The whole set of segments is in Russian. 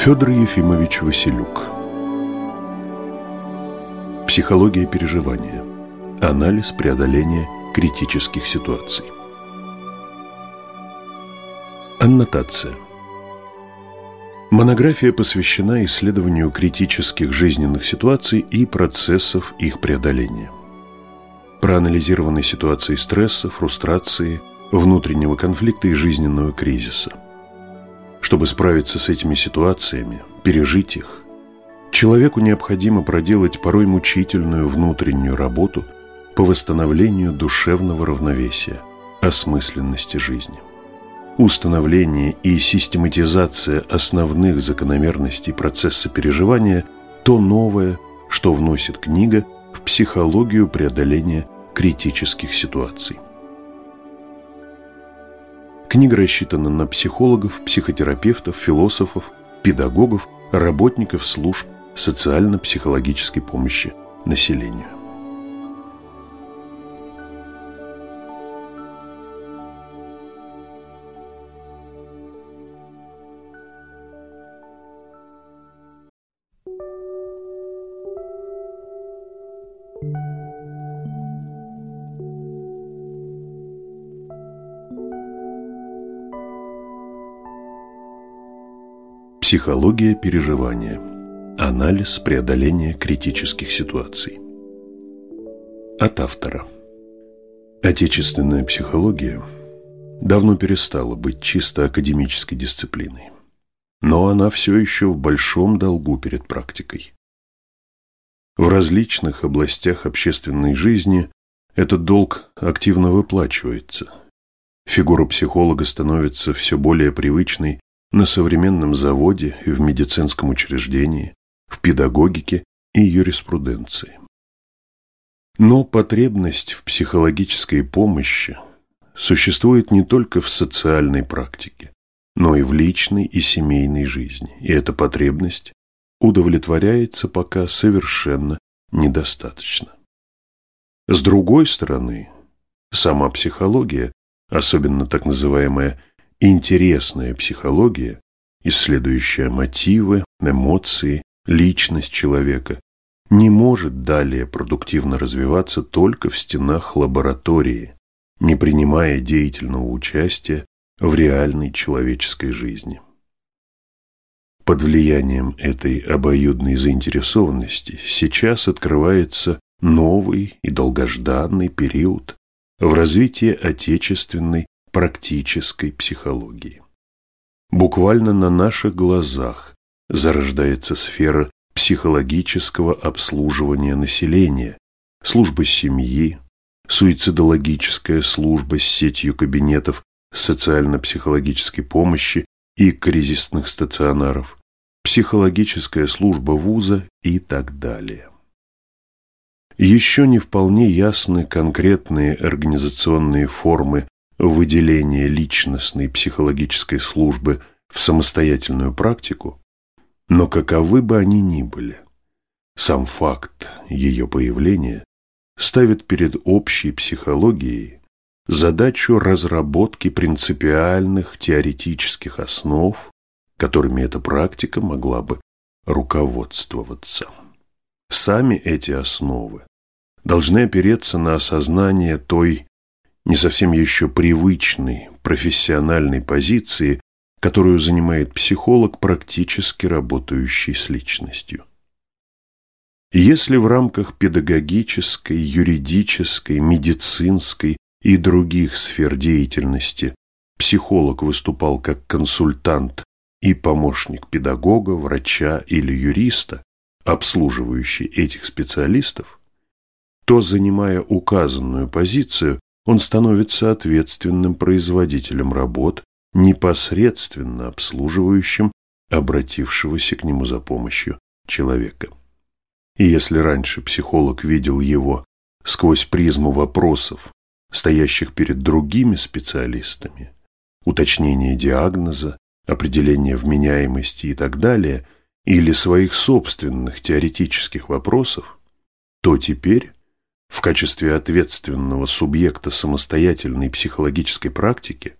Федор Ефимович Василюк. Психология переживания. Анализ преодоления критических ситуаций. Аннотация. Монография посвящена исследованию критических жизненных ситуаций и процессов их преодоления. Проанализированы ситуации стресса, фрустрации, внутреннего конфликта и жизненного кризиса – чтобы справиться с этими ситуациями, пережить их, человеку необходимо проделать порой мучительную внутреннюю работу по восстановлению душевного равновесия, осмысленности жизни. Установление и систематизация основных закономерностей процесса переживания – то новое, что вносит книга в психологию преодоления критических ситуаций. Книга рассчитана на психологов, психотерапевтов, философов, педагогов, работников служб социально-психологической помощи населению. Психология переживания. Анализ преодоления критических ситуаций. От автора. Отечественная психология давно перестала быть чисто академической дисциплиной, но она все еще в большом долгу перед практикой. В различных областях общественной жизни этот долг активно выплачивается. Фигура психолога становится все более привычной на современном заводе и в медицинском учреждении, в педагогике и юриспруденции. Но потребность в психологической помощи существует не только в социальной практике, но и в личной и семейной жизни, и эта потребность удовлетворяется пока совершенно недостаточно. С другой стороны, сама психология, особенно так называемая Интересная психология, исследующая мотивы, эмоции, личность человека, не может далее продуктивно развиваться только в стенах лаборатории, не принимая деятельного участия в реальной человеческой жизни. Под влиянием этой обоюдной заинтересованности сейчас открывается новый и долгожданный период в развитии отечественной практической психологии. Буквально на наших глазах зарождается сфера психологического обслуживания населения, служба семьи, суицидологическая служба с сетью кабинетов социально-психологической помощи и кризисных стационаров, психологическая служба вуза и так далее. Еще не вполне ясны конкретные организационные формы выделение личностной психологической службы в самостоятельную практику, но каковы бы они ни были, сам факт ее появления ставит перед общей психологией задачу разработки принципиальных теоретических основ, которыми эта практика могла бы руководствоваться. Сами эти основы должны опереться на осознание той не совсем еще привычной профессиональной позиции, которую занимает психолог, практически работающий с личностью. Если в рамках педагогической, юридической, медицинской и других сфер деятельности психолог выступал как консультант и помощник педагога, врача или юриста, обслуживающий этих специалистов, то, занимая указанную позицию, он становится ответственным производителем работ, непосредственно обслуживающим обратившегося к нему за помощью человека. И если раньше психолог видел его сквозь призму вопросов, стоящих перед другими специалистами, уточнение диагноза, определение вменяемости и так далее, или своих собственных теоретических вопросов, то теперь в качестве ответственного субъекта самостоятельной психологической практики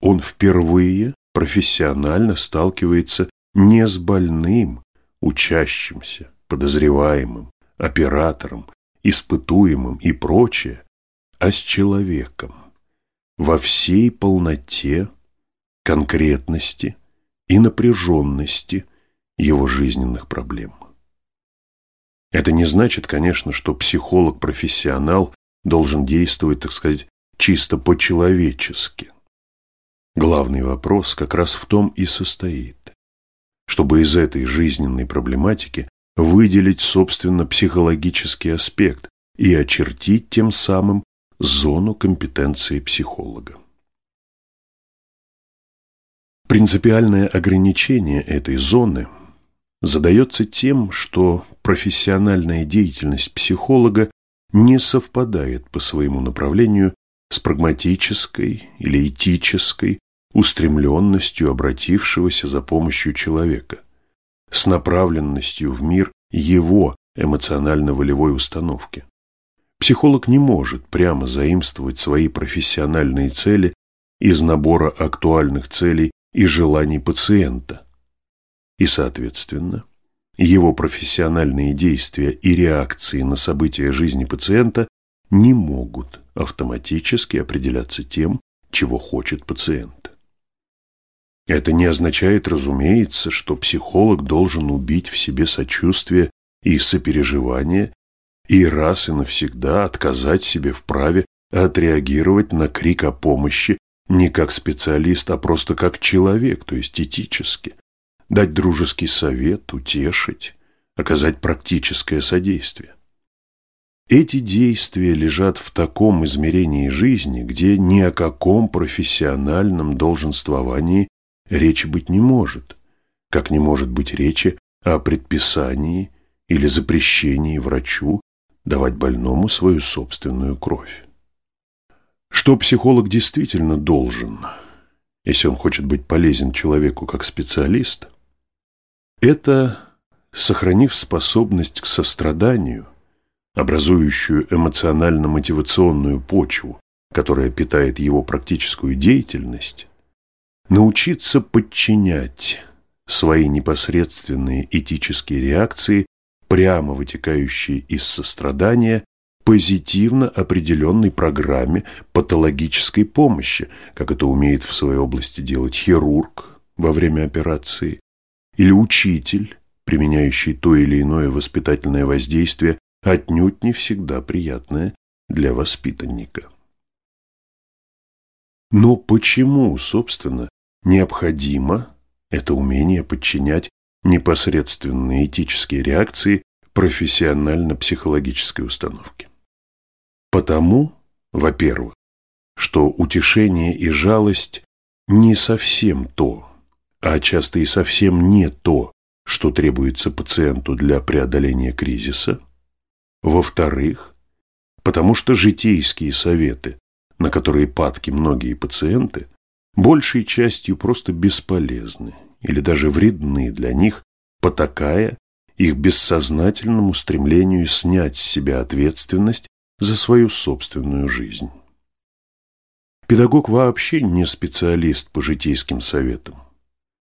он впервые профессионально сталкивается не с больным, учащимся, подозреваемым, оператором, испытуемым и прочее, а с человеком во всей полноте, конкретности и напряженности его жизненных проблем. Это не значит, конечно, что психолог-профессионал должен действовать, так сказать, чисто по-человечески. Главный вопрос как раз в том и состоит, чтобы из этой жизненной проблематики выделить, собственно, психологический аспект и очертить тем самым зону компетенции психолога. Принципиальное ограничение этой зоны задается тем, что профессиональная деятельность психолога не совпадает по своему направлению с прагматической или этической устремленностью обратившегося за помощью человека, с направленностью в мир его эмоционально-волевой установки. Психолог не может прямо заимствовать свои профессиональные цели из набора актуальных целей и желаний пациента. И, соответственно, его профессиональные действия и реакции на события жизни пациента не могут автоматически определяться тем, чего хочет пациент. Это не означает, разумеется, что психолог должен убить в себе сочувствие и сопереживание и раз и навсегда отказать себе в праве отреагировать на крик о помощи не как специалист, а просто как человек, то есть этически. Дать дружеский совет, утешить, оказать практическое содействие. Эти действия лежат в таком измерении жизни, где ни о каком профессиональном долженствовании речи быть не может, как не может быть речи о предписании или запрещении врачу давать больному свою собственную кровь. Что психолог действительно должен, если он хочет быть полезен человеку как специалист, это, сохранив способность к состраданию, образующую эмоционально-мотивационную почву, которая питает его практическую деятельность, научиться подчинять свои непосредственные этические реакции, прямо вытекающие из сострадания, позитивно определенной программе патологической помощи, как это умеет в своей области делать хирург во время операции, или учитель, применяющий то или иное воспитательное воздействие, отнюдь не всегда приятное для воспитанника. Но почему, собственно, необходимо это умение подчинять непосредственные этические реакции профессионально-психологической установке? Потому, во-первых, что утешение и жалость не совсем то, а часто и совсем не то, что требуется пациенту для преодоления кризиса. Во-вторых, потому что житейские советы, на которые падки многие пациенты, большей частью просто бесполезны или даже вредны для них, потакая их бессознательному стремлению снять с себя ответственность за свою собственную жизнь. Педагог вообще не специалист по житейским советам.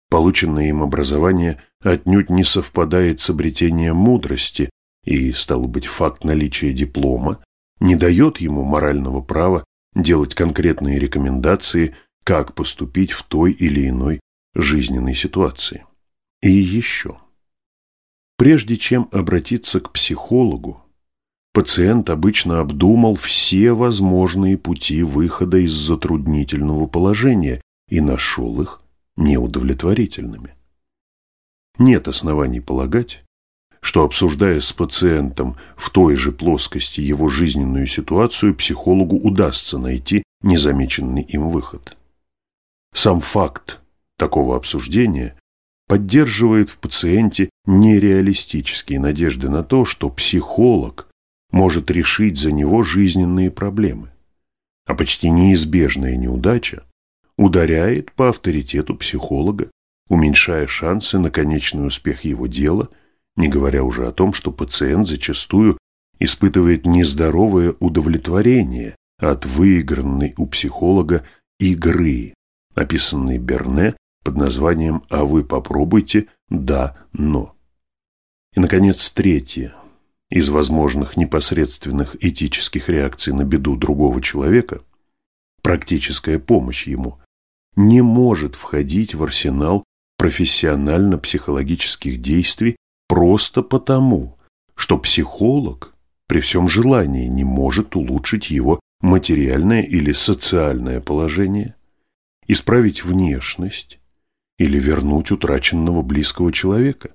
Полученное им образование отнюдь не совпадает с обретением мудрости, и, стало быть, факт наличия диплома не дает ему морального права делать конкретные рекомендации, как поступить в той или иной жизненной ситуации. И еще. Прежде чем обратиться к психологу, пациент обычно обдумал все возможные пути выхода из затруднительного положения и нашел их неудовлетворительными. Нет оснований полагать, что, обсуждая с пациентом в той же плоскости его жизненную ситуацию, психологу удастся найти незамеченный им выход. Сам факт такого обсуждения поддерживает в пациенте нереалистические надежды на то, что психолог может решить за него жизненные проблемы. А почти неизбежная неудача ударяет по авторитету психолога, уменьшая шансы на конечный успех его дела, не говоря уже о том, что пациент зачастую испытывает нездоровое удовлетворение от выигранной у психолога игры, описанной Берне под названием «А вы попробуйте, да, но». И, наконец, третье из возможных непосредственных этических реакций на беду другого человека – практическая помощь ему – не может входить в арсенал профессионально-психологических действий просто потому, что психолог при всем желании не может улучшить его материальное или социальное положение, исправить внешность или вернуть утраченного близкого человека,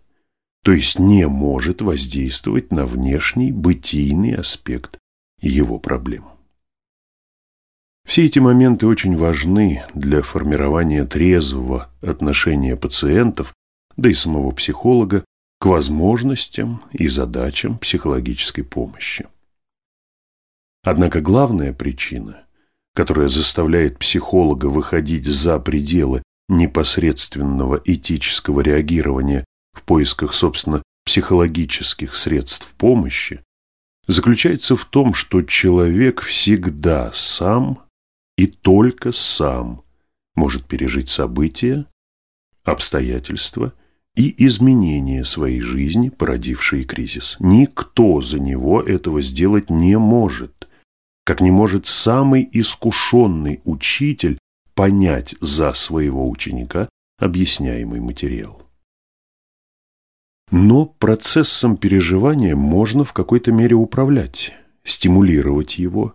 то есть не может воздействовать на внешний бытийный аспект его проблем. Все эти моменты очень важны для формирования трезвого отношения пациентов, да и самого психолога, к возможностям и задачам психологической помощи. Однако главная причина, которая заставляет психолога выходить за пределы непосредственного этического реагирования в поисках, собственно, психологических средств помощи, заключается в том, что человек всегда сам и только сам может пережить события, обстоятельства и изменения своей жизни, породившие кризис. Никто за него этого сделать не может, как не может самый искушенный учитель понять за своего ученика объясняемый материал. Но процессом переживания можно в какой-то мере управлять, стимулировать его,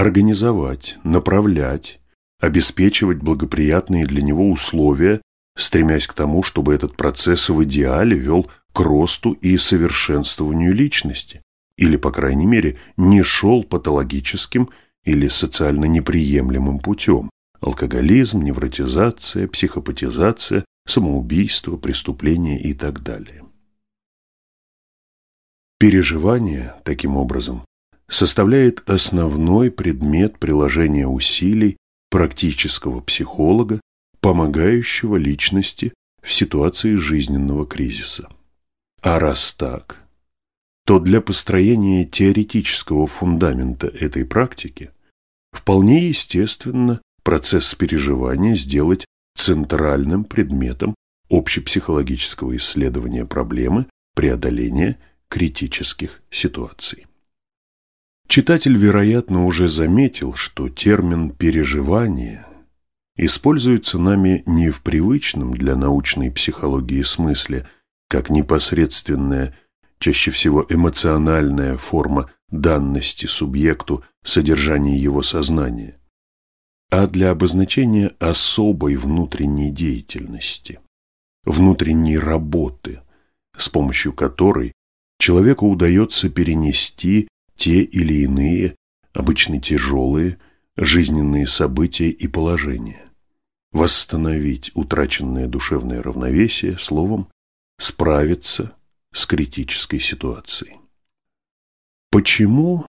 организовать, направлять, обеспечивать благоприятные для него условия, стремясь к тому, чтобы этот процесс в идеале вел к росту и совершенствованию личности, или, по крайней мере, не шел патологическим или социально неприемлемым путем – алкоголизм, невротизация, психопатизация, самоубийство, преступление и так далее. Переживание, таким образом, составляет основной предмет приложения усилий практического психолога, помогающего личности в ситуации жизненного кризиса. А раз так, то для построения теоретического фундамента этой практики вполне естественно процесс переживания сделать центральным предметом общепсихологического исследования проблемы преодоления критических ситуаций. Читатель, вероятно, уже заметил, что термин «переживание» используется нами не в привычном для научной психологии смысле, как непосредственная, чаще всего эмоциональная форма данности субъекту содержания его сознания, а для обозначения особой внутренней деятельности, внутренней работы, с помощью которой человеку удается перенести те или иные, обычно тяжелые, жизненные события и положения, восстановить утраченное душевное равновесие, словом, справиться с критической ситуацией. Почему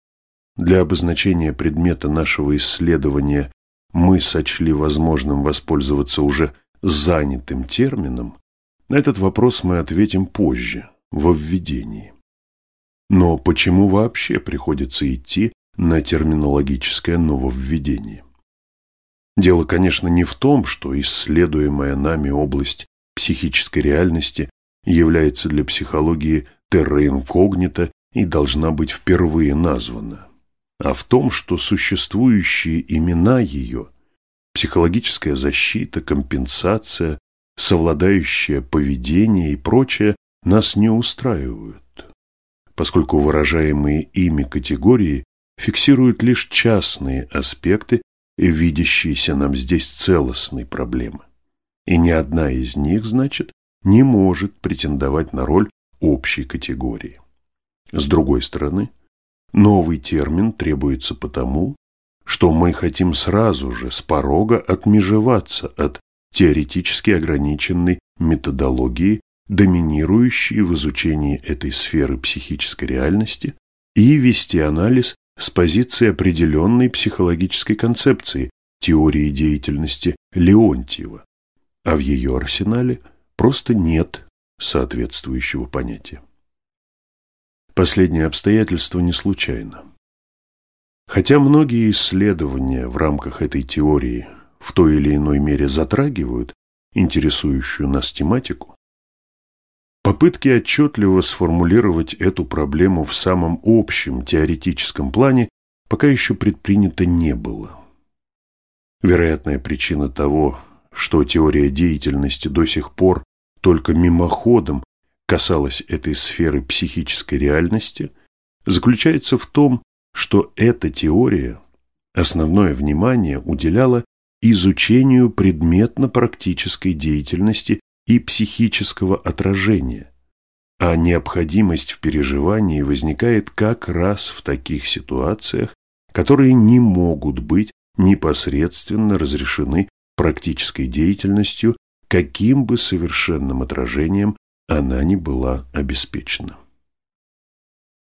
для обозначения предмета нашего исследования мы сочли возможным воспользоваться уже занятым термином, на этот вопрос мы ответим позже, во введении. Но почему вообще приходится идти на терминологическое нововведение? Дело, конечно, не в том, что исследуемая нами область психической реальности является для психологии терра инкогнита и должна быть впервые названа, а в том, что существующие имена ее – психологическая защита, компенсация, совладающее поведение и прочее – нас не устраивают поскольку выражаемые ими категории фиксируют лишь частные аспекты видящиеся нам здесь целостной проблемы. И ни одна из них, значит, не может претендовать на роль общей категории. С другой стороны, новый термин требуется потому, что мы хотим сразу же с порога отмежеваться от теоретически ограниченной методологии доминирующие в изучении этой сферы психической реальности, и вести анализ с позиции определенной психологической концепции теории деятельности Леонтьева, а в ее арсенале просто нет соответствующего понятия. Последнее обстоятельство не случайно. Хотя многие исследования в рамках этой теории в той или иной мере затрагивают интересующую нас тематику, попытки отчетливо сформулировать эту проблему в самом общем теоретическом плане пока еще предпринято не было. Вероятная причина того, что теория деятельности до сих пор только мимоходом касалась этой сферы психической реальности, заключается в том, что эта теория основное внимание уделяла изучению предметно-практической деятельности и психического отражения, а необходимость в переживании возникает как раз в таких ситуациях, которые не могут быть непосредственно разрешены практической деятельностью, каким бы совершенным отражением она ни была обеспечена.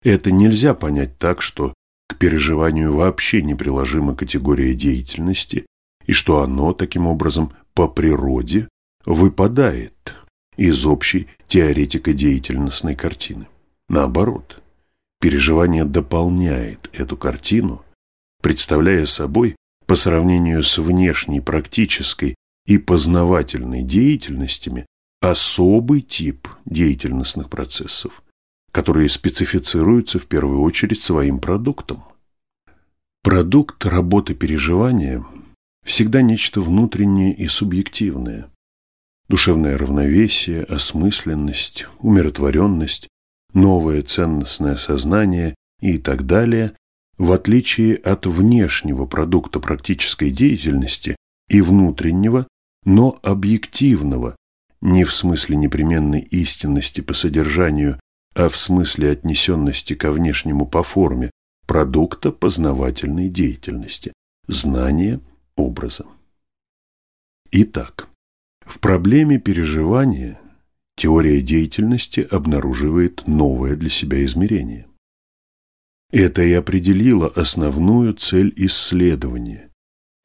Это нельзя понять так, что к переживанию вообще неприложима категория деятельности и что оно, таким образом, по природе выпадает из общей теоретико-деятельностной картины. Наоборот, переживание дополняет эту картину, представляя собой, по сравнению с внешней практической и познавательной деятельностями, особый тип деятельностных процессов, которые специфицируются в первую очередь своим продуктом. Продукт работы переживания всегда нечто внутреннее и субъективное. Душевное равновесие, осмысленность, умиротворенность, новое ценностное сознание и так далее, в отличие от внешнего продукта практической деятельности и внутреннего, но объективного, не в смысле непременной истинности по содержанию, а в смысле отнесенности ко внешнему по форме продукта познавательной деятельности, знания, образа. Итак, в проблеме переживания теория деятельности обнаруживает новое для себя измерение. Это и определило основную цель исследования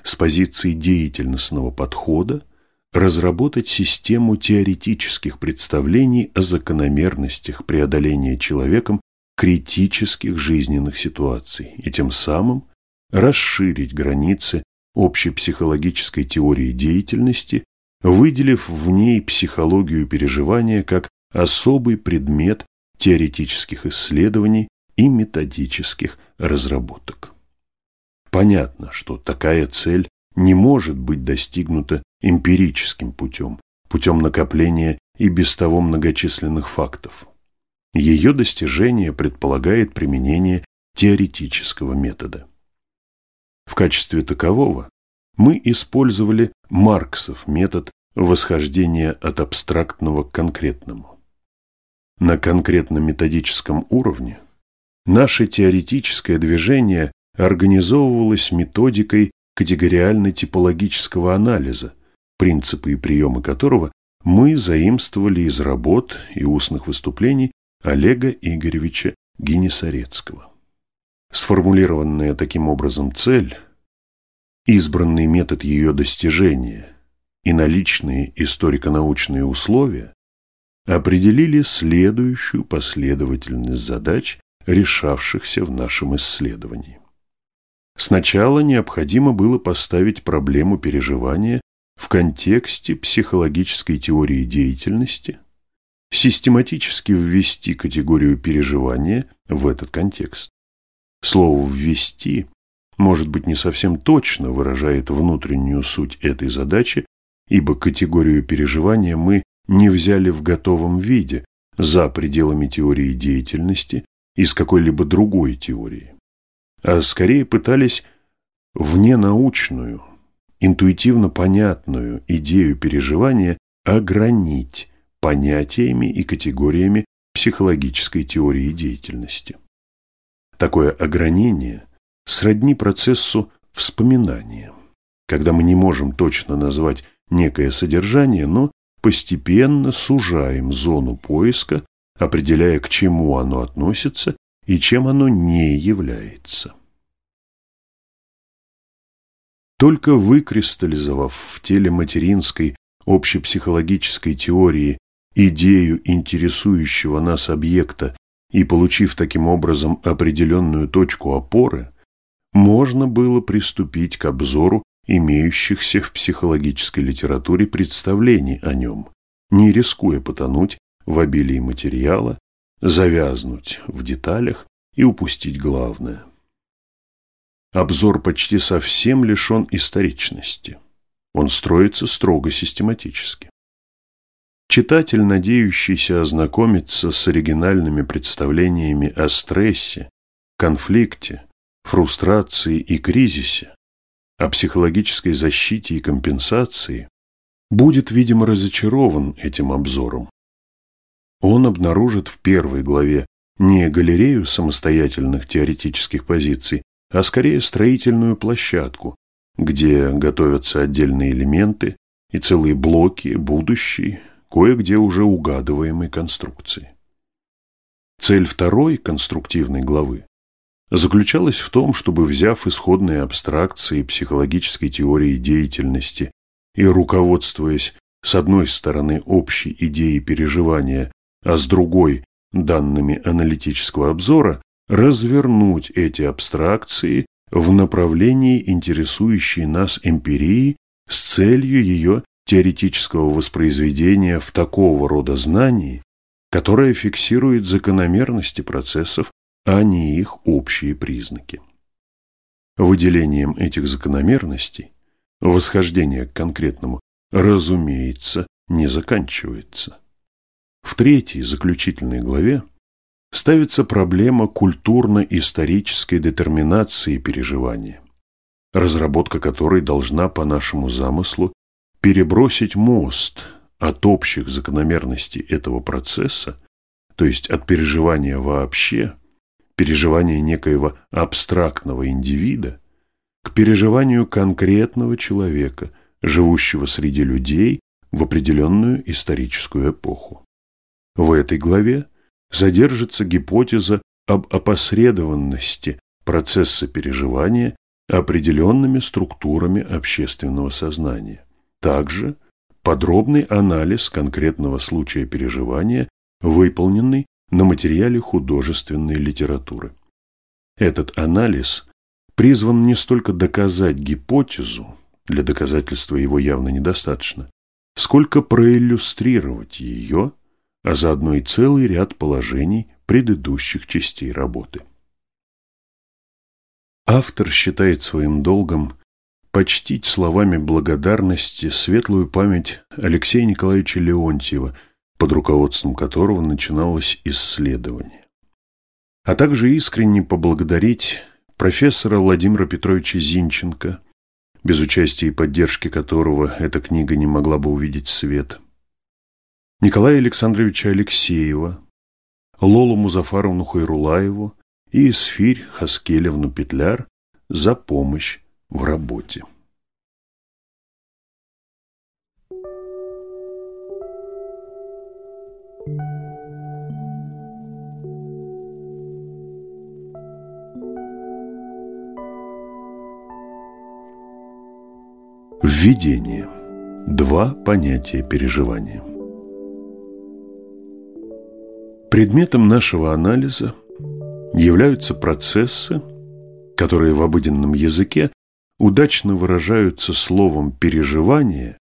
с позиции деятельностного подхода разработать систему теоретических представлений о закономерностях преодоления человеком критических жизненных ситуаций и тем самым расширить границы общей психологической теории деятельности, выделив в ней психологию переживания как особый предмет теоретических исследований и методических разработок. Понятно, что такая цель не может быть достигнута эмпирическим путем, путем накопления и без того многочисленных фактов. Ее достижение предполагает применение теоретического метода. В качестве такового мы использовали Марксов метод восхождения от абстрактного к конкретному. На конкретном методическом уровне наше теоретическое движение организовывалось методикой категориально-типологического анализа, принципы и приемы которого мы заимствовали из работ и устных выступлений Олега Игоревича Генесарецкого. Сформулированная таким образом цель, избранный метод ее достижения и наличные историко-научные условия определили следующую последовательность задач, решавшихся в нашем исследовании. Сначала необходимо было поставить проблему переживания в контексте психологической теории деятельности, систематически ввести категорию переживания в этот контекст. Слово «ввести» может быть не совсем точно выражает внутреннюю суть этой задачи, ибо категорию переживания мы не взяли в готовом виде за пределами теории деятельности из какой-либо другой теории а скорее пытались вненаучную, интуитивно понятную идею переживания огранить понятиями и категориями психологической теории деятельности. Такое огранение сродни процессу вспоминания, когда мы не можем точно назвать некое содержание, но постепенно сужаем зону поиска, определяя, к чему оно относится и чем оно не является. Только выкристаллизовав в теле материнской общепсихологической теории идею интересующего нас объекта и получив таким образом определенную точку опоры, можно было приступить к обзору имеющихся в психологической литературе представлений о нем, не рискуя потонуть в обилии материала, завязнуть в деталях и упустить главное. Обзор почти совсем лишен историчности. Он строится строго систематически. Читатель, надеющийся ознакомиться с оригинальными представлениями о стрессе, конфликте, фрустрации и кризисе, о психологической защите и компенсации, будет, видимо, разочарован этим обзором. Он обнаружит в первой главе не галерею самостоятельных теоретических позиций, а скорее строительную площадку, где готовятся отдельные элементы и целые блоки будущей, кое-где уже угадываемой конструкции. Цель второй конструктивной главы заключалась в том, чтобы, взяв исходные абстракции психологической теории деятельности и руководствуясь с одной стороны общей идеей переживания, а с другой – данными аналитического обзора, развернуть эти абстракции в направлении интересующей нас эмпирии с целью ее теоретического воспроизведения в такого рода знании, которое фиксирует закономерности процессов, а не их общие признаки. Выделением этих закономерностей восхождение к конкретному, разумеется, не заканчивается. В третьей заключительной главе ставится проблема культурно-исторической детерминации переживания, разработка которой должна, по нашему замыслу, перебросить мост от общих закономерностей этого процесса, то есть от переживания вообще, переживания некоего абстрактного индивида, к переживанию конкретного человека, живущего среди людей в определенную историческую эпоху. В этой главе задержится гипотеза об опосредованности процесса переживания определенными структурами общественного сознания. Также подробный анализ конкретного случая переживания, выполненный на материале художественной литературы. Этот анализ призван не столько доказать гипотезу, для доказательства его явно недостаточно, сколько проиллюстрировать ее – а заодно и целый ряд положений предыдущих частей работы. Автор считает своим долгом почтить словами благодарности светлую память Алексея Николаевича Леонтьева, под руководством которого начиналось исследование, а также искренне поблагодарить профессора Владимира Петровича Зинченко, без участия и поддержки которого эта книга не могла бы увидеть свет, Николая Александровича Алексеева, Лолу Музафаровну Хайрулаеву и Исфирь Хаскелевну Петляр за помощь в работе. Введение. Два понятия переживания. Предметом нашего анализа являются процессы, которые в обыденном языке удачно выражаются словом «переживание»,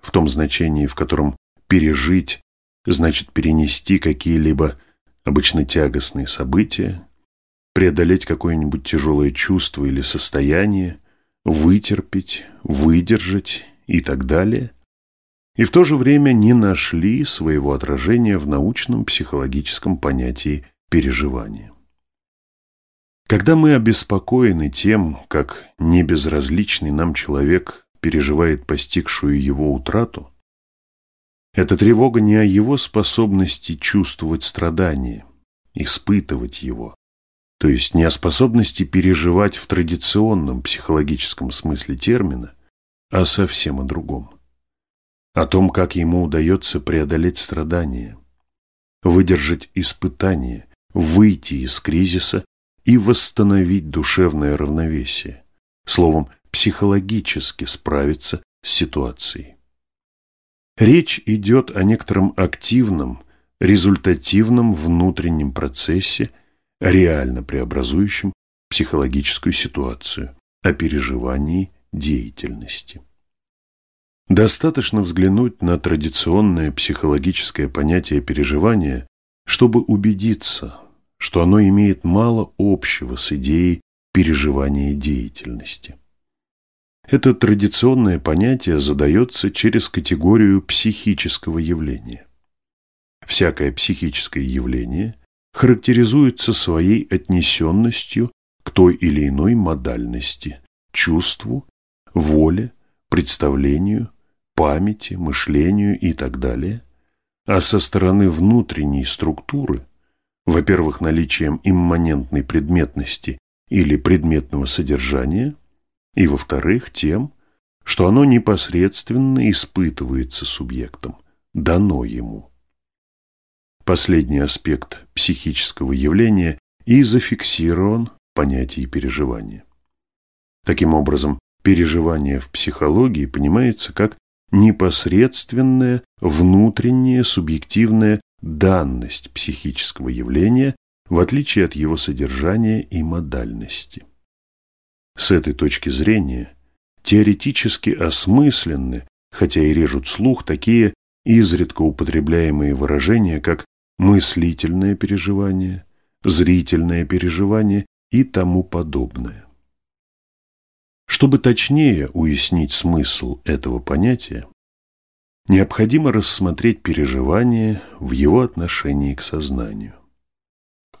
в том значении, в котором «пережить» значит перенести какие-либо обычно тягостные события, преодолеть какое-нибудь тяжелое чувство или состояние, вытерпеть, выдержать и так далее – и в то же время не нашли своего отражения в научном психологическом понятии переживания. Когда мы обеспокоены тем, как небезразличный нам человек переживает постигшую его утрату, эта тревога не о его способности чувствовать страдания, испытывать его, то есть не о способности переживать в традиционном психологическом смысле термина, а совсем о другом о том, как ему удается преодолеть страдания, выдержать испытания, выйти из кризиса и восстановить душевное равновесие, словом, психологически справиться с ситуацией. Речь идет о некотором активном, результативном внутреннем процессе, реально преобразующем психологическую ситуацию, о переживании деятельности. Достаточно взглянуть на традиционное психологическое понятие переживания, чтобы убедиться, что оно имеет мало общего с идеей переживания деятельности. Это традиционное понятие задается через категорию психического явления. Всякое психическое явление характеризуется своей отнесенностью к той или иной модальности, чувству, воле, представлению, памяти, мышлению и так далее, а со стороны внутренней структуры, во-первых, наличием имманентной предметности или предметного содержания, и, во-вторых, тем, что оно непосредственно испытывается субъектом, дано ему. Последний аспект психического явления и зафиксирован в понятии переживания. Таким образом, переживание в психологии понимается как непосредственная внутренняя субъективная данность психического явления, в отличие от его содержания и модальности. С этой точки зрения теоретически осмысленны, хотя и режут слух, такие изредка употребляемые выражения, как мыслительное переживание, зрительное переживание и тому подобное. Чтобы точнее уяснить смысл этого понятия, необходимо рассмотреть переживание в его отношении к сознанию.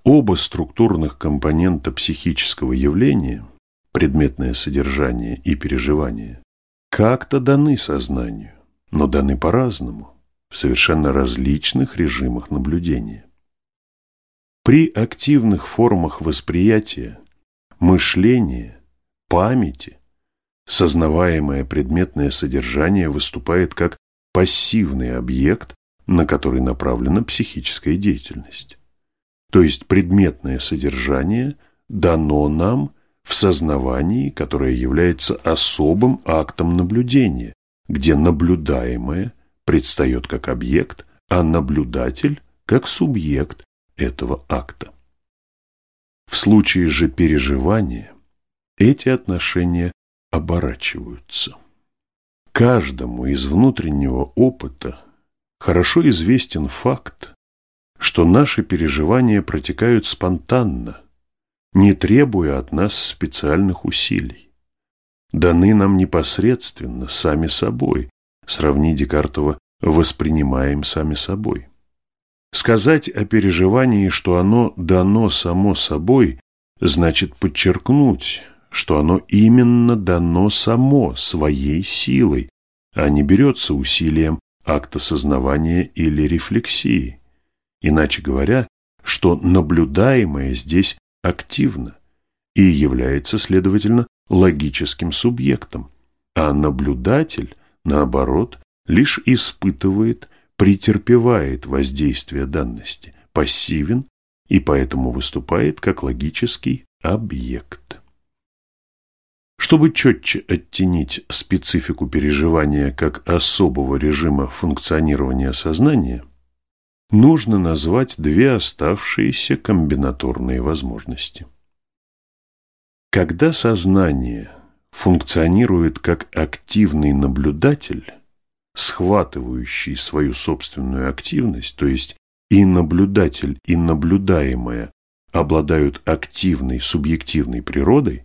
Оба структурных компонента психического явления, предметное содержание и переживание, как-то даны сознанию, но даны по-разному, в совершенно различных режимах наблюдения. При активных формах восприятия, мышления, памяти сознаваемое предметное содержание выступает как пассивный объект, на который направлена психическая деятельность. То есть предметное содержание дано нам в сознавании, которое является особым актом наблюдения, где наблюдаемое предстает как объект, а наблюдатель как субъект этого акта. В случае же переживания эти отношения оборачиваются. Каждому из внутреннего опыта хорошо известен факт, что наши переживания протекают спонтанно, не требуя от нас специальных усилий. Даны нам непосредственно, сами собой, сравни Декартова «воспринимаем сами собой». Сказать о переживании, что оно дано само собой, значит подчеркнуть, что оно именно дано само своей силой, а не берется усилием акта сознавания или рефлексии. Иначе говоря, что наблюдаемое здесь активно и является, следовательно, логическим субъектом, а наблюдатель, наоборот, лишь испытывает, претерпевает воздействие данности, пассивен и поэтому выступает как логический объект. Чтобы четче оттенить специфику переживания как особого режима функционирования сознания, нужно назвать две оставшиеся комбинаторные возможности. Когда сознание функционирует как активный наблюдатель, схватывающий свою собственную активность, то есть и наблюдатель, и наблюдаемое обладают активной субъективной природой,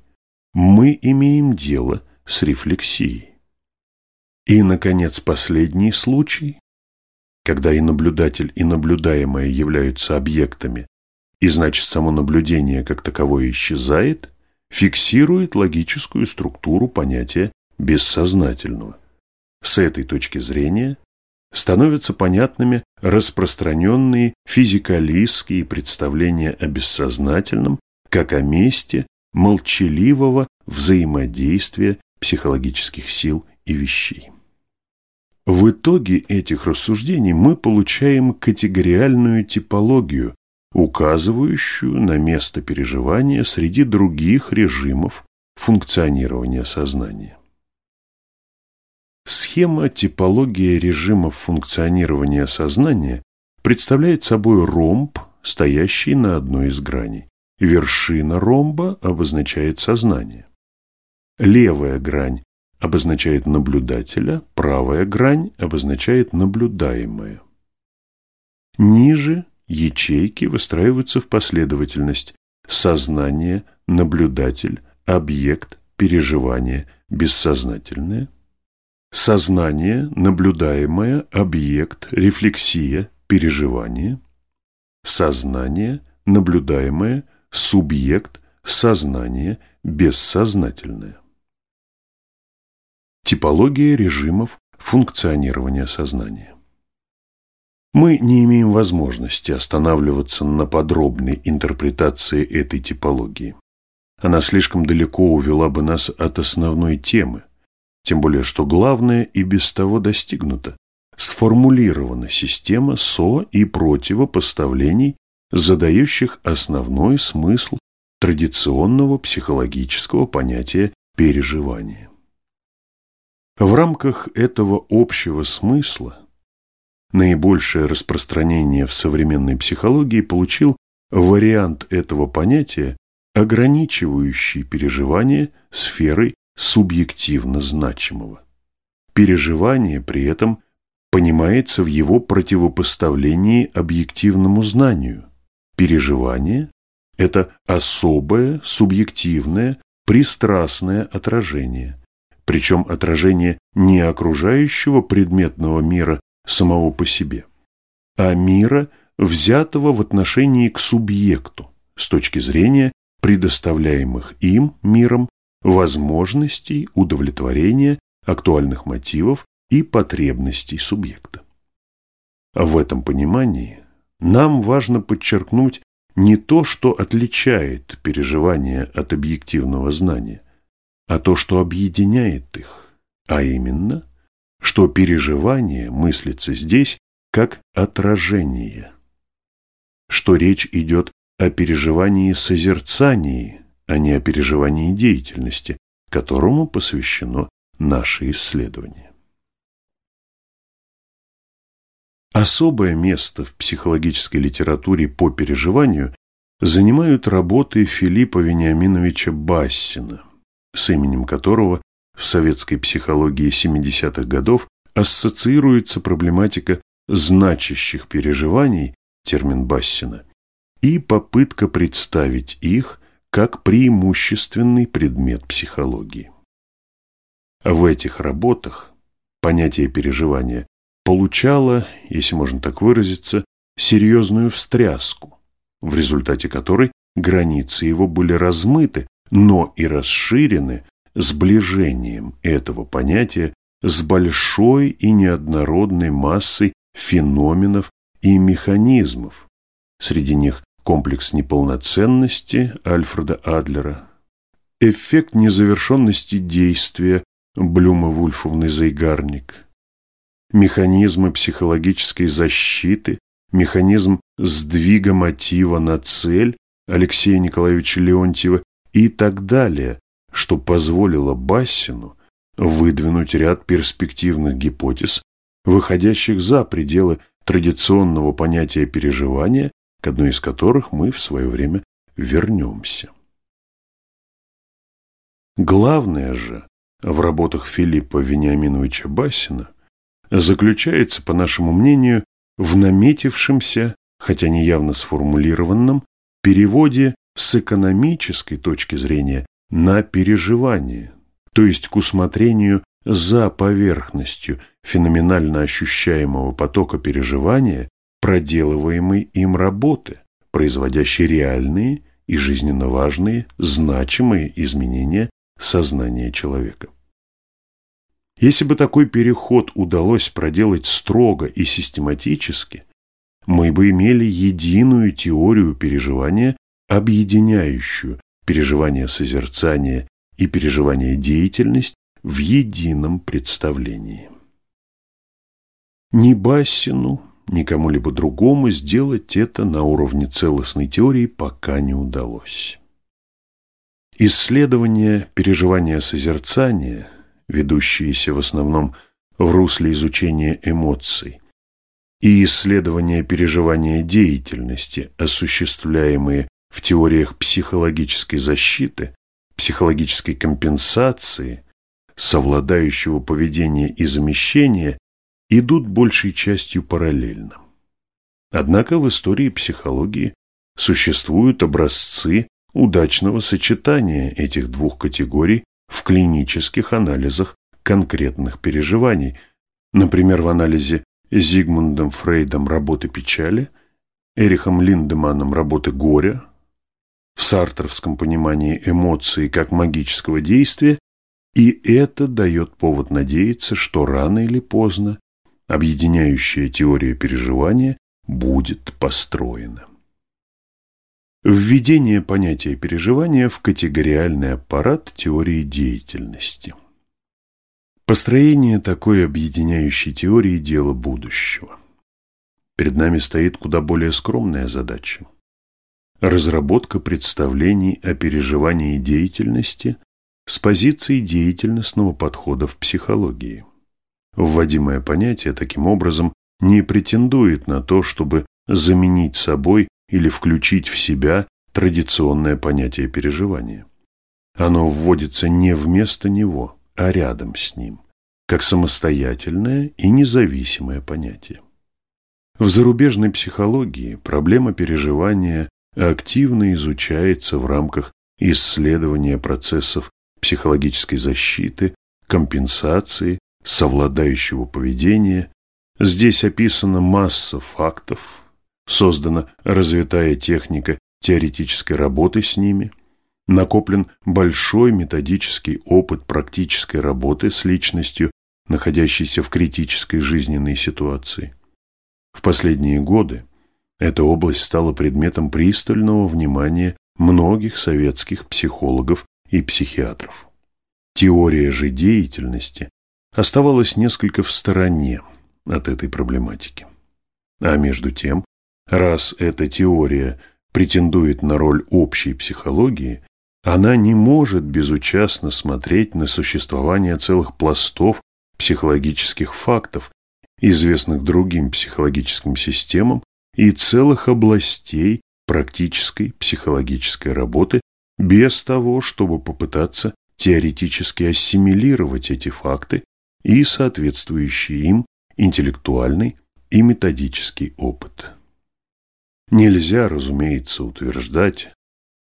мы имеем дело с рефлексией. И, наконец, последний случай, когда и наблюдатель, и наблюдаемое являются объектами, и значит само наблюдение как таковое исчезает, фиксирует логическую структуру понятия бессознательного. С этой точки зрения становятся понятными распространенные физикалистские представления о бессознательном как о месте, молчаливого взаимодействия психологических сил и вещей. В итоге этих рассуждений мы получаем категориальную типологию, указывающую на место переживания среди других режимов функционирования сознания. Схема типологии режимов функционирования сознания представляет собой ромб, стоящий на одной из граней. Вершина ромба обозначает сознание. Левая грань обозначает наблюдателя, правая грань обозначает наблюдаемое. Ниже ячейки выстраиваются в последовательность сознание, наблюдатель, объект, переживание, бессознательное, сознание, наблюдаемое, объект, рефлексия, переживание, сознание, наблюдаемое, субъект, сознание, бессознательное. Типология режимов функционирования сознания. Мы не имеем возможности останавливаться на подробной интерпретации этой типологии. Она слишком далеко увела бы нас от основной темы, тем более что главное и без того достигнуто. Сформулирована система со- и противопоставлений, задающих основной смысл традиционного психологического понятия переживания. В рамках этого общего смысла наибольшее распространение в современной психологии получил вариант этого понятия, ограничивающий переживание сферой субъективно значимого. Переживание при этом понимается в его противопоставлении объективному знанию. Переживание – это особое, субъективное, пристрастное отражение, причем отражение не окружающего предметного мира самого по себе, а мира, взятого в отношении к субъекту с точки зрения предоставляемых им миром возможностей удовлетворения актуальных мотивов и потребностей субъекта. В этом понимании нам важно подчеркнуть не то, что отличает переживание от объективного знания, а то, что объединяет их, а именно, что переживание мыслится здесь как отражение, что речь идет о переживании созерцании, а не о переживании деятельности, которому посвящено наше исследование. Особое место в психологической литературе по переживанию занимают работы Филиппа Вениаминовича Бассина, с именем которого в советской психологии 70-х годов ассоциируется проблематика значащих переживаний, термин Бассина, и попытка представить их как преимущественный предмет психологии. В этих работах понятие переживания получало, если можно так выразиться, серьезную встряску, в результате которой границы его были размыты, но и расширены сближением этого понятия с большой и неоднородной массой феноменов и механизмов. Среди них комплекс неполноценности Альфреда Адлера, эффект незавершенности действия Блюма-Вульфовны Зайгарник, механизмы психологической защиты, механизм сдвига мотива на цель Алексея Николаевича Леонтьева и так далее, что позволило Бассину выдвинуть ряд перспективных гипотез, выходящих за пределы традиционного понятия переживания, к одной из которых мы в свое время вернемся. Главное же в работах Филиппа Вениаминовича Бассина заключается, по нашему мнению, в наметившемся, хотя не явно сформулированном, переводе с экономической точки зрения на переживание, то есть к усмотрению за поверхностью феноменально ощущаемого потока переживания, проделываемой им работы, производящей реальные и жизненно важные, значимые изменения сознания человека. Если бы такой переход удалось проделать строго и систематически, мы бы имели единую теорию переживания, объединяющую переживание созерцания и переживание деятельность в едином представлении. Ни Бассину, ни кому-либо другому сделать это на уровне целостной теории пока не удалось. Исследования переживания созерцания, ведущиеся в основном в русле изучения эмоций, и исследования переживания деятельности, осуществляемые в теориях психологической защиты, психологической компенсации, совладающего поведения и замещения идут большей частью параллельно. Однако в истории психологии существуют образцы удачного сочетания этих двух категорий в клинических анализах конкретных переживаний, например, в анализе Зигмундом Фрейдом работы печали, Эрихом Линдеманом работы горя, в сартровском понимании эмоции как магического действия, и это дает повод надеяться, что рано или поздно объединяющая теория переживания будет построена. Введение понятия переживания в категориальный аппарат теории деятельности. Построение такой объединяющей теории – дело будущего. Перед нами стоит куда более скромная задача – разработка представлений о переживании деятельности с позиции деятельностного подхода в психологии. Вводимое понятие таким образом не претендует на то, чтобы заменить собой или включить в себя традиционное понятие переживания. Оно вводится не вместо него, а рядом с ним, как самостоятельное и независимое понятие. В зарубежной психологии проблема переживания активно изучается в рамках исследования процессов психологической защиты, компенсации, совладающего поведения. Здесь описана масса фактов, создана развитая техника теоретической работы с ними, накоплен большой методический опыт практической работы с личностью, находящейся в критической жизненной ситуации. В последние годы эта область стала предметом пристального внимания многих советских психологов и психиатров. Теория же деятельности оставалась несколько в стороне от этой проблематики. А между тем, Раз эта теория претендует на роль общей психологии, она не может безучастно смотреть на существование целых пластов психологических фактов, известных другим психологическим системам, и целых областей практической психологической работы, без того, чтобы попытаться теоретически ассимилировать эти факты и соответствующий им интеллектуальный и методический опыт. Нельзя, разумеется, утверждать,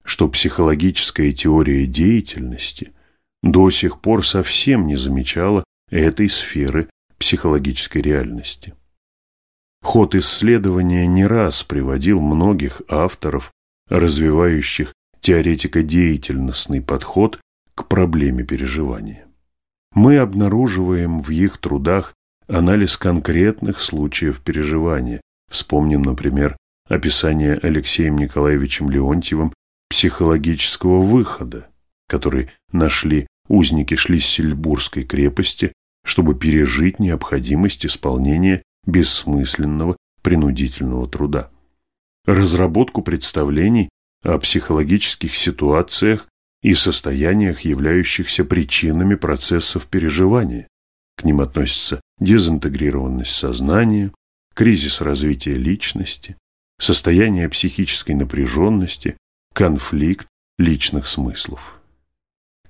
что психологическая теория деятельности до сих пор совсем не замечала этой сферы психологической реальности. Ход исследования не раз приводил многих авторов, развивающих теоретико-деятельностный подход к проблеме переживания. Мы обнаруживаем в их трудах анализ конкретных случаев переживания. Вспомним, например, описание Алексеем Николаевичем Леонтьевым психологического выхода, который нашли узники Шлиссельбургской крепости, чтобы пережить необходимость исполнения бессмысленного принудительного труда. Разработку представлений о психологических ситуациях и состояниях, являющихся причинами процессов переживания. К ним относятся дезинтегрированность сознания, кризис развития личности, состояние психической напряженности, конфликт личных смыслов.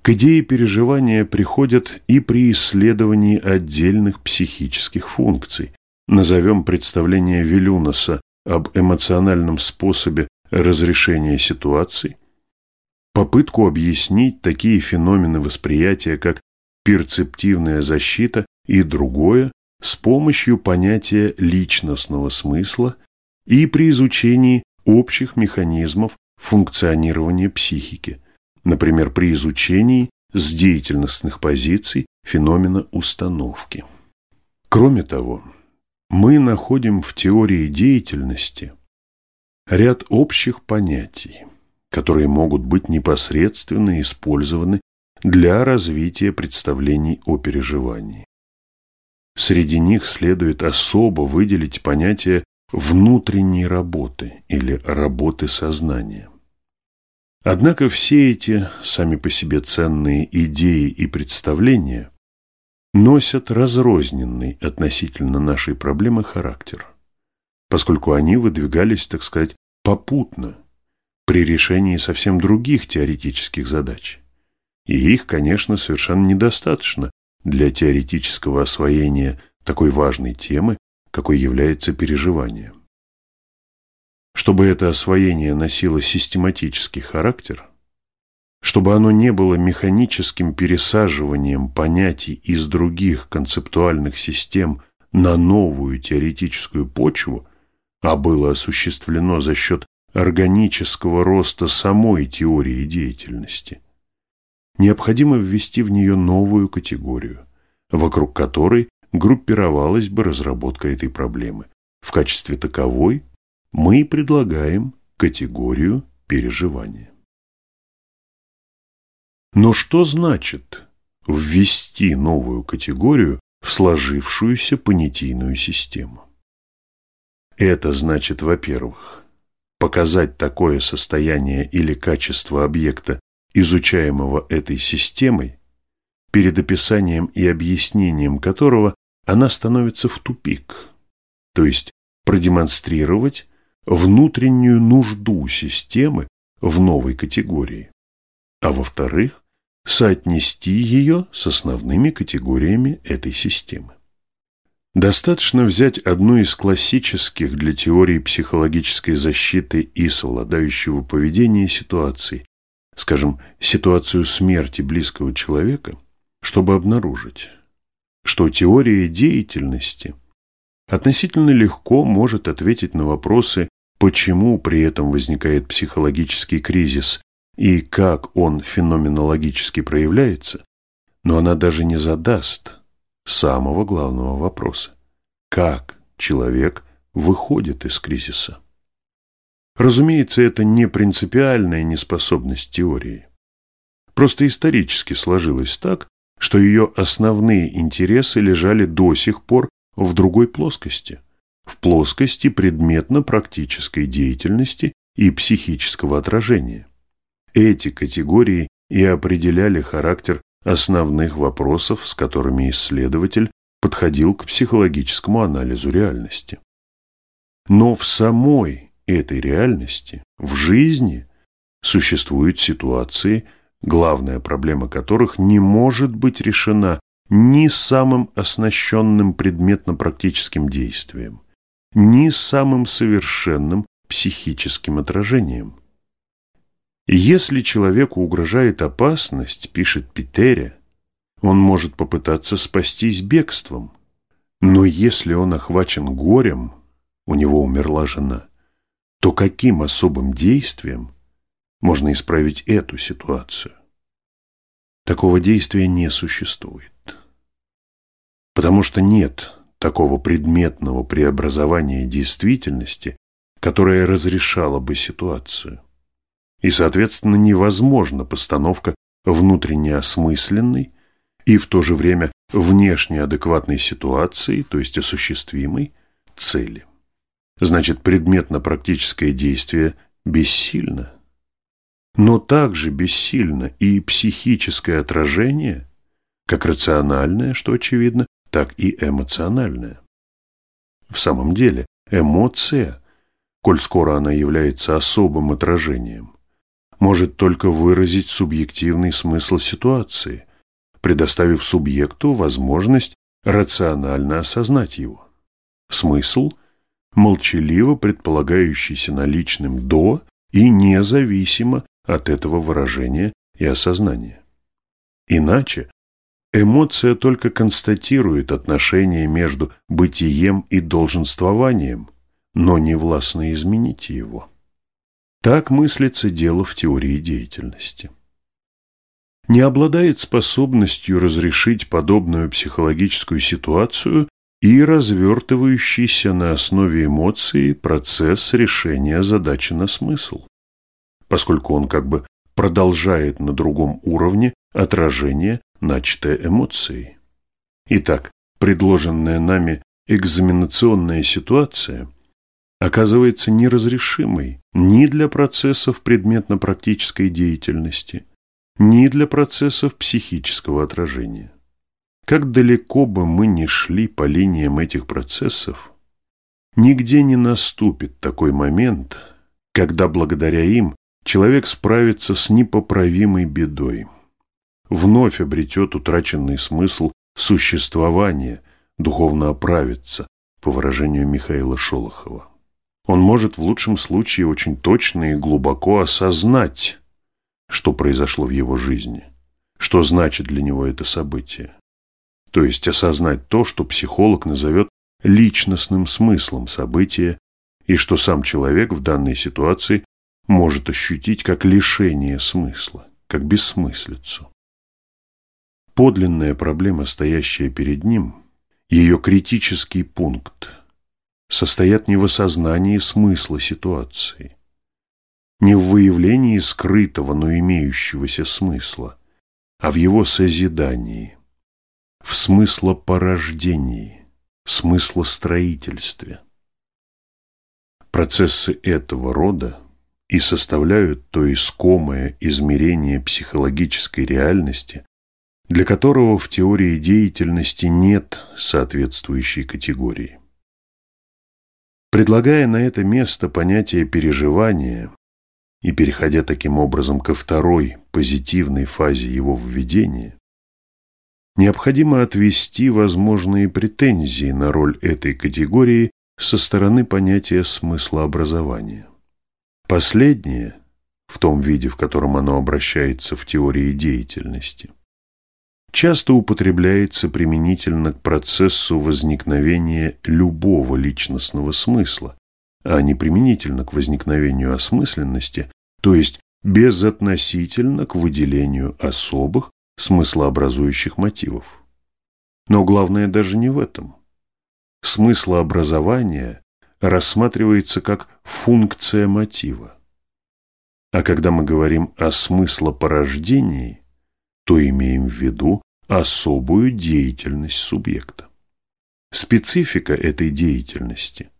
К идее переживания приходят и при исследовании отдельных психических функций. Назовем представление Вилюнаса об эмоциональном способе разрешения ситуаций, попытку объяснить такие феномены восприятия, как перцептивная защита и другое, с помощью понятия личностного смысла и при изучении общих механизмов функционирования психики, например, при изучении с деятельностных позиций феномена установки. Кроме того, мы находим в теории деятельности ряд общих понятий, которые могут быть непосредственно использованы для развития представлений о переживании. Среди них следует особо выделить понятие внутренней работы или работы сознания. Однако все эти сами по себе ценные идеи и представления носят разрозненный относительно нашей проблемы характер, поскольку они выдвигались, так сказать, попутно при решении совсем других теоретических задач. И их, конечно, совершенно недостаточно для теоретического освоения такой важной темы, какой является переживание. Чтобы это освоение носило систематический характер, чтобы оно не было механическим пересаживанием понятий из других концептуальных систем на новую теоретическую почву, а было осуществлено за счет органического роста самой теории деятельности, необходимо ввести в нее новую категорию, вокруг которой группировалась бы разработка этой проблемы. В качестве таковой мы предлагаем категорию переживания. Но что значит ввести новую категорию в сложившуюся понятийную систему? Это значит, во-первых, показать такое состояние или качество объекта, изучаемого этой системой, перед описанием и объяснением которого она становится в тупик, то есть продемонстрировать внутреннюю нужду системы в новой категории, а во-вторых, соотнести ее с основными категориями этой системы. Достаточно взять одну из классических для теории психологической защиты и совладающего поведения ситуаций, скажем, ситуацию смерти близкого человека, чтобы обнаружить, что теория деятельности относительно легко может ответить на вопросы, почему при этом возникает психологический кризис и как он феноменологически проявляется, но она даже не задаст самого главного вопроса. Как человек выходит из кризиса? Разумеется, это не принципиальная неспособность теории. Просто исторически сложилось так, что ее основные интересы лежали до сих пор в другой плоскости, в плоскости предметно-практической деятельности и психического отражения. Эти категории и определяли характер основных вопросов, с которыми исследователь подходил к психологическому анализу реальности. Но в самой этой реальности, в жизни, существуют ситуации, главная проблема которых не может быть решена ни самым оснащенным предметно-практическим действием, ни самым совершенным психическим отражением. Если человеку угрожает опасность, пишет Питере, он может попытаться спастись бегством. Но если он охвачен горем, у него умерла жена, то каким особым действием можно исправить эту ситуацию? Такого действия не существует. Потому что нет такого предметного преобразования действительности, которое разрешало бы ситуацию и, соответственно, невозможна постановка внутренне осмысленной и в то же время внешне адекватной ситуации, то есть осуществимой, цели. Значит, предметно-практическое действие бессильно. Но также бессильно и психическое отражение, как рациональное, что очевидно, так и эмоциональное. В самом деле, эмоция, коль скоро она является особым отражением, может только выразить субъективный смысл ситуации, предоставив субъекту возможность рационально осознать его. Смысл, молчаливо предполагающийся наличным «до» и независимо от этого выражения и осознания. Иначе эмоция только констатирует отношение между бытием и долженствованием, но не властно изменить его. Так мыслится дело в теории деятельности. Не обладает способностью разрешить подобную психологическую ситуацию и развертывающийся на основе эмоций процесс решения задачи на смысл, поскольку он как бы продолжает на другом уровне отражение начатой эмоцией. Итак, предложенная нами экзаменационная ситуация оказывается неразрешимой ни для процессов предметно-практической деятельности, ни для процессов психического отражения. Как далеко бы мы ни шли по линиям этих процессов, нигде не наступит такой момент, когда благодаря им человек справится с непоправимой бедой. вновь обретет утраченный смысл существования, духовно оправится, по выражению Михаила Шолохова. Он может в лучшем случае очень точно и глубоко осознать, что произошло в его жизни, что значит для него это событие. То есть осознать то, что психолог назовет личностным смыслом события и что сам человек в данной ситуации может ощутить как лишение смысла, как бессмыслицу. Подлинная проблема, стоящая перед ним, ее критический пункт, состоят не в осознании смысла ситуации, не в выявлении скрытого, но имеющегося смысла, а в его созидании, в смыслопорождении, смыслостроительстве. Процессы этого рода и составляют то искомое измерение психологической реальности, для которого в теории деятельности нет соответствующей категории. Предлагая на это место понятие переживания и переходя таким образом ко второй позитивной фазе его введения, необходимо отвести возможные претензии на роль этой категории со стороны понятия смысла образования. Последнее, в том виде, в котором оно обращается в теории деятельности, часто употребляется применительно к процессу возникновения любого личностного смысла, а не применительно к возникновению осмысленности, то есть безотносительно к выделению особых смыслообразующих мотивов. Но главное даже не в этом – смыслообразование рассматривается как функция мотива. А когда мы говорим о смыслопорождении, то имеем в виду особую деятельность субъекта. Специфика этой деятельности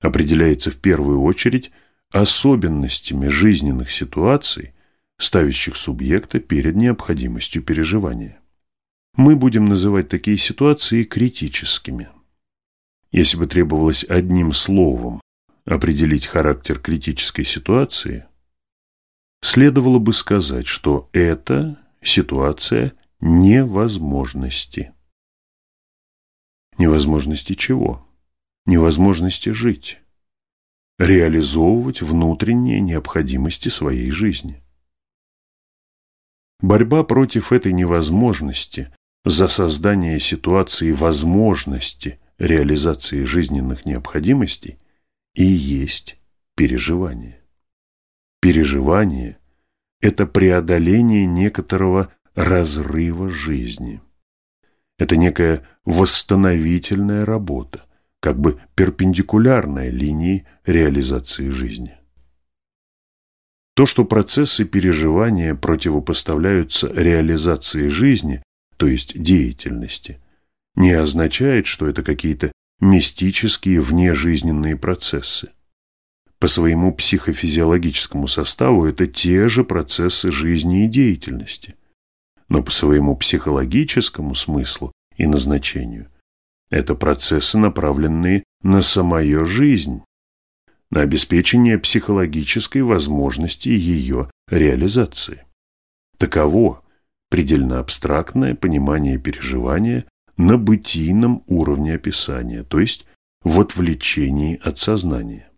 определяется в первую очередь особенностями жизненных ситуаций, ставящих субъекта перед необходимостью переживания. Мы будем называть такие ситуации критическими – если бы требовалось одним словом определить характер критической ситуации, следовало бы сказать, что это ситуация невозможности. Невозможности чего? Невозможности жить. Реализовывать внутренние необходимости своей жизни. Борьба против этой невозможности за создание ситуации возможности реализации жизненных необходимостей и есть переживание. Переживание – это преодоление некоторого разрыва жизни. Это некая восстановительная работа, как бы перпендикулярная линии реализации жизни. То, что процессы переживания противопоставляются реализации жизни, то есть деятельности – не означает, что это какие-то мистические внежизненные процессы. По своему психофизиологическому составу это те же процессы жизни и деятельности. Но по своему психологическому смыслу и назначению это процессы, направленные на самую жизнь, на обеспечение психологической возможности ее реализации. Таково предельно абстрактное понимание переживания на бытийном уровне описания, то есть в отвлечении от сознания.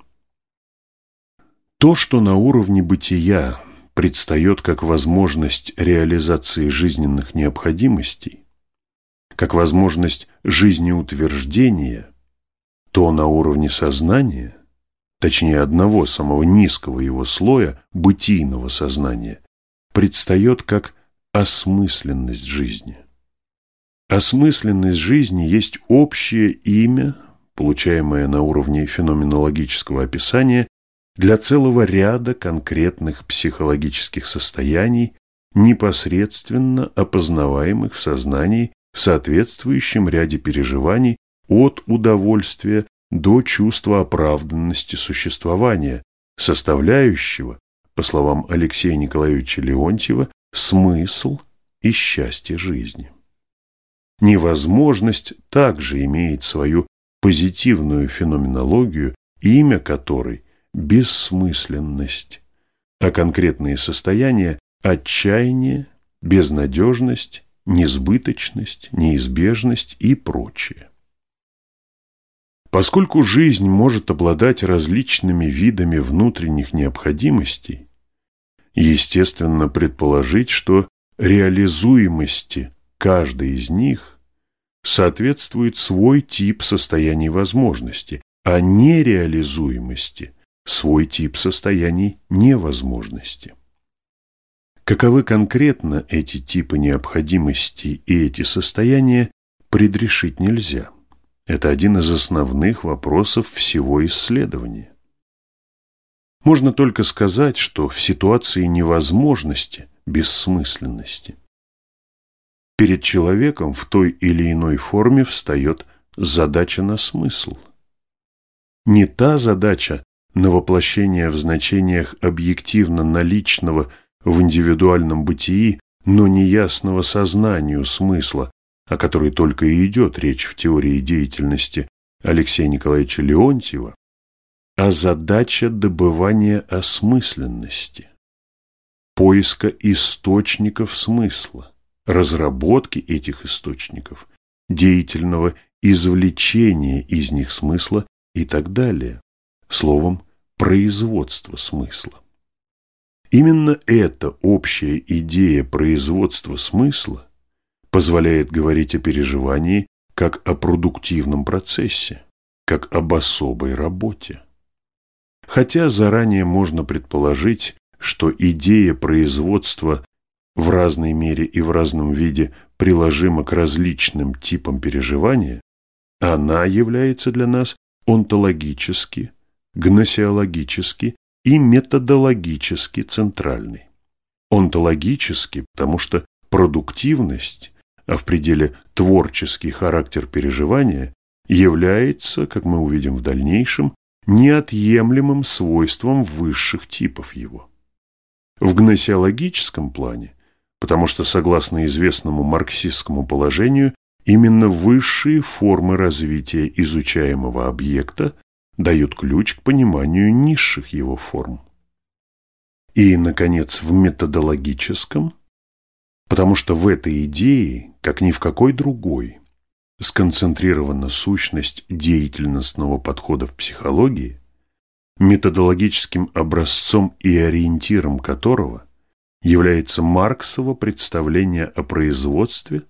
То, что на уровне бытия предстает как возможность реализации жизненных необходимостей, как возможность жизнеутверждения, то на уровне сознания, точнее одного самого низкого его слоя, бытийного сознания, предстает как осмысленность жизни. Осмысленность жизни есть общее имя, получаемое на уровне феноменологического описания, для целого ряда конкретных психологических состояний, непосредственно опознаваемых в сознании в соответствующем ряде переживаний от удовольствия до чувства оправданности существования, составляющего, по словам Алексея Николаевича Леонтьева, смысл и счастье жизни. Невозможность также имеет свою позитивную феноменологию, имя которой – бессмысленность, а конкретные состояния – отчаяние безнадежность, несбыточность, неизбежность и прочее. Поскольку жизнь может обладать различными видами внутренних необходимостей, естественно предположить, что реализуемости каждой из них соответствует свой тип состояний возможности, а нереализуемости – свой тип состояний невозможности. Каковы конкретно эти типы необходимости и эти состояния, предрешить нельзя. Это один из основных вопросов всего исследования. Можно только сказать, что в ситуации невозможности, бессмысленности, перед человеком в той или иной форме встает задача на смысл. Не та задача на воплощение в значениях объективно наличного в индивидуальном бытии, но неясного сознанию смысла, о которой только и идет речь в теории деятельности Алексея Николаевича Леонтьева, а задача добывания осмысленности, поиска источников смысла, разработки этих источников, деятельного извлечения из них смысла и так далее, словом, производства смысла. Именно эта общая идея производства смысла позволяет говорить о переживании как о продуктивном процессе, как об особой работе. Хотя заранее можно предположить, что идея производства в разной мере и в разном виде приложима к различным типам переживания, она является для нас онтологически, гносеологически и методологически центральной. Онтологически, потому что продуктивность а в пределе творческий характер переживания является, как мы увидим в дальнейшем, неотъемлемым свойством высших типов его. В гносеологическом плане, потому что, согласно известному марксистскому положению, именно высшие формы развития изучаемого объекта дают ключ к пониманию низших его форм. И, наконец, в методологическом – потому что в этой идее, как ни в какой другой, сконцентрирована сущность деятельностного подхода в психологии, методологическим образцом и ориентиром которого является Марксово представление о производстве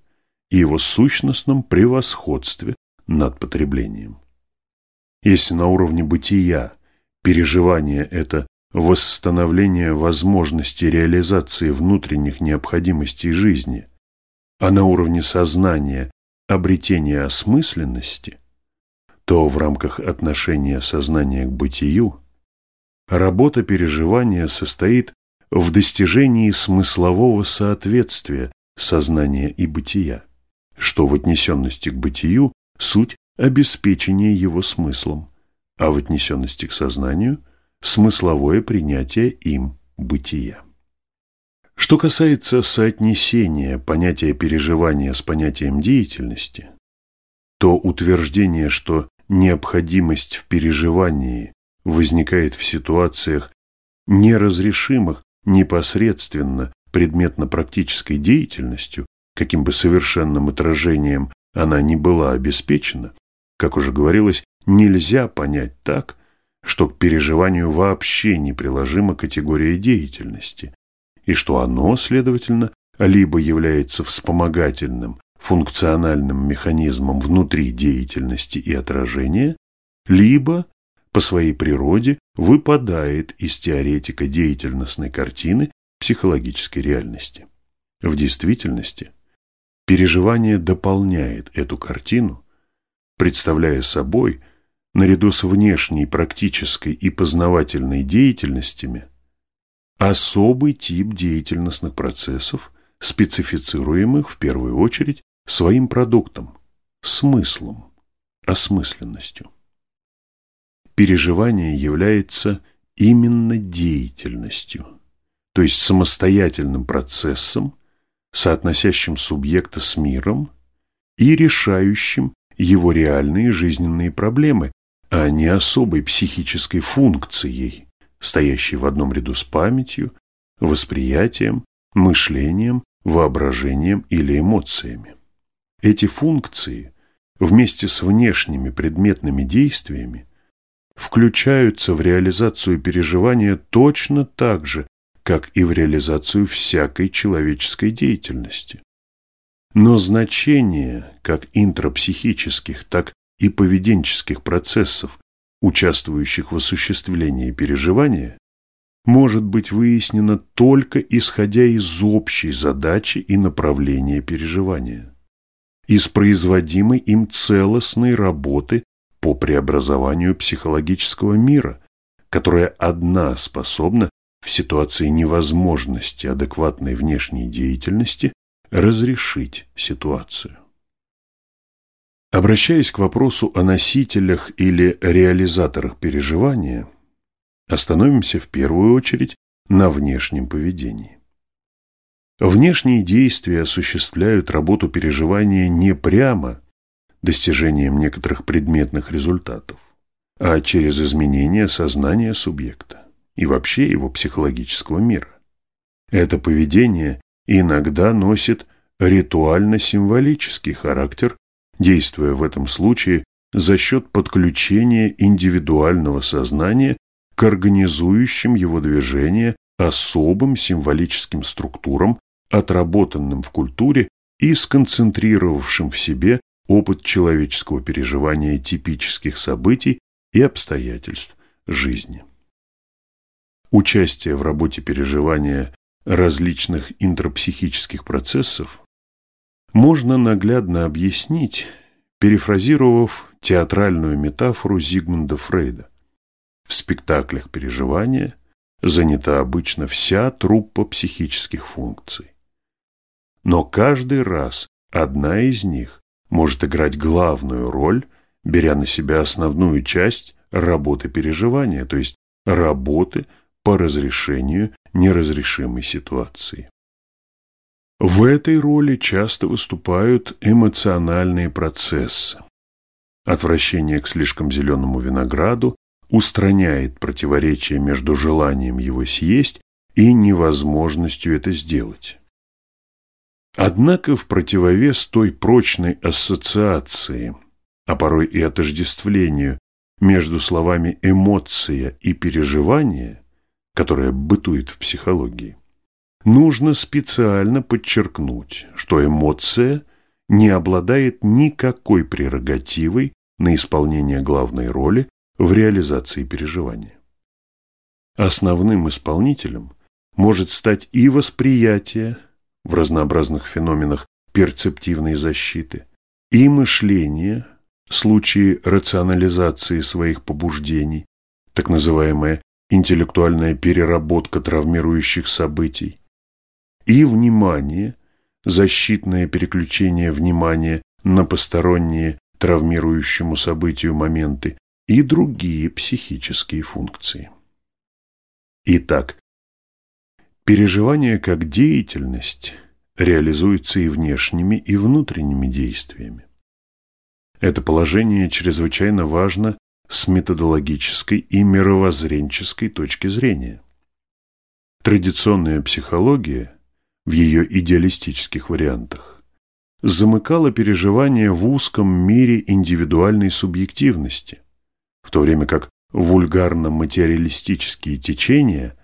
и его сущностном превосходстве над потреблением. Если на уровне бытия переживание это восстановление возможности реализации внутренних необходимостей жизни, а на уровне сознания обретение осмысленности, то в рамках отношения сознания к бытию работа переживания состоит в достижении смыслового соответствия сознания и бытия, что в отнесенности к бытию суть обеспечения его смыслом, а в отнесенности к сознанию – смысловое принятие им бытия. Что касается соотнесения понятия переживания с понятием деятельности, то утверждение, что необходимость в переживании возникает в ситуациях неразрешимых непосредственно предметно-практической деятельностью, каким бы совершенным отражением она ни была обеспечена, как уже говорилось, нельзя понять так, что к переживанию вообще неприложима категория деятельности, и что оно, следовательно, либо является вспомогательным, функциональным механизмом внутри деятельности и отражения, либо по своей природе выпадает из теоретика деятельностной картины психологической реальности. В действительности переживание дополняет эту картину, представляя собой – наряду с внешней практической и познавательной деятельностями, особый тип деятельностных процессов, специфицируемых в первую очередь своим продуктом, смыслом, осмысленностью. Переживание является именно деятельностью, то есть самостоятельным процессом, соотносящим субъекта с миром и решающим его реальные жизненные проблемы, а не особой психической функцией, стоящей в одном ряду с памятью, восприятием, мышлением воображением или эмоциями. Эти функции вместе с внешними предметными действиями включаются в реализацию переживания точно так же, как и в реализацию всякой человеческой деятельности. Но значение как интрапсихических, так и поведенческих процессов, участвующих в осуществлении переживания, может быть выяснено только исходя из общей задачи и направления переживания, из производимой им целостной работы по преобразованию психологического мира, которая одна способна в ситуации невозможности адекватной внешней деятельности разрешить ситуацию. Обращаясь к вопросу о носителях или реализаторах переживания, остановимся в первую очередь на внешнем поведении. Внешние действия осуществляют работу переживания не прямо достижением некоторых предметных результатов, а через изменение сознания субъекта и вообще его психологического мира. Это поведение иногда носит ритуально-символический характер, действуя в этом случае за счет подключения индивидуального сознания к организующим его движение особым символическим структурам, отработанным в культуре и сконцентрировавшим в себе опыт человеческого переживания типических событий и обстоятельств жизни. Участие в работе переживания различных интрапсихических процессов можно наглядно объяснить, перефразировав театральную метафору Зигмунда Фрейда. В спектаклях переживания занята обычно вся труппа психических функций. Но каждый раз одна из них может играть главную роль, беря на себя основную часть работы переживания, то есть работы по разрешению неразрешимой ситуации. В этой роли часто выступают эмоциональные процессы. Отвращение к слишком зеленому винограду устраняет противоречие между желанием его съесть и невозможностью это сделать. Однако в противовес той прочной ассоциации, а порой и отождествлению между словами «эмоция» и «переживание», которая бытует в психологии, нужно специально подчеркнуть, что эмоция не обладает никакой прерогативой на исполнение главной роли в реализации переживания. Основным исполнителем может стать и восприятие в разнообразных феноменах перцептивной защиты, и мышление в случае рационализации своих побуждений, так называемая интеллектуальная переработка травмирующих событий, и внимание, защитное переключение внимания на посторонние травмирующему событию моменты и другие психические функции. Итак, переживание как деятельность реализуется и внешними, и внутренними действиями. Это положение чрезвычайно важно с методологической и мировоззренческой точки зрения. Традиционная психология в ее идеалистических вариантах замыкала переживания в узком мире индивидуальной субъективности, в то время как вульгарно-материалистические течения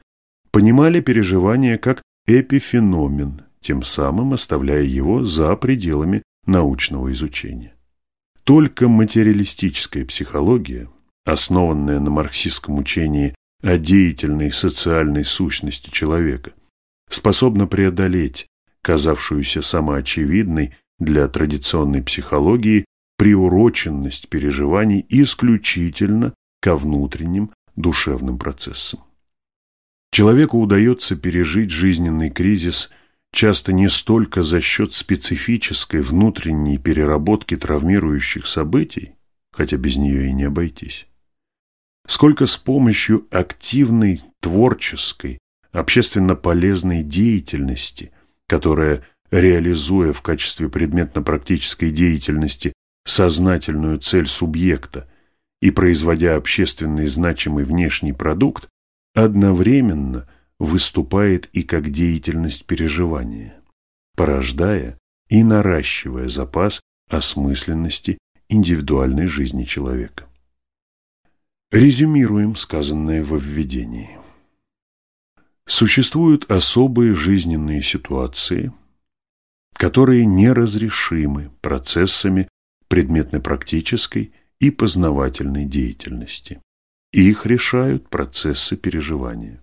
понимали переживания как эпифеномен, тем самым оставляя его за пределами научного изучения. Только материалистическая психология, основанная на марксистском учении о деятельной социальной сущности человека, способна преодолеть казавшуюся самоочевидной для традиционной психологии приуроченность переживаний исключительно ко внутренним душевным процессам. Человеку удается пережить жизненный кризис часто не столько за счет специфической внутренней переработки травмирующих событий, хотя без нее и не обойтись, сколько с помощью активной, творческой, общественно полезной деятельности, которая, реализуя в качестве предметно-практической деятельности сознательную цель субъекта и производя общественный значимый внешний продукт, одновременно выступает и как деятельность переживания. порождая и наращивая запас осмысленности индивидуальной жизни человека. Резюмируем сказанное во введении. Существуют особые жизненные ситуации, которые неразрешимы процессами предметно-практической и познавательной деятельности. Их решают процессы переживания.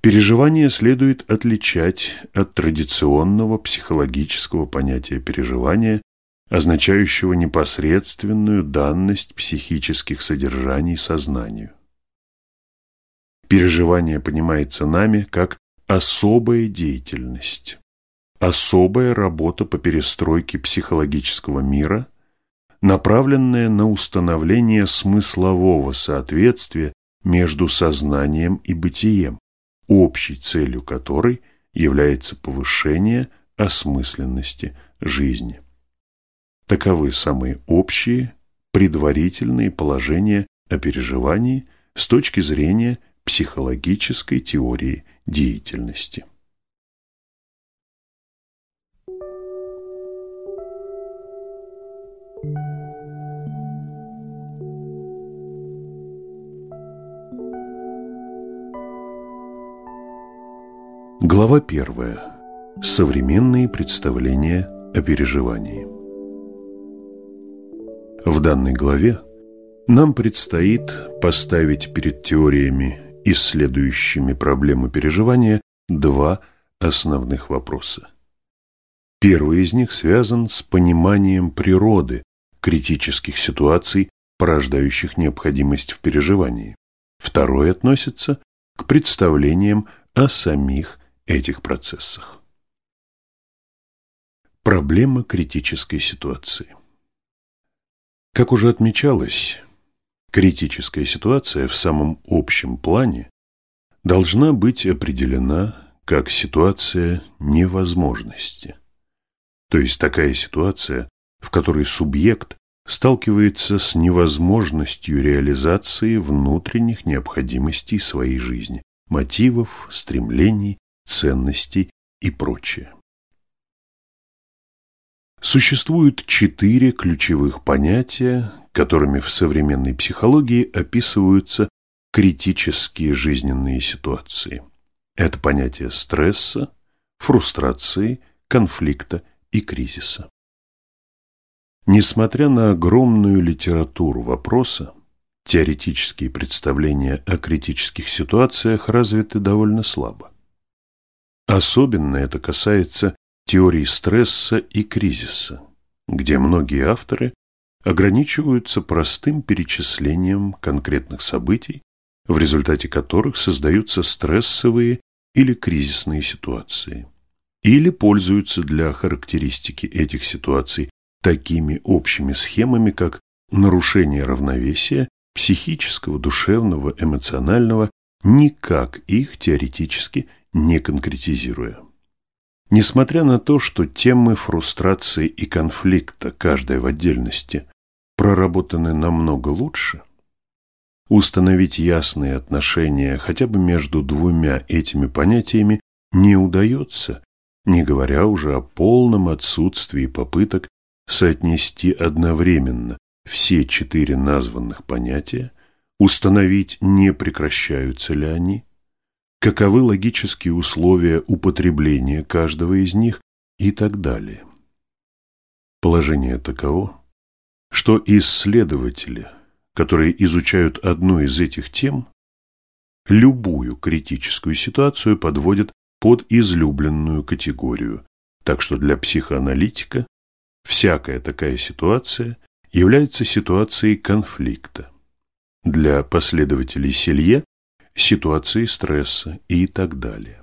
Переживание следует отличать от традиционного психологического понятия переживания, означающего непосредственную данность психических содержаний сознанию. Переживание понимается нами как особая деятельность, особая работа по перестройке психологического мира, направленная на установление смыслового соответствия между сознанием и бытием, общей целью которой является повышение осмысленности жизни. Таковы самые общие, предварительные положения о переживании с точки зрения психологической теории деятельности. Глава первая. Современные представления о переживании. В данной главе нам предстоит поставить перед теориями, исследующими проблемы переживания, два основных вопроса. Первый из них связан с пониманием природы критических ситуаций, порождающих необходимость в переживании. Второй относится к представлениям о самих этих процессах. Проблема критической ситуации. Как уже отмечалось, критическая ситуация в самом общем плане должна быть определена как ситуация невозможности. То есть такая ситуация, в которой субъект сталкивается с невозможностью реализации внутренних необходимостей своей жизни, мотивов, стремлений, ценностей и прочее. Существуют четыре ключевых понятия, которыми в современной психологии описываются критические жизненные ситуации. Это понятие стресса, фрустрации, конфликта и кризиса. Несмотря на огромную литературу вопроса, теоретические представления о критических ситуациях развиты довольно слабо. Особенно это касается теории стресса и кризиса, где многие авторы ограничиваются простым перечислением конкретных событий, в результате которых создаются стрессовые или кризисные ситуации, или пользуются для характеристики этих ситуаций такими общими схемами, как нарушение равновесия психического, душевного, эмоционального, никак их теоретически не конкретизируя. Несмотря на то, что темы фрустрации и конфликта, каждая в отдельности, проработаны намного лучше, установить ясные отношения хотя бы между двумя этими понятиями не удается, не говоря уже о полном отсутствии попыток соотнести одновременно все четыре названных понятия, установить, не прекращаются ли они, каковы логические условия употребления каждого из них и так далее. Положение таково, что исследователи, которые изучают одну из этих тем, любую критическую ситуацию подводят под излюбленную категорию, так что для психоаналитика всякая такая ситуация является ситуацией конфликта. Для последователей Селье ситуации стресса и так далее.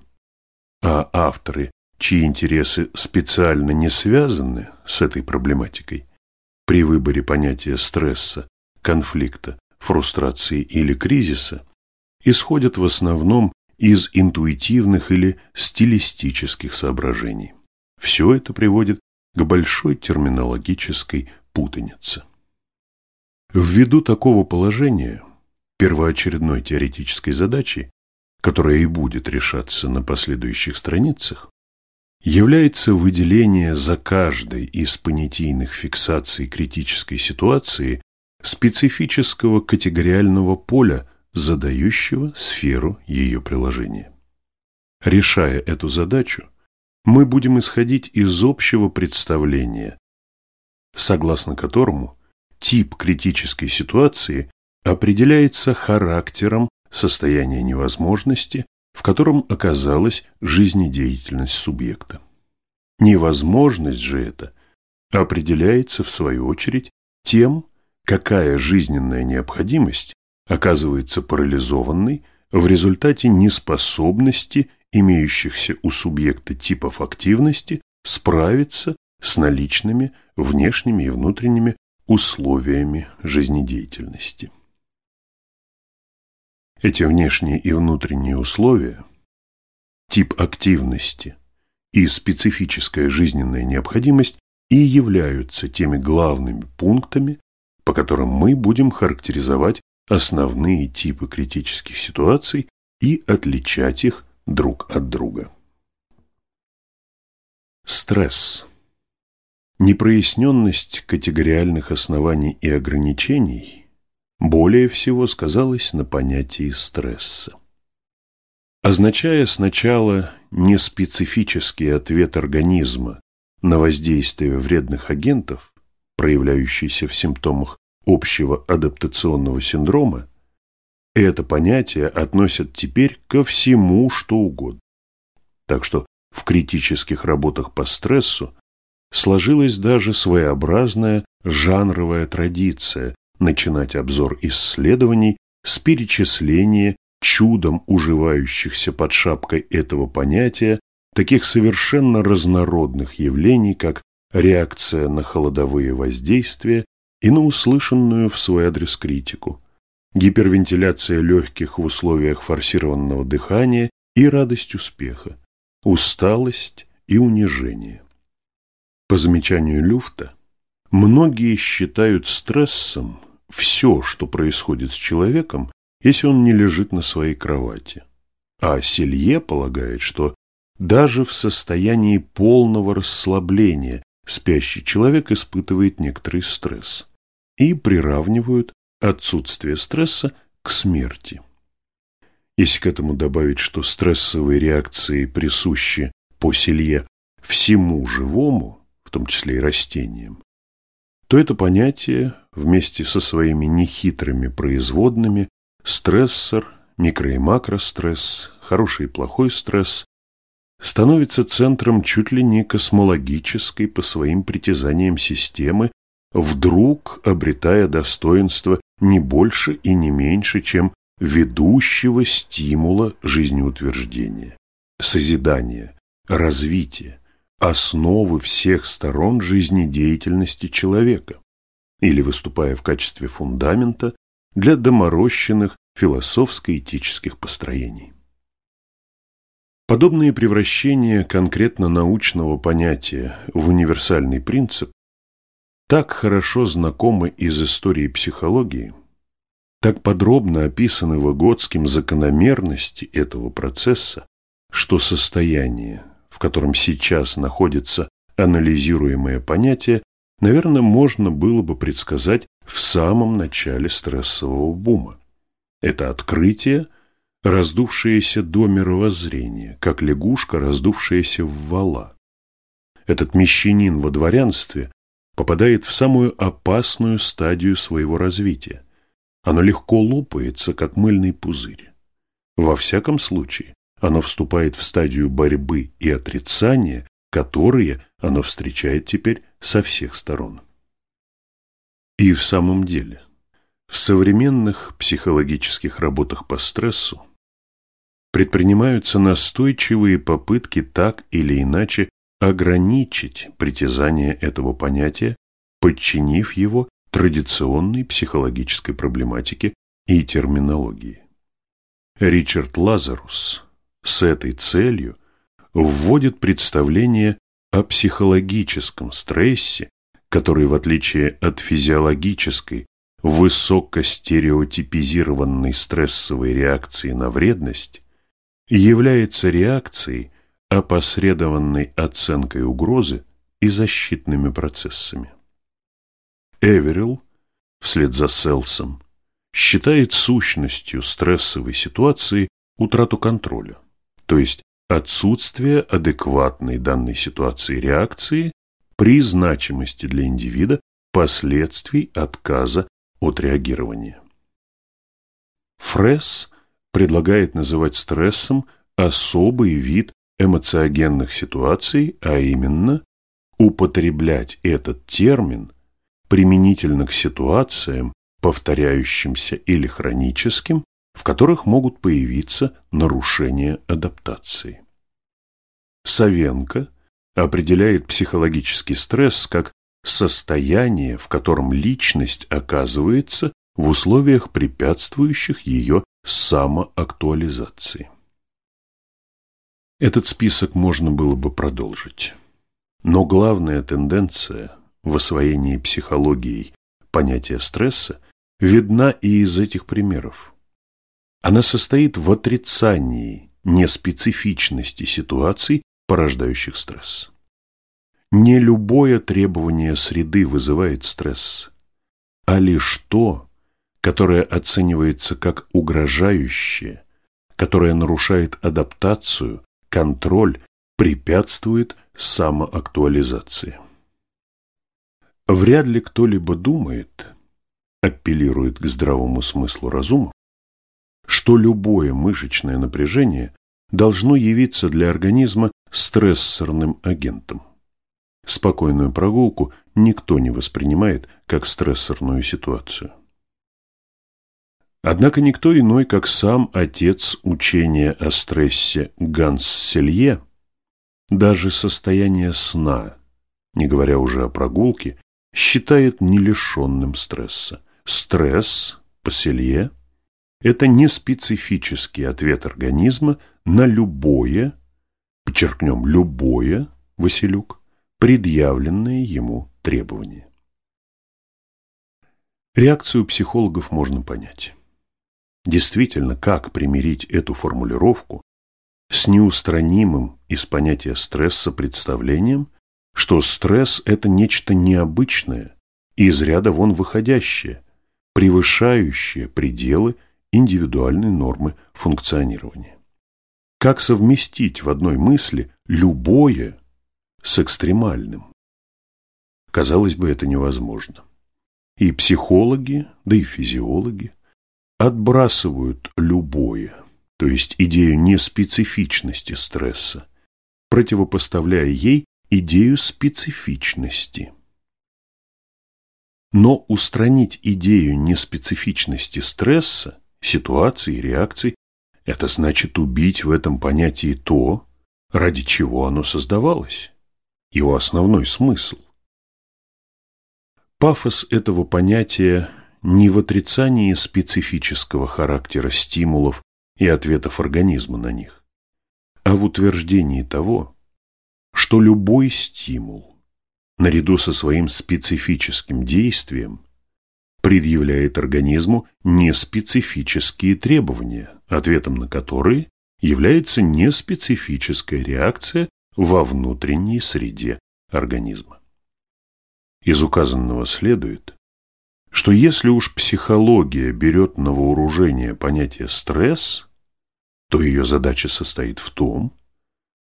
А авторы, чьи интересы специально не связаны с этой проблематикой, при выборе понятия стресса, конфликта, фрустрации или кризиса, исходят в основном из интуитивных или стилистических соображений. Все это приводит к большой терминологической путанице. Ввиду такого положения первоочередной теоретической задачей, которая и будет решаться на последующих страницах, является выделение за каждой из понятийных фиксаций критической ситуации специфического категориального поля, задающего сферу ее приложения. Решая эту задачу, мы будем исходить из общего представления, согласно которому тип критической ситуации определяется характером состояния невозможности, в котором оказалась жизнедеятельность субъекта. Невозможность же это определяется, в свою очередь, тем, какая жизненная необходимость оказывается парализованной в результате неспособности имеющихся у субъекта типов активности справиться с наличными внешними и внутренними условиями жизнедеятельности. Эти внешние и внутренние условия, тип активности и специфическая жизненная необходимость и являются теми главными пунктами, по которым мы будем характеризовать основные типы критических ситуаций и отличать их друг от друга. Стресс. Непроясненность категориальных оснований и ограничений более всего сказалась на понятии стресса. Означая сначала неспецифический ответ организма на воздействие вредных агентов, проявляющийся в симптомах общего адаптационного синдрома, это понятие относят теперь ко всему, что угодно. Так что в критических работах по стрессу сложилась даже своеобразная жанровая традиция начинать обзор исследований с перечисления чудом уживающихся под шапкой этого понятия таких совершенно разнородных явлений, как реакция на холодовые воздействия и на услышанную в свой адрес критику, гипервентиляция легких в условиях форсированного дыхания и радость успеха, усталость и унижение. По замечанию Люфта, многие считают стрессом все, что происходит с человеком, если он не лежит на своей кровати. А Селье полагает, что даже в состоянии полного расслабления спящий человек испытывает некоторый стресс и приравнивают отсутствие стресса к смерти. Если к этому добавить, что стрессовые реакции присущи по Селье всему живому, том числе и растениям, то это понятие вместе со своими нехитрыми производными стрессор, микро- и макростресс, хороший и плохой стресс становится центром чуть ли не космологической по своим притязаниям системы, вдруг обретая достоинство не больше и не меньше, чем ведущего стимула жизнеутверждения, созидания, развития, основы всех сторон жизнедеятельности человека или выступая в качестве фундамента для доморощенных философско-этических построений. Подобные превращения конкретно научного понятия в универсальный принцип так хорошо знакомы из истории психологии, так подробно описаны Выгодским закономерности этого процесса, что состояние в котором сейчас находится анализируемое понятие, наверное, можно было бы предсказать в самом начале стрессового бума. Это открытие, раздувшееся до мировоззрения, как лягушка, раздувшаяся в вала. Этот мещанин во дворянстве попадает в самую опасную стадию своего развития. Оно легко лопается, как мыльный пузырь. Во всяком случае, оно вступает в стадию борьбы и отрицания, которые оно встречает теперь со всех сторон. И в самом деле, в современных психологических работах по стрессу предпринимаются настойчивые попытки так или иначе ограничить притязание этого понятия, подчинив его традиционной психологической проблематике и терминологии. Ричард Лазарус с этой целью вводит представление о психологическом стрессе, который, в отличие от физиологической, высокостереотипизированной стрессовой реакции на вредность, является реакцией, опосредованной оценкой угрозы и защитными процессами. Эверилл, вслед за Селсом, считает сущностью стрессовой ситуации утрату контроля, то есть отсутствие адекватной данной ситуации реакции при значимости для индивида последствий отказа от реагирования. Фресс предлагает называть стрессом особый вид эмоциогенных ситуаций, а именно употреблять этот термин применительно к ситуациям, повторяющимся или хроническим, в которых могут появиться нарушения адаптации. Савенко определяет психологический стресс как состояние, в котором личность оказывается в условиях, препятствующих ее самоактуализации. Этот список можно было бы продолжить. Но главная тенденция в освоении психологией понятия стресса видна и из этих примеров. Она состоит в отрицании неспецифичности ситуаций, порождающих стресс. Не любое требование среды вызывает стресс, а лишь то, которое оценивается как угрожающее, которое нарушает адаптацию, контроль, препятствует самоактуализации. Вряд ли кто-либо думает, апеллирует к здравому смыслу разума, что любое мышечное напряжение должно явиться для организма стрессорным агентом. Спокойную прогулку никто не воспринимает как стрессорную ситуацию. Однако никто иной, как сам отец учения о стрессе Ганс Селье, даже состояние сна, не говоря уже о прогулке, считает не лишенным стресса. Стресс по Селье – это не специфический ответ организма на любое, подчеркнем, любое, Василюк, предъявленное ему требование. Реакцию психологов можно понять. Действительно, как примирить эту формулировку с неустранимым из понятия стресса представлением, что стресс – это нечто необычное и из ряда вон выходящее, превышающее пределы индивидуальной нормы функционирования. Как совместить в одной мысли любое с экстремальным? Казалось бы, это невозможно. И психологи, да и физиологи отбрасывают любое, то есть идею неспецифичности стресса, противопоставляя ей идею специфичности. Но устранить идею неспецифичности стресса, ситуации, реакций, это значит убить в этом понятии то, ради чего оно создавалось, его основной смысл. Пафос этого понятия не в отрицании специфического характера стимулов и ответов организма на них, а в утверждении того, что любой стимул, наряду со своим специфическим действием, предъявляет организму неспецифические требования, ответом на которые является неспецифическая реакция во внутренней среде организма. Из указанного следует, что если уж психология берет на вооружение понятие «стресс», то ее задача состоит в том,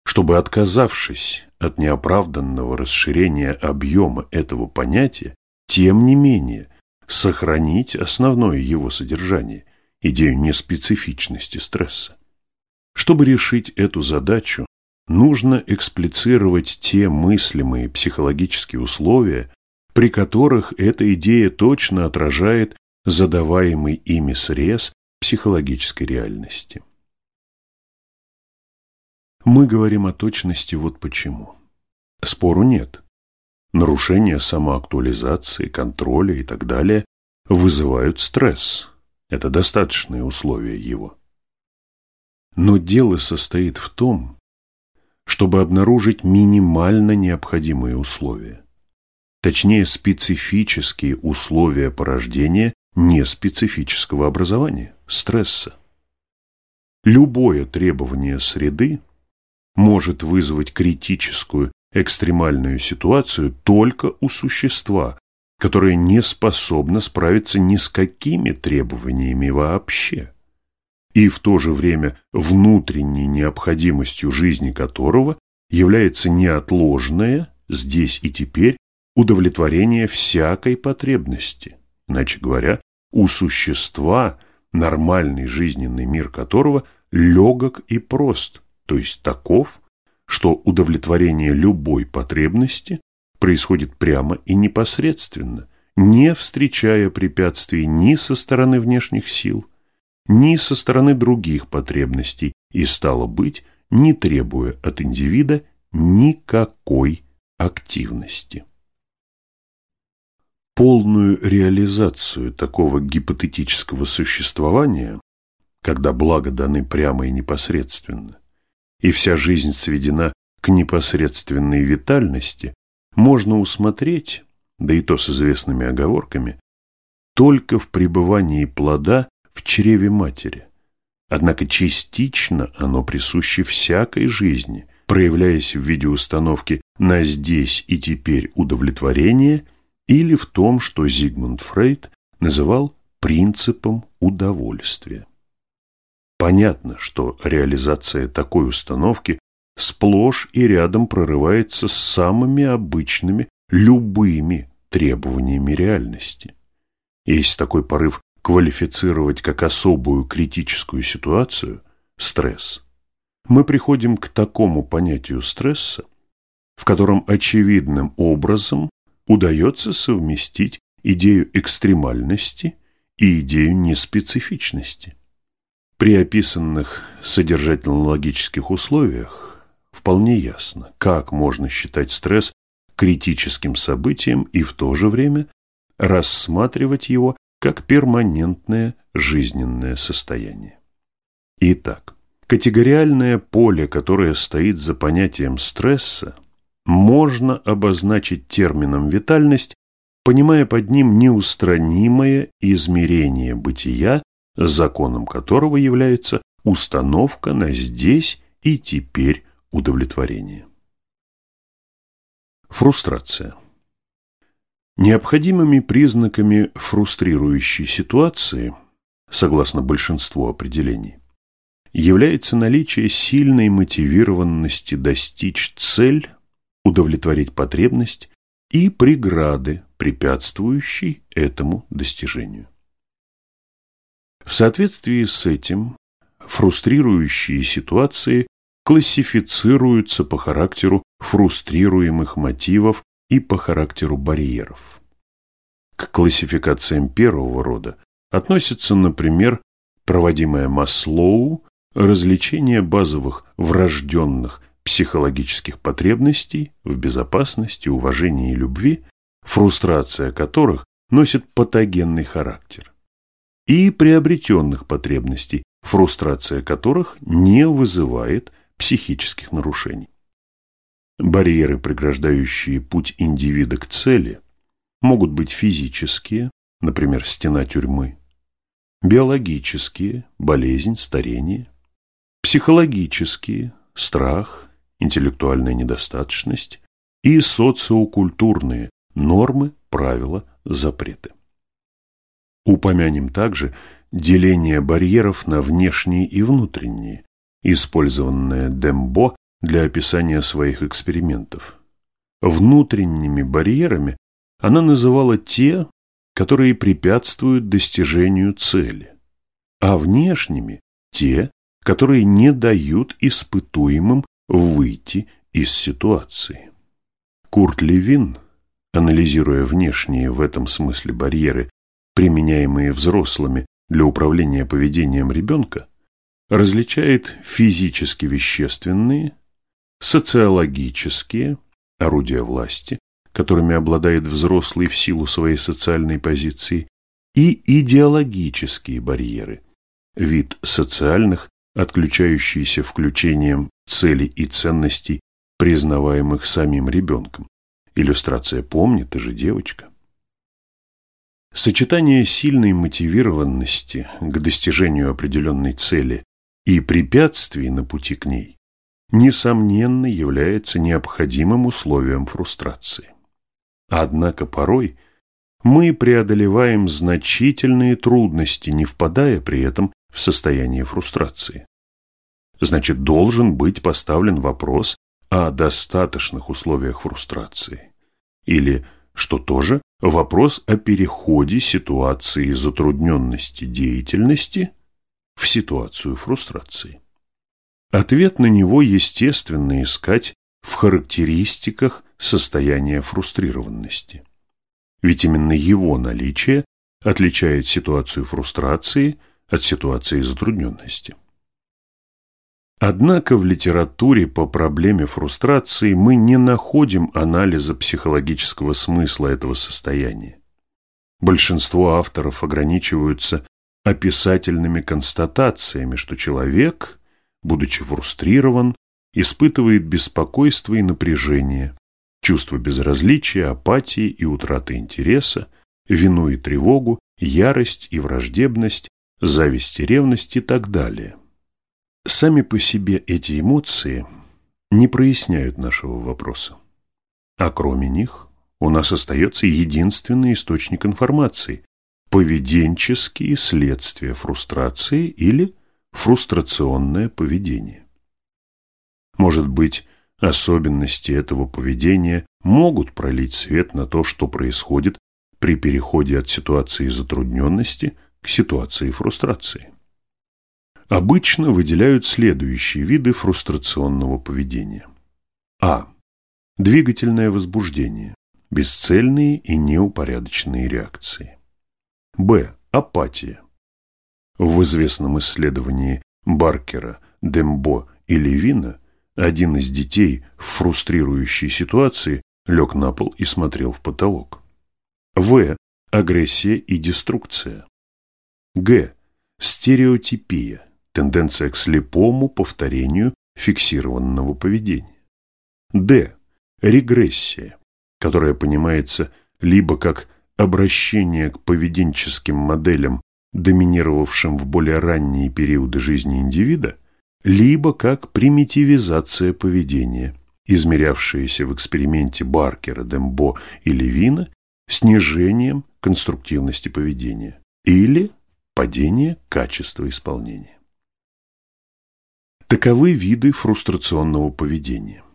чтобы, отказавшись от неоправданного расширения объема этого понятия, тем не менее сохранить основное его содержание, идею неспецифичности стресса. Чтобы решить эту задачу, нужно эксплицировать те мыслимые психологические условия, при которых эта идея точно отражает задаваемый ими срез психологической реальности. Мы говорим о точности вот почему. Спору нет. Нарушение самоактуализации, контроля и так далее вызывают стресс. Это достаточные условия его. Но дело состоит в том, чтобы обнаружить минимально необходимые условия. Точнее, специфические условия порождения неспецифического образования, стресса. Любое требование среды может вызвать критическую экстремальную ситуацию только у существа, которое не способно справиться ни с какими требованиями вообще, и в то же время внутренней необходимостью жизни которого является неотложное здесь и теперь удовлетворение всякой потребности, иначе говоря, у существа, нормальный жизненный мир которого легок и прост, то есть таков, что удовлетворение любой потребности происходит прямо и непосредственно, не встречая препятствий ни со стороны внешних сил, ни со стороны других потребностей и, стало быть, не требуя от индивида никакой активности. Полную реализацию такого гипотетического существования, когда блага даны прямо и непосредственно, и вся жизнь сведена к непосредственной витальности, можно усмотреть, да и то с известными оговорками, только в пребывании плода в чреве матери. Однако частично оно присуще всякой жизни, проявляясь в виде установки на здесь и теперь удовлетворение или в том, что Зигмунд Фрейд называл принципом удовольствия. Понятно, что реализация такой установки сплошь и рядом прорывается с самыми обычными, любыми требованиями реальности. Есть такой порыв квалифицировать как особую критическую ситуацию стресс. Мы приходим к такому понятию стресса, в котором очевидным образом удается совместить идею экстремальности и идею неспецифичности. При описанных содержательно-логических условиях вполне ясно, как можно считать стресс критическим событием и в то же время рассматривать его как перманентное жизненное состояние. Итак, категориальное поле, которое стоит за понятием стресса, можно обозначить термином «витальность», понимая под ним неустранимое измерение бытия законом которого является установка на здесь и теперь удовлетворение. Фрустрация. Необходимыми признаками фрустрирующей ситуации, согласно большинству определений, является наличие сильной мотивированности достичь цель, удовлетворить потребность и преграды, препятствующей этому достижению. В соответствии с этим фрустрирующие ситуации классифицируются по характеру фрустрируемых мотивов и по характеру барьеров. К классификациям первого рода относятся, например, проводимое Маслоу развлечение базовых врожденных психологических потребностей в безопасности, уважении и любви, фрустрация которых носит патогенный характер и приобретенных потребностей, фрустрация которых не вызывает психических нарушений. Барьеры, преграждающие путь индивида к цели, могут быть физические, например, стена тюрьмы, биологические, болезнь, старение, психологические, страх, интеллектуальная недостаточность и социокультурные нормы, правила, запреты. Упомянем также деление барьеров на внешние и внутренние, использованное Дембо для описания своих экспериментов. Внутренними барьерами она называла те, которые препятствуют достижению цели, а внешними – те, которые не дают испытуемым выйти из ситуации. Курт Левин, анализируя внешние в этом смысле барьеры применяемые взрослыми для управления поведением ребенка, различает физически-вещественные, социологические, орудия власти, которыми обладает взрослый в силу своей социальной позиции, и идеологические барьеры, вид социальных, отключающиеся включением целей и ценностей, признаваемых самим ребенком. Иллюстрация «Помни, ты же девочка». Сочетание сильной мотивированности к достижению определенной цели и препятствий на пути к ней несомненно, является необходимым условием фрустрации. Однако порой мы преодолеваем значительные трудности, не впадая при этом в состояние фрустрации. Значит, должен быть поставлен вопрос о достаточных условиях фрустрации. Или, что тоже, вопрос о переходе ситуации затрудненности деятельности в ситуацию фрустрации. Ответ на него естественно искать в характеристиках состояния фрустрированности. Ведь именно его наличие отличает ситуацию фрустрации от ситуации затрудненности. Однако в литературе по проблеме фрустрации мы не находим анализа психологического смысла этого состояния. Большинство авторов ограничиваются описательными констатациями, что человек, будучи фрустрирован, испытывает беспокойство и напряжение, чувство безразличия, апатии и утраты интереса, вину и тревогу, ярость и враждебность, зависть и ревность и так далее. Сами по себе эти эмоции не проясняют нашего вопроса. А кроме них у нас остается единственный источник информации – поведенческие следствия фрустрации или фрустрационное поведение. Может быть, особенности этого поведения могут пролить свет на то, что происходит при переходе от ситуации затрудненности к ситуации фрустрации. Обычно выделяют следующие виды фрустрационного поведения. А. Двигательное возбуждение. Бесцельные и неупорядоченные реакции. Б. Апатия. В известном исследовании Баркера, Дембо и Левина один из детей в фрустрирующей ситуации лег на пол и смотрел в потолок. В. Агрессия и деструкция. Г. Стереотипия тенденция к слепому повторению фиксированного поведения. Д. Регрессия, которая понимается либо как обращение к поведенческим моделям, доминировавшим в более ранние периоды жизни индивида, либо как примитивизация поведения, измерявшаяся в эксперименте Баркера, Дембо и Левина снижением конструктивности поведения или падение качества исполнения. Таковы виды фрустрационного поведения.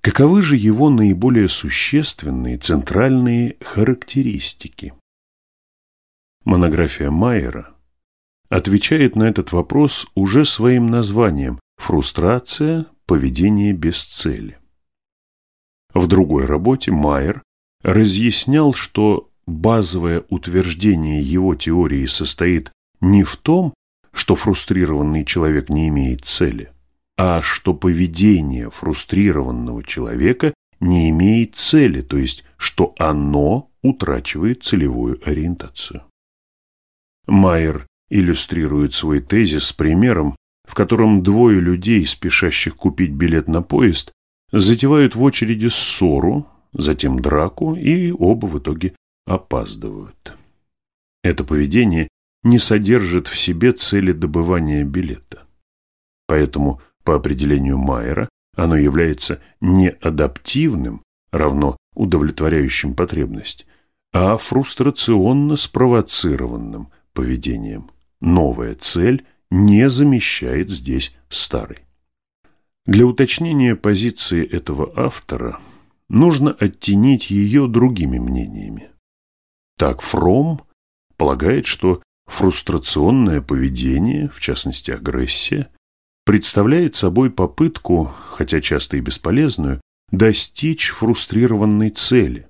Каковы же его наиболее существенные центральные характеристики? Монография Майера отвечает на этот вопрос уже своим названием «Фрустрация. Поведение без цели». В другой работе Майер разъяснял, что базовое утверждение его теории состоит не в том, что фрустрированный человек не имеет цели, а что поведение фрустрированного человека не имеет цели, то есть что оно утрачивает целевую ориентацию. Майер иллюстрирует свой тезис примером, в котором двое людей, спешащих купить билет на поезд, затевают в очереди ссору, затем драку, и оба в итоге опаздывают. Это поведение не содержит в себе цели добывания билета. Поэтому, по определению Майера, оно является не адаптивным, равно удовлетворяющим потребность, а фрустрационно спровоцированным поведением. Новая цель не замещает здесь старой. Для уточнения позиции этого автора нужно оттенить ее другими мнениями. Так Фром полагает, что Фрустрационное поведение, в частности агрессия, представляет собой попытку, хотя часто и бесполезную, достичь фрустрированной цели.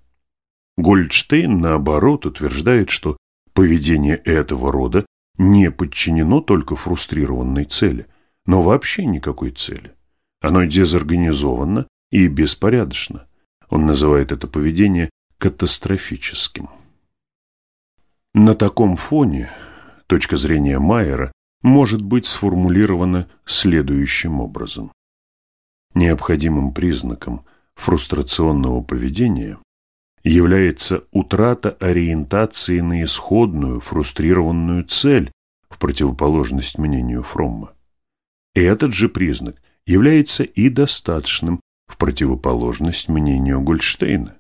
Гольдштейн, наоборот, утверждает, что поведение этого рода не подчинено только фрустрированной цели, но вообще никакой цели. Оно дезорганизовано и беспорядочно. Он называет это поведение катастрофическим. На таком фоне точка зрения Майера может быть сформулирована следующим образом. Необходимым признаком фрустрационного поведения является утрата ориентации на исходную фрустрированную цель в противоположность мнению Фромма. И этот же признак является и достаточным в противоположность мнению Гольдштейна.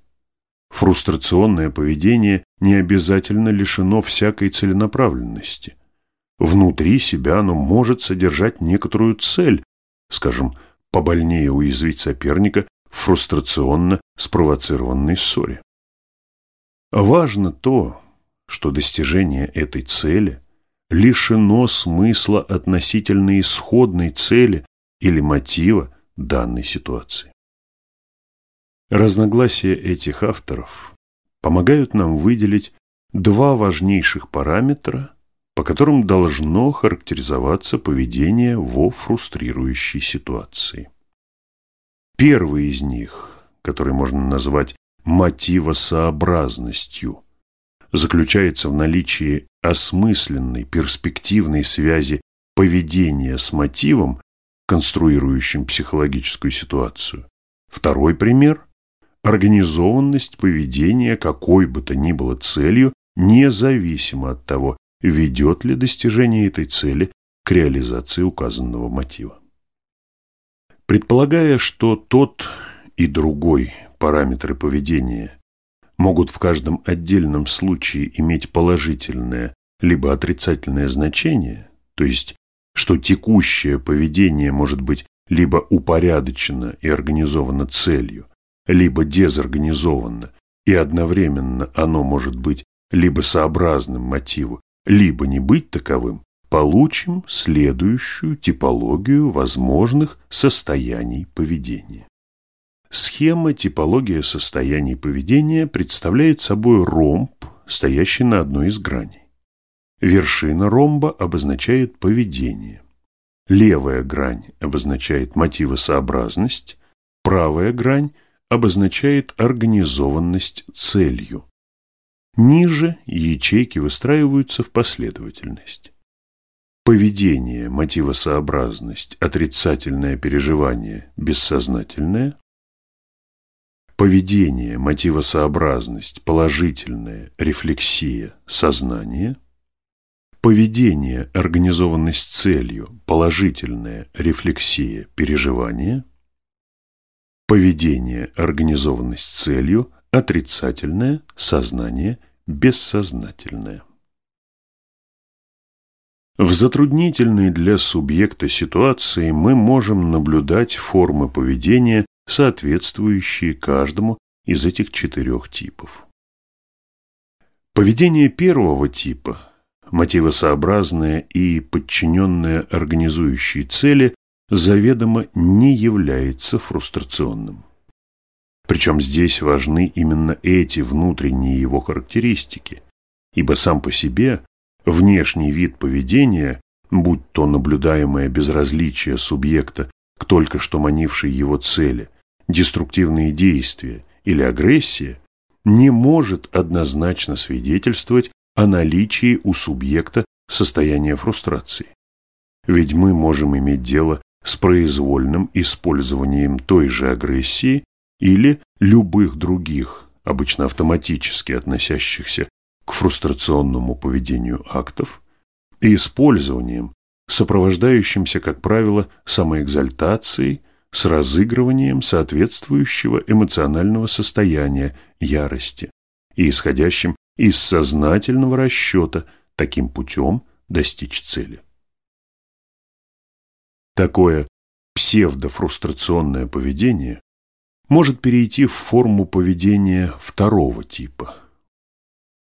Фрустрационное поведение не обязательно лишено всякой целенаправленности. Внутри себя оно может содержать некоторую цель, скажем, побольнее уязвить соперника в фрустрационно спровоцированной ссоре. Важно то, что достижение этой цели лишено смысла относительно исходной цели или мотива данной ситуации. Разногласия этих авторов помогают нам выделить два важнейших параметра, по которым должно характеризоваться поведение во фрустрирующей ситуации. Первый из них, который можно назвать мотивосообразностью, заключается в наличии осмысленной перспективной связи поведения с мотивом, конструирующим психологическую ситуацию. Второй пример организованность поведения какой бы то ни было целью, независимо от того, ведет ли достижение этой цели к реализации указанного мотива. Предполагая, что тот и другой параметры поведения могут в каждом отдельном случае иметь положительное либо отрицательное значение, то есть, что текущее поведение может быть либо упорядочено и организовано целью, либо дезорганизованно, и одновременно оно может быть либо сообразным мотиву, либо не быть таковым, получим следующую типологию возможных состояний поведения. Схема типология состояний поведения представляет собой ромб, стоящий на одной из граней. Вершина ромба обозначает поведение. Левая грань обозначает мотивосообразность, правая грань – обозначает организованность целью. Ниже ячейки выстраиваются в последовательность. Поведение, мотивосообразность, отрицательное переживание, бессознательное. Поведение, мотивосообразность, положительное, рефлексия, сознание. Поведение, организованность целью, положительное, рефлексия, переживание – Поведение, организованность целью, отрицательное, сознание, бессознательное. В затруднительной для субъекта ситуации мы можем наблюдать формы поведения, соответствующие каждому из этих четырех типов. Поведение первого типа, мотивосообразное и подчиненное организующей цели, заведомо не является фрустрационным. Причем здесь важны именно эти внутренние его характеристики, ибо сам по себе внешний вид поведения, будь то наблюдаемое безразличие субъекта к только что манившей его цели, деструктивные действия или агрессия, не может однозначно свидетельствовать о наличии у субъекта состояния фрустрации. Ведь мы можем иметь дело с произвольным использованием той же агрессии или любых других, обычно автоматически относящихся к фрустрационному поведению актов, и использованием, сопровождающимся, как правило, самоэкзальтацией, с разыгрыванием соответствующего эмоционального состояния ярости и исходящим из сознательного расчета таким путем достичь цели. Такое псевдофрустрационное поведение может перейти в форму поведения второго типа.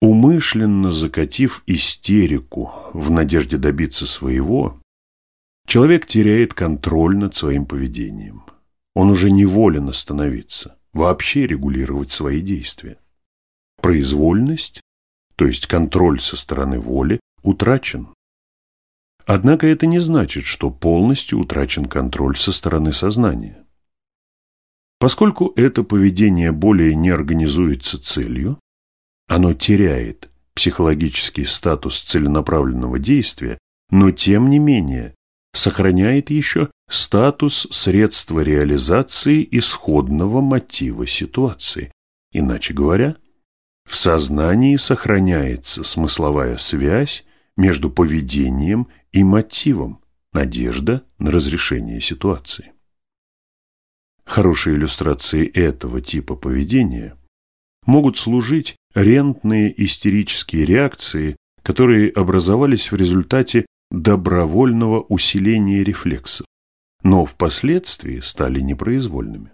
Умышленно закатив истерику в надежде добиться своего, человек теряет контроль над своим поведением. Он уже не волен остановиться, вообще регулировать свои действия. Произвольность, то есть контроль со стороны воли, утрачен. Однако это не значит, что полностью утрачен контроль со стороны сознания. Поскольку это поведение более не организуется целью, оно теряет психологический статус целенаправленного действия, но тем не менее сохраняет еще статус средства реализации исходного мотива ситуации. Иначе говоря, в сознании сохраняется смысловая связь между поведением и мотивом – надежда на разрешение ситуации. Хорошей иллюстрацией этого типа поведения могут служить рентные истерические реакции, которые образовались в результате добровольного усиления рефлексов, но впоследствии стали непроизвольными.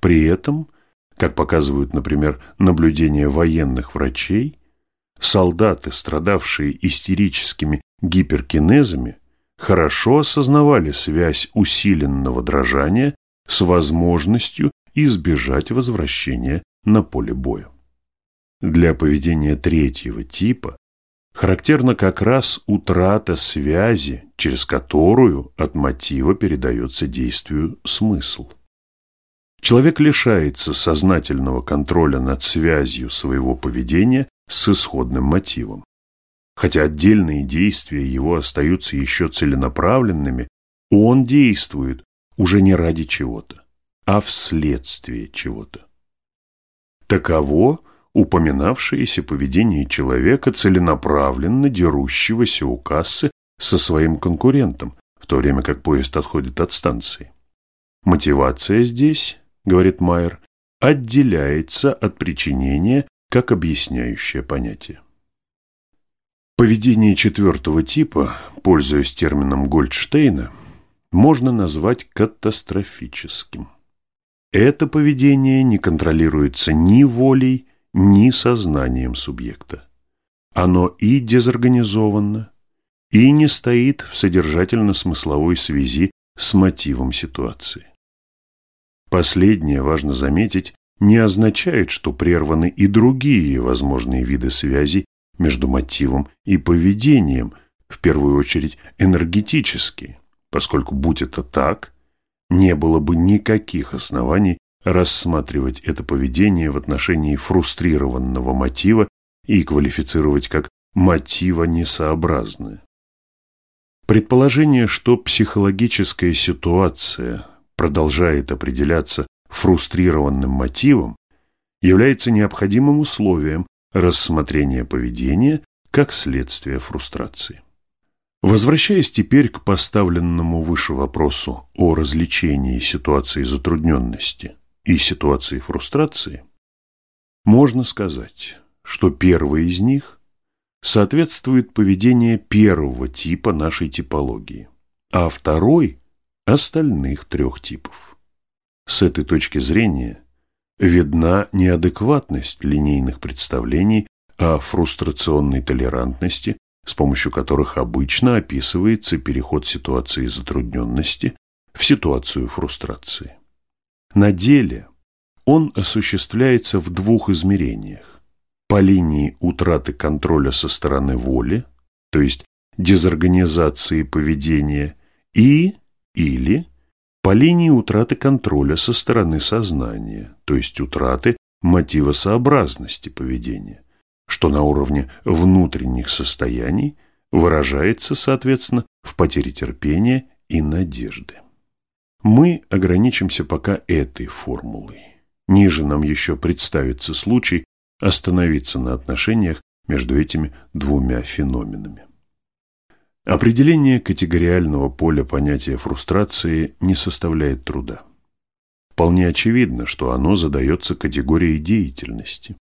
При этом, как показывают, например, наблюдения военных врачей, солдаты, страдавшие истерическими гиперкинезами, хорошо осознавали связь усиленного дрожания с возможностью избежать возвращения на поле боя. Для поведения третьего типа характерна как раз утрата связи, через которую от мотива передается действию смысл. Человек лишается сознательного контроля над связью своего поведения с исходным мотивом. Хотя отдельные действия его остаются еще целенаправленными, он действует уже не ради чего-то, а вследствие чего-то. Таково упоминавшееся поведение человека, целенаправленно дерущегося у кассы со своим конкурентом, в то время как поезд отходит от станции. Мотивация здесь, говорит Майер, отделяется от причинения как объясняющее понятие. Поведение четвертого типа, пользуясь термином Гольдштейна, можно назвать катастрофическим. Это поведение не контролируется ни волей, ни сознанием субъекта. Оно и дезорганизовано, и не стоит в содержательно-смысловой связи с мотивом ситуации. Последнее, важно заметить, не означает, что прерваны и другие возможные виды связи между мотивом и поведением, в первую очередь энергетические, поскольку, будь это так, не было бы никаких оснований рассматривать это поведение в отношении фрустрированного мотива и квалифицировать как мотива несообразное. Предположение, что психологическая ситуация продолжает определяться фрустрированным мотивом, является необходимым условием рассмотрения поведения как следствия фрустрации. Возвращаясь теперь к поставленному выше вопросу о развлечении ситуации затрудненности и ситуации фрустрации, можно сказать, что первый из них соответствует поведению первого типа нашей типологии, а второй – остальных трех типов. С этой точки зрения видна неадекватность линейных представлений о фрустрационной толерантности с помощью которых обычно описывается переход ситуации затрудненности в ситуацию фрустрации. На деле он осуществляется в двух измерениях. По линии утраты контроля со стороны воли, то есть дезорганизации поведения, и или по линии утраты контроля со стороны сознания, то есть утраты мотивосообразности поведения что на уровне внутренних состояний выражается, соответственно, в потере терпения и надежды. Мы ограничимся пока этой формулой. Ниже нам еще представится случай остановиться на отношениях между этими двумя феноменами. Определение категориального поля понятия фрустрации не составляет труда. Вполне очевидно, что оно задается категорией деятельности.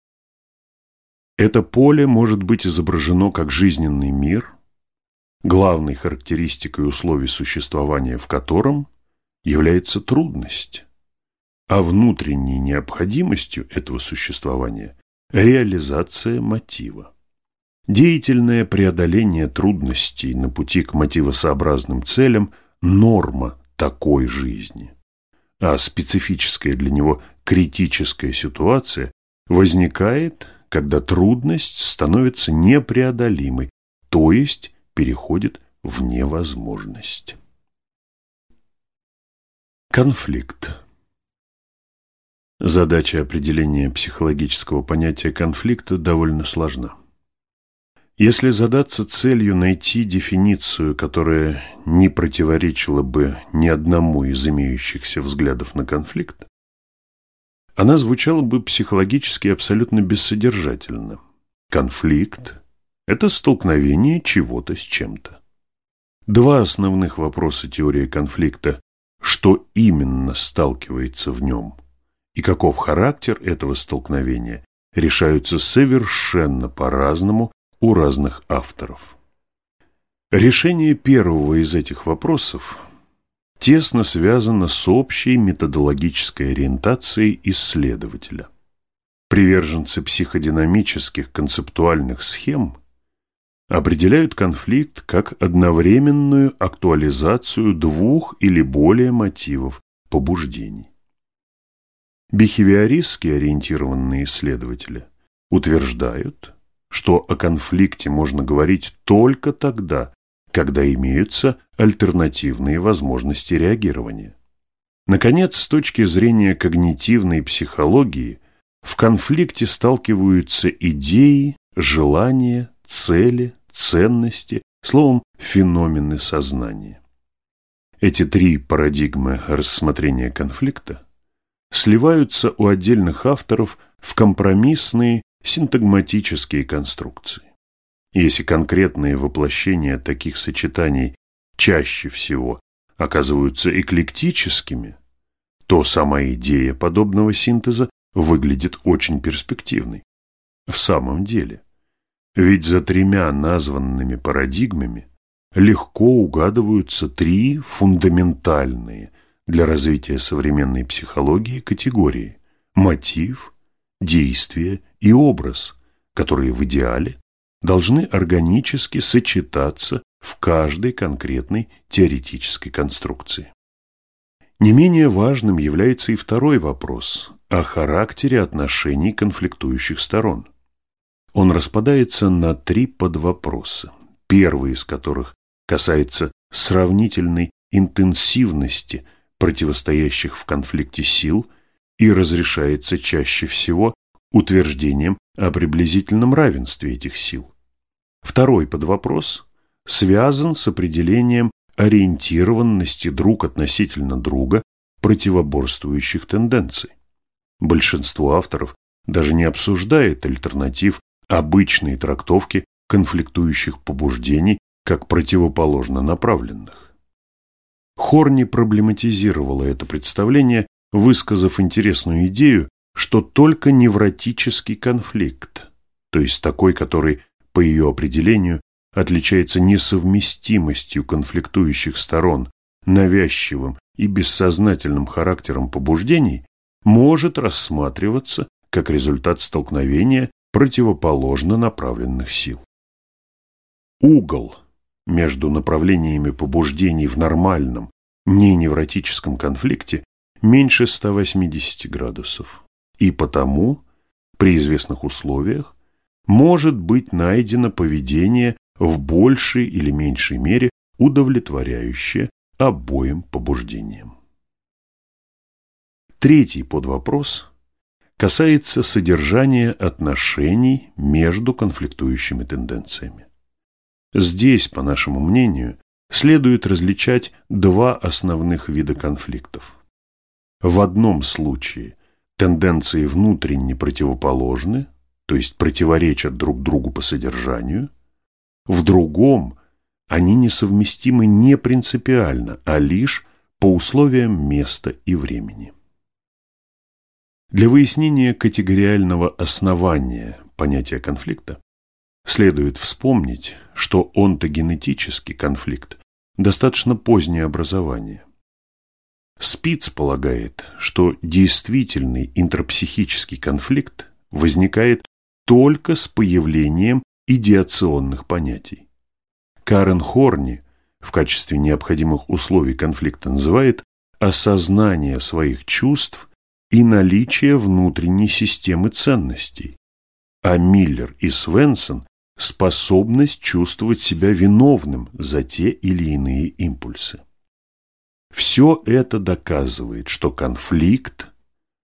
Это поле может быть изображено как жизненный мир, главной характеристикой условий существования в котором является трудность, а внутренней необходимостью этого существования – реализация мотива. Деятельное преодоление трудностей на пути к мотивосообразным целям – норма такой жизни, а специфическая для него критическая ситуация возникает – когда трудность становится непреодолимой, то есть переходит в невозможность. Конфликт. Задача определения психологического понятия конфликта довольно сложна. Если задаться целью найти дефиницию, которая не противоречила бы ни одному из имеющихся взглядов на конфликт, она звучала бы психологически абсолютно бессодержательно. Конфликт – это столкновение чего-то с чем-то. Два основных вопроса теории конфликта что именно сталкивается в нем и каков характер этого столкновения, решаются совершенно по-разному у разных авторов. Решение первого из этих вопросов тесно связано с общей методологической ориентацией исследователя. Приверженцы психодинамических концептуальных схем определяют конфликт как одновременную актуализацию двух или более мотивов побуждений. Бихевиористски ориентированные исследователи утверждают, что о конфликте можно говорить только тогда, когда имеются альтернативные возможности реагирования. Наконец, с точки зрения когнитивной психологии, в конфликте сталкиваются идеи, желания, цели, ценности, словом, феномены сознания. Эти три парадигмы рассмотрения конфликта сливаются у отдельных авторов в компромиссные синтагматические конструкции. Если конкретные воплощения таких сочетаний чаще всего оказываются эклектическими, то сама идея подобного синтеза выглядит очень перспективной. В самом деле, ведь за тремя названными парадигмами легко угадываются три фундаментальные для развития современной психологии категории – мотив, действие и образ, которые в идеале должны органически сочетаться в каждой конкретной теоретической конструкции. Не менее важным является и второй вопрос о характере отношений конфликтующих сторон. Он распадается на три подвопроса, первый из которых касается сравнительной интенсивности – противостоящих в конфликте сил и разрешается чаще всего утверждением о приблизительном равенстве этих сил. Второй подвопрос связан с определением ориентированности друг относительно друга противоборствующих тенденций. Большинство авторов даже не обсуждает альтернатив обычной трактовки конфликтующих побуждений как противоположно направленных. Хорни проблематизировала это представление, высказав интересную идею, что только невротический конфликт, то есть такой, который, по ее определению, отличается несовместимостью конфликтующих сторон, навязчивым и бессознательным характером побуждений, может рассматриваться как результат столкновения противоположно направленных сил. Угол – между направлениями побуждений в нормальном, не невротическом конфликте меньше 180 градусов. И потому, при известных условиях, может быть найдено поведение в большей или меньшей мере удовлетворяющее обоим побуждениям. Третий подвопрос касается содержания отношений между конфликтующими тенденциями. Здесь, по нашему мнению, следует различать два основных вида конфликтов. В одном случае тенденции внутренне противоположны, то есть противоречат друг другу по содержанию, в другом они несовместимы не принципиально, а лишь по условиям места и времени. Для выяснения категориального основания понятия конфликта Следует вспомнить, что онтогенетический конфликт – достаточно позднее образование. Спиц полагает, что действительный интрапсихический конфликт возникает только с появлением идеационных понятий. Карен Хорни в качестве необходимых условий конфликта называет осознание своих чувств и наличие внутренней системы ценностей, а Миллер и Свенсон способность чувствовать себя виновным за те или иные импульсы. Все это доказывает, что конфликт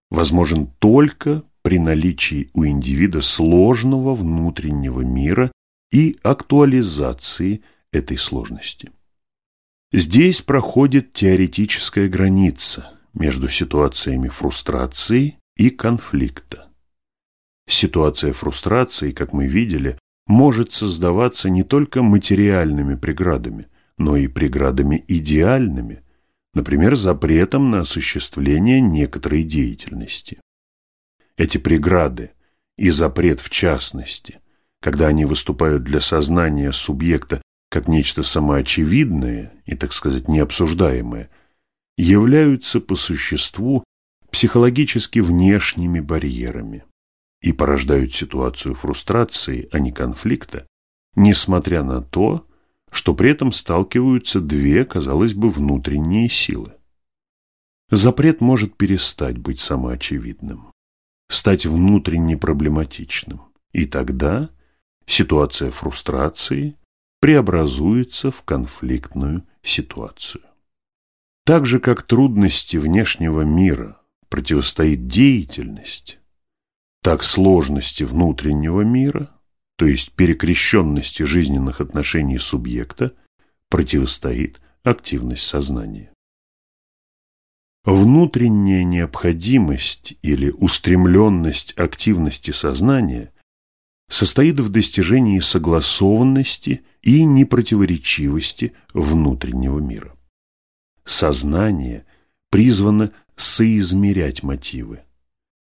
возможен только при наличии у индивида сложного внутреннего мира и актуализации этой сложности. Здесь проходит теоретическая граница между ситуациями фрустрации и конфликта. Ситуация фрустрации, как мы видели, может создаваться не только материальными преградами, но и преградами идеальными, например, запретом на осуществление некоторой деятельности. Эти преграды и запрет в частности, когда они выступают для сознания субъекта как нечто самоочевидное и, так сказать, необсуждаемое, являются по существу психологически внешними барьерами и порождают ситуацию фрустрации, а не конфликта, несмотря на то, что при этом сталкиваются две, казалось бы, внутренние силы. Запрет может перестать быть самоочевидным, стать внутренне проблематичным, и тогда ситуация фрустрации преобразуется в конфликтную ситуацию. Так же, как трудности внешнего мира противостоит деятельность, так сложности внутреннего мира, то есть перекрещенности жизненных отношений субъекта, противостоит активность сознания. Внутренняя необходимость или устремленность активности сознания состоит в достижении согласованности и непротиворечивости внутреннего мира. Сознание призвано соизмерять мотивы,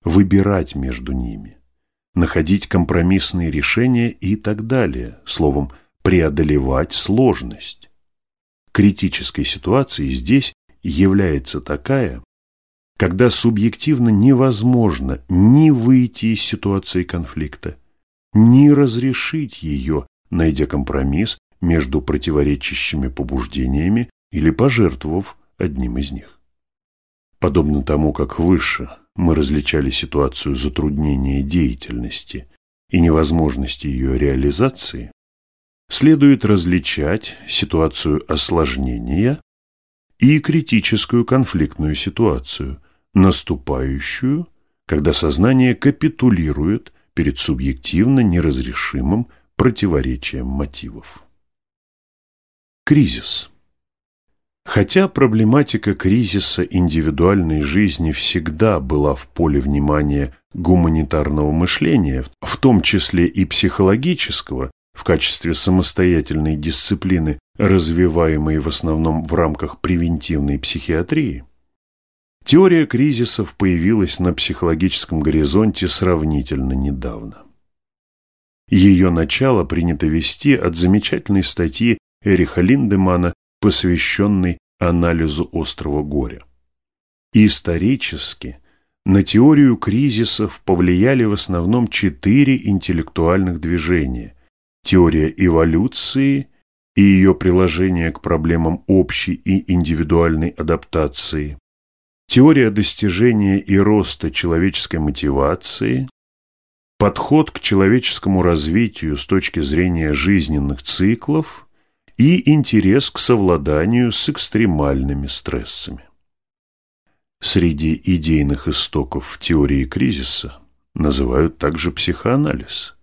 выбирать между ними, находить компромиссные решения и так далее, словом, преодолевать сложность. Критической ситуацией здесь является такая, когда субъективно невозможно ни выйти из ситуации конфликта, ни разрешить ее, найдя компромисс между противоречащими побуждениями или пожертвовав одним из них. Подобно тому, как выше мы различали ситуацию затруднения деятельности и невозможности ее реализации, следует различать ситуацию осложнения и критическую конфликтную ситуацию, наступающую, когда сознание капитулирует перед субъективно неразрешимым противоречием мотивов. Кризис. Хотя проблематика кризиса индивидуальной жизни всегда была в поле внимания гуманитарного мышления, в том числе и психологического, в качестве самостоятельной дисциплины, развиваемой в основном в рамках превентивной психиатрии, теория кризисов появилась на психологическом горизонте сравнительно недавно. Ее начало принято вести от замечательной статьи Эриха Линдемана посвященный анализу острого горя. Исторически на теорию кризисов повлияли в основном четыре интеллектуальных движения – теория эволюции и ее приложение к проблемам общей и индивидуальной адаптации, теория достижения и роста человеческой мотивации, подход к человеческому развитию с точки зрения жизненных циклов – и интерес к совладанию с экстремальными стрессами. Среди идейных истоков теории кризиса называют также психоанализ,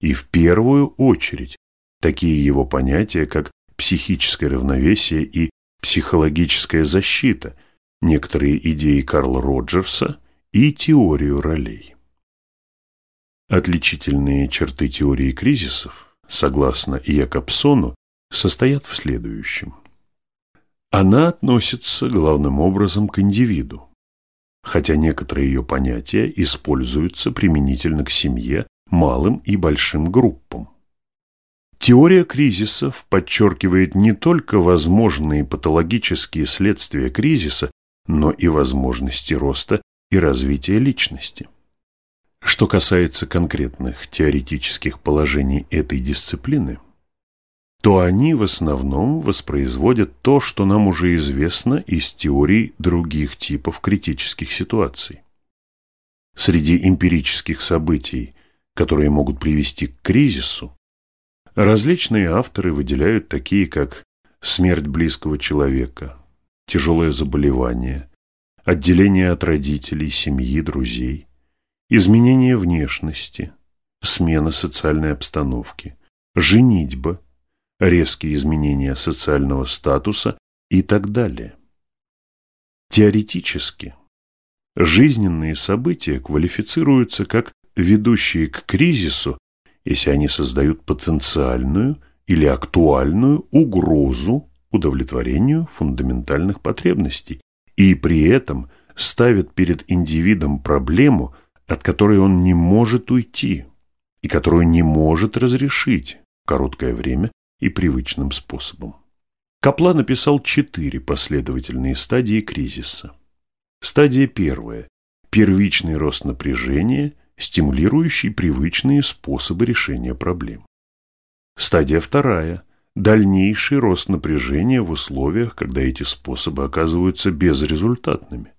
и в первую очередь такие его понятия, как психическое равновесие и психологическая защита, некоторые идеи Карла Роджерса и теорию ролей. Отличительные черты теории кризисов, согласно Якобсону, состоят в следующем. Она относится главным образом к индивиду, хотя некоторые ее понятия используются применительно к семье, малым и большим группам. Теория кризисов подчеркивает не только возможные патологические следствия кризиса, но и возможности роста и развития личности. Что касается конкретных теоретических положений этой дисциплины – то они в основном воспроизводят то, что нам уже известно из теорий других типов критических ситуаций. Среди эмпирических событий, которые могут привести к кризису, различные авторы выделяют такие, как смерть близкого человека, тяжелое заболевание, отделение от родителей, семьи, друзей, изменение внешности, смена социальной обстановки, женитьба – резкие изменения социального статуса и так далее. Теоретически, жизненные события квалифицируются как ведущие к кризису, если они создают потенциальную или актуальную угрозу удовлетворению фундаментальных потребностей и при этом ставит перед индивидом проблему, от которой он не может уйти и которую не может разрешить в короткое время и привычным способом. Капла написал четыре последовательные стадии кризиса. Стадия первая – первичный рост напряжения, стимулирующий привычные способы решения проблем. Стадия вторая – дальнейший рост напряжения в условиях, когда эти способы оказываются безрезультатными.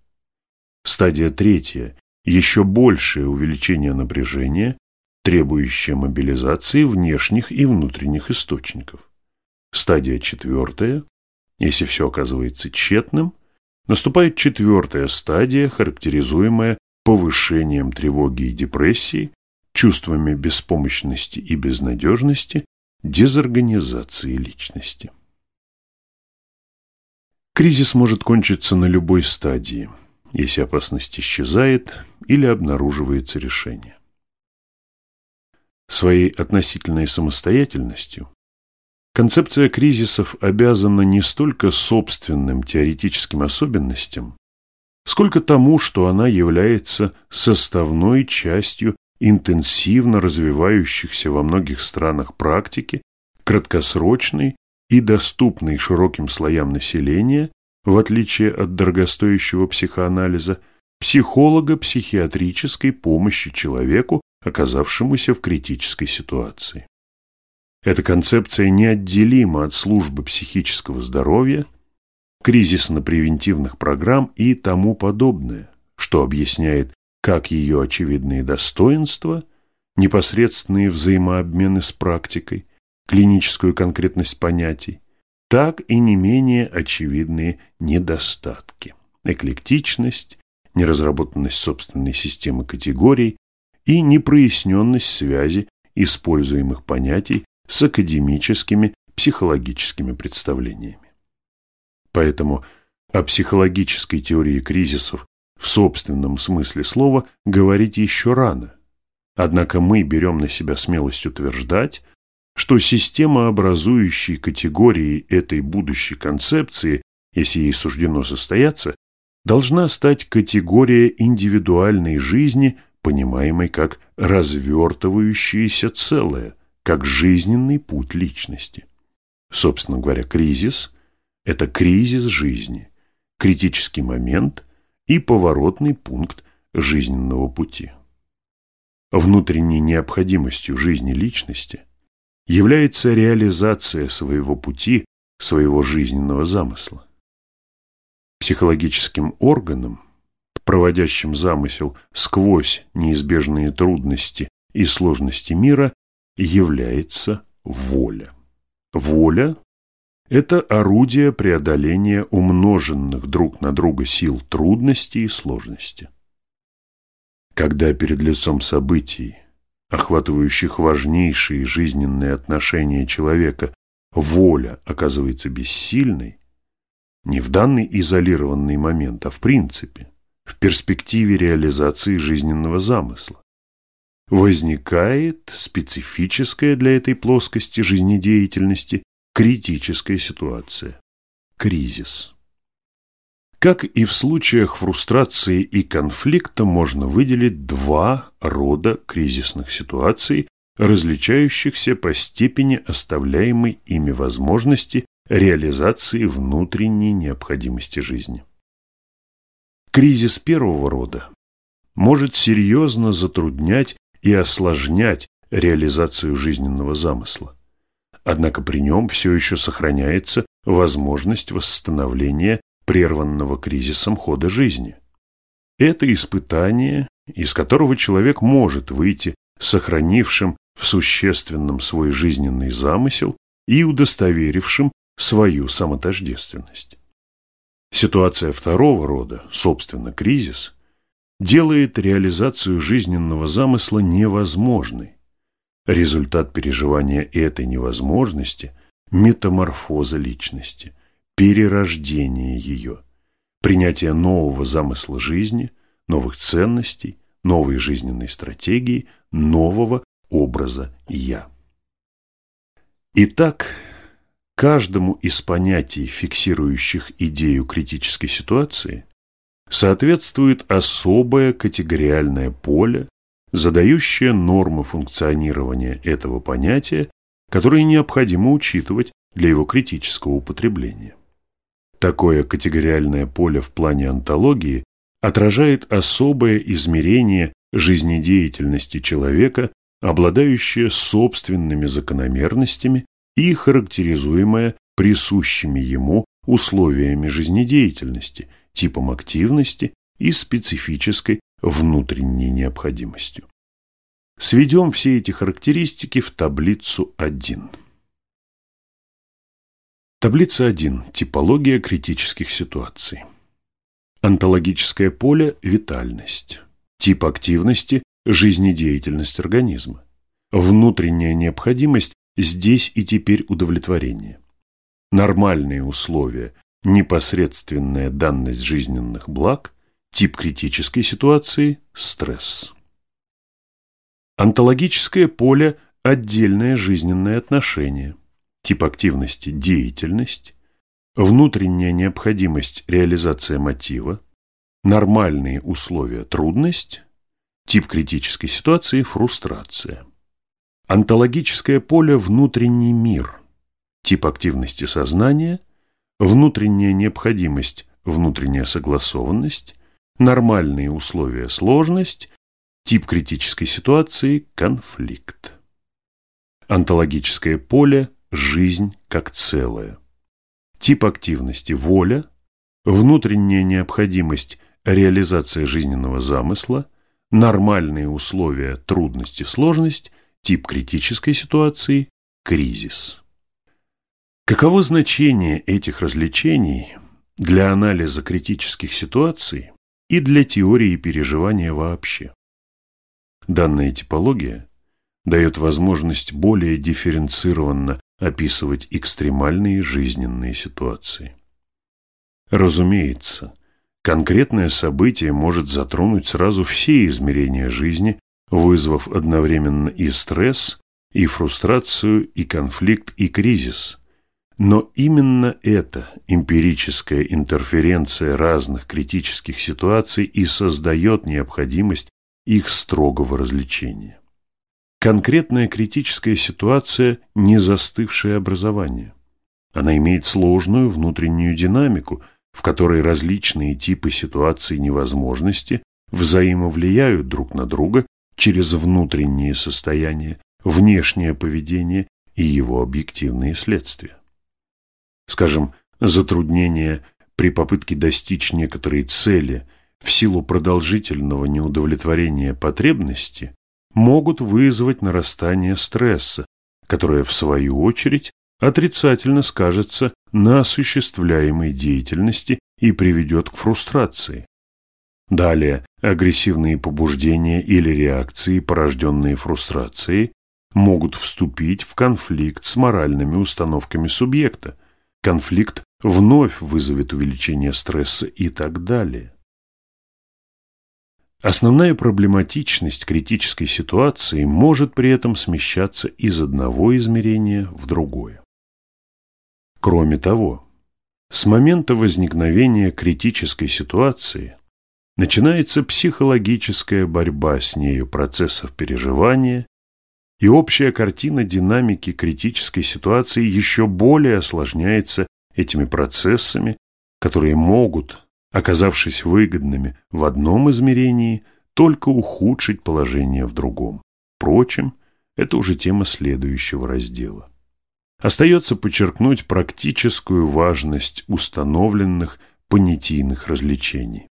Стадия третья – еще большее увеличение напряжения, требующее мобилизации внешних и внутренних источников. Стадия четвертая – если все оказывается тщетным, наступает четвертая стадия, характеризуемая повышением тревоги и депрессии, чувствами беспомощности и безнадежности, дезорганизации личности. Кризис может кончиться на любой стадии, если опасность исчезает или обнаруживается решение. Своей относительной самостоятельностью концепция кризисов обязана не столько собственным теоретическим особенностям, сколько тому, что она является составной частью интенсивно развивающихся во многих странах практики, краткосрочной и доступной широким слоям населения, в отличие от дорогостоящего психоанализа, психолого-психиатрической помощи человеку, оказавшемуся в критической ситуации. Эта концепция неотделима от службы психического здоровья, кризисно-превентивных программ и тому подобное, что объясняет как ее очевидные достоинства, непосредственные взаимообмены с практикой, клиническую конкретность понятий, так и не менее очевидные недостатки, эклектичность, неразработанность собственной системы категорий и непроясненность связи используемых понятий с академическими психологическими представлениями. Поэтому о психологической теории кризисов в собственном смысле слова говорить еще рано. Однако мы берем на себя смелость утверждать, что система образующей категории этой будущей концепции, если ей суждено состояться, должна стать категория индивидуальной жизни, понимаемой как развертывающееся целое, как жизненный путь личности. Собственно говоря, кризис – это кризис жизни, критический момент и поворотный пункт жизненного пути. Внутренней необходимостью жизни личности является реализация своего пути, своего жизненного замысла. Психологическим органом, проводящим замысел сквозь неизбежные трудности и сложности мира, является воля. Воля это орудие преодоления умноженных друг на друга сил трудностей и сложности. Когда перед лицом событий, охватывающих важнейшие жизненные отношения человека, воля оказывается бессильной, не в данный изолированный момент, а в принципе, в перспективе реализации жизненного замысла, возникает специфическая для этой плоскости жизнедеятельности критическая ситуация, кризис. Как и в случаях фрустрации и конфликта можно выделить два рода кризисных ситуаций, различающихся по степени оставляемой ими возможности реализации внутренней необходимости жизни. Кризис первого рода может серьезно затруднять и осложнять реализацию жизненного замысла. Однако при нем все еще сохраняется возможность восстановления прерванного кризисом хода жизни. Это испытание, из которого человек может выйти, сохранившим в существенном свой жизненный замысел и удостоверившим свою самотождественность. Ситуация второго рода, собственно, кризис, делает реализацию жизненного замысла невозможной, Результат переживания этой невозможности – метаморфоза личности, перерождение ее, принятие нового замысла жизни, новых ценностей, новой жизненной стратегии, нового образа «я». Итак, каждому из понятий, фиксирующих идею критической ситуации, соответствует особое категориальное поле, задающее нормы функционирования этого понятия, которые необходимо учитывать для его критического употребления. Такое категориальное поле в плане онтологии отражает особое измерение жизнедеятельности человека, обладающее собственными закономерностями и характеризуемое присущими ему условиями жизнедеятельности, типом активности и специфической внутренней необходимостью. Сведем все эти характеристики в таблицу 1. Таблица 1. Типология критических ситуаций. Онтологическое поле – витальность. Тип активности – жизнедеятельность организма. Внутренняя необходимость – здесь и теперь удовлетворение. Нормальные условия – непосредственная данность жизненных благ, тип критической ситуации – стресс. Онтологическое поле – отдельное жизненное отношение – тип активности – деятельность, внутренняя необходимость – реализация мотива, нормальные условия – трудность, тип критической ситуации – фрустрация. Онтологическое поле – внутренний мир, тип активности сознания, внутренняя необходимость – внутренняя согласованность, нормальные условия – сложность, тип критической ситуации – конфликт. Онтологическое поле жизнь как целое. Тип активности – воля, внутренняя необходимость – реализация жизненного замысла, нормальные условия – трудность и сложность, тип критической ситуации – кризис. Каково значение этих развлечений для анализа критических ситуаций и для теории переживания вообще? Данная типология дает возможность более дифференцированно описывать экстремальные жизненные ситуации. Разумеется, конкретное событие может затронуть сразу все измерения жизни, вызвав одновременно и стресс, и фрустрацию, и конфликт, и кризис. Но именно эта эмпирическая интерференция разных критических ситуаций и создает необходимость их строгого развлечения. Конкретная критическая ситуация – не застывшее образование. Она имеет сложную внутреннюю динамику, в которой различные типы ситуаций невозможности взаимовлияют друг на друга через внутренние состояния, внешнее поведение и его объективные следствия. Скажем, затруднения при попытке достичь некоторой цели в силу продолжительного неудовлетворения потребности могут вызвать нарастание стресса, которое, в свою очередь, отрицательно скажется на осуществляемой деятельности и приведет к фрустрации. Далее, агрессивные побуждения или реакции, порожденные фрустрацией, могут вступить в конфликт с моральными установками субъекта. Конфликт вновь вызовет увеличение стресса и так далее. Основная проблематичность критической ситуации может при этом смещаться из одного измерения в другое. Кроме того, с момента возникновения критической ситуации начинается психологическая борьба с нею процессов переживания, и общая картина динамики критической ситуации еще более осложняется этими процессами, которые могут оказавшись выгодными в одном измерении, только ухудшить положение в другом. Впрочем, это уже тема следующего раздела. Остается подчеркнуть практическую важность установленных понятийных развлечений.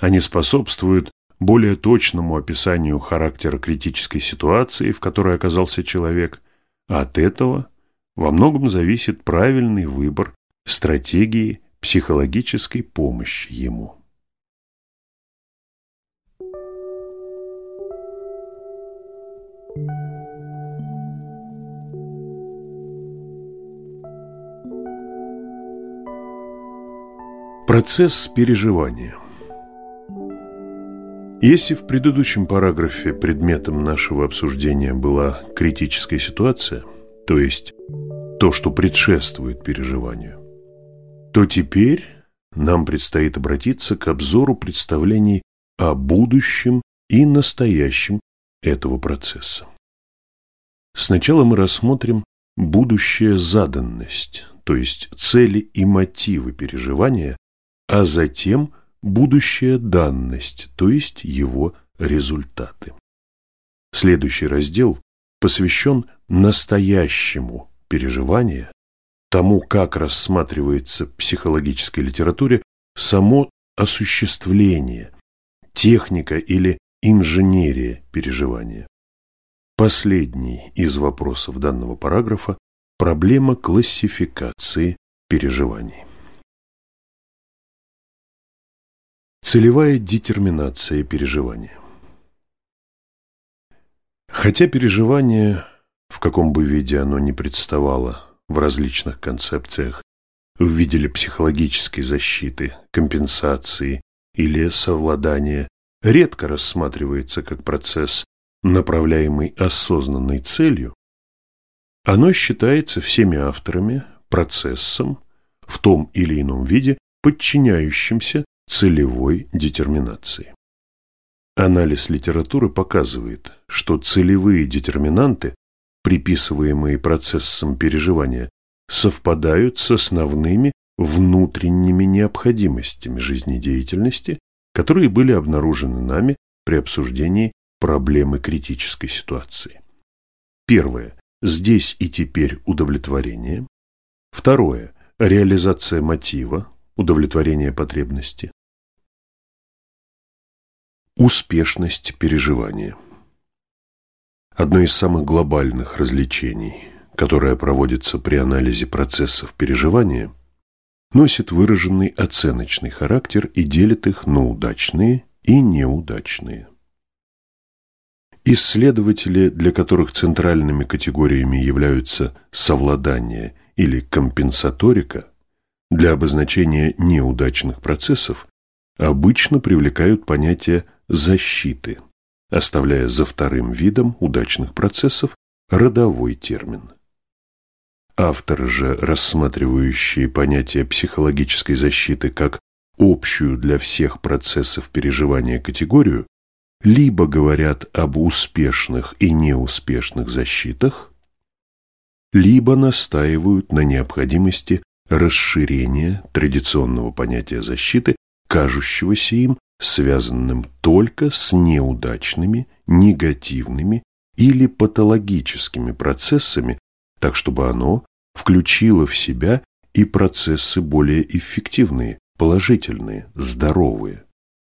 Они способствуют более точному описанию характера критической ситуации, в которой оказался человек, а от этого во многом зависит правильный выбор стратегии психологической помощи ему. Процесс переживания Если в предыдущем параграфе предметом нашего обсуждения была критическая ситуация, то есть то, что предшествует переживанию, то теперь нам предстоит обратиться к обзору представлений о будущем и настоящем этого процесса. Сначала мы рассмотрим будущая заданность, то есть цели и мотивы переживания, а затем будущая данность, то есть его результаты. Следующий раздел посвящен настоящему переживанию, тому, как рассматривается в психологической литературе само осуществление, техника или инженерия переживания. Последний из вопросов данного параграфа – проблема классификации переживаний. Целевая детерминация переживания. Хотя переживание, в каком бы виде оно ни представало в различных концепциях, в виде психологической защиты, компенсации или совладания, редко рассматривается как процесс направляемый осознанной целью, оно считается всеми авторами процессом в том или ином виде, подчиняющимся целевой детерминации. Анализ литературы показывает, что целевые детерминанты, приписываемые процессам переживания, совпадают с основными внутренними необходимостями жизнедеятельности, которые были обнаружены нами при обсуждении проблемы критической ситуации. Первое. Здесь и теперь удовлетворение. Второе. Реализация мотива, удовлетворение потребности. Успешность переживания. Одно из самых глобальных развлечений, которое проводится при анализе процессов переживания, носит выраженный оценочный характер и делит их на удачные и неудачные. Исследователи, для которых центральными категориями являются совладание или компенсаторика, для обозначения неудачных процессов обычно привлекают понятие защиты, оставляя за вторым видом удачных процессов родовой термин. Авторы же, рассматривающие понятие психологической защиты как общую для всех процессов переживания категорию, либо говорят об успешных и неуспешных защитах, либо настаивают на необходимости расширения традиционного понятия защиты, кажущегося им связанным только с неудачными, негативными или патологическими процессами, так чтобы оно включило в себя и процессы более эффективные, положительные, здоровые.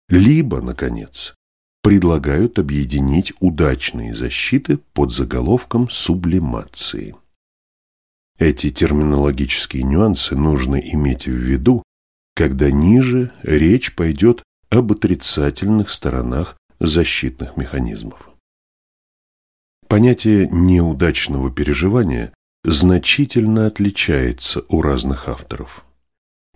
Либо, наконец, предлагают объединить удачные защиты под заголовком сублимации. Эти терминологические нюансы нужно иметь в виду, когда ниже речь пойдет об отрицательных сторонах защитных механизмов. Понятие неудачного переживания значительно отличается у разных авторов.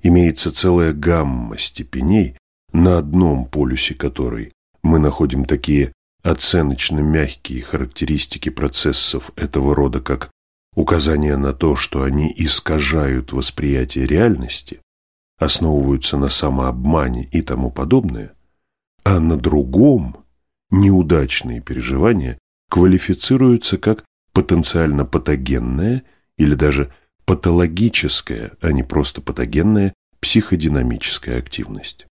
Имеется целая гамма степеней, на одном полюсе которой мы находим такие оценочно мягкие характеристики процессов этого рода, как указание на то, что они искажают восприятие реальности, основываются на самообмане и тому подобное, а на другом неудачные переживания квалифицируются как потенциально патогенная или даже патологическая, а не просто патогенная психодинамическая активность.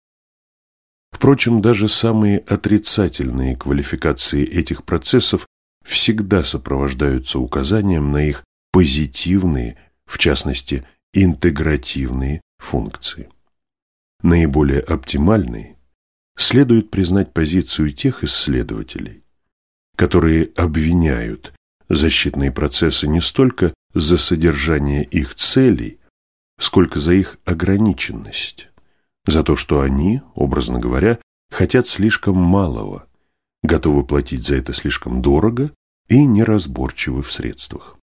Впрочем, даже самые отрицательные квалификации этих процессов всегда сопровождаются указанием на их позитивные, в частности, интегративные функции. Наиболее оптимальной следует признать позицию тех исследователей, которые обвиняют защитные процессы не столько за содержание их целей, сколько за их ограниченность за то, что они, образно говоря, хотят слишком малого, готовы платить за это слишком дорого и неразборчивы в средствах.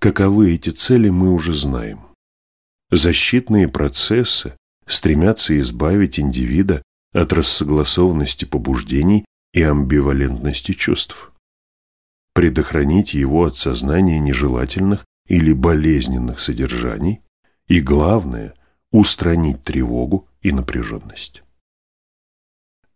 Каковы эти цели, мы уже знаем. Защитные процессы стремятся избавить индивида от рассогласованности побуждений и амбивалентности чувств. предохранить его от сознания нежелательных или болезненных содержаний и, главное, устранить тревогу и напряженность.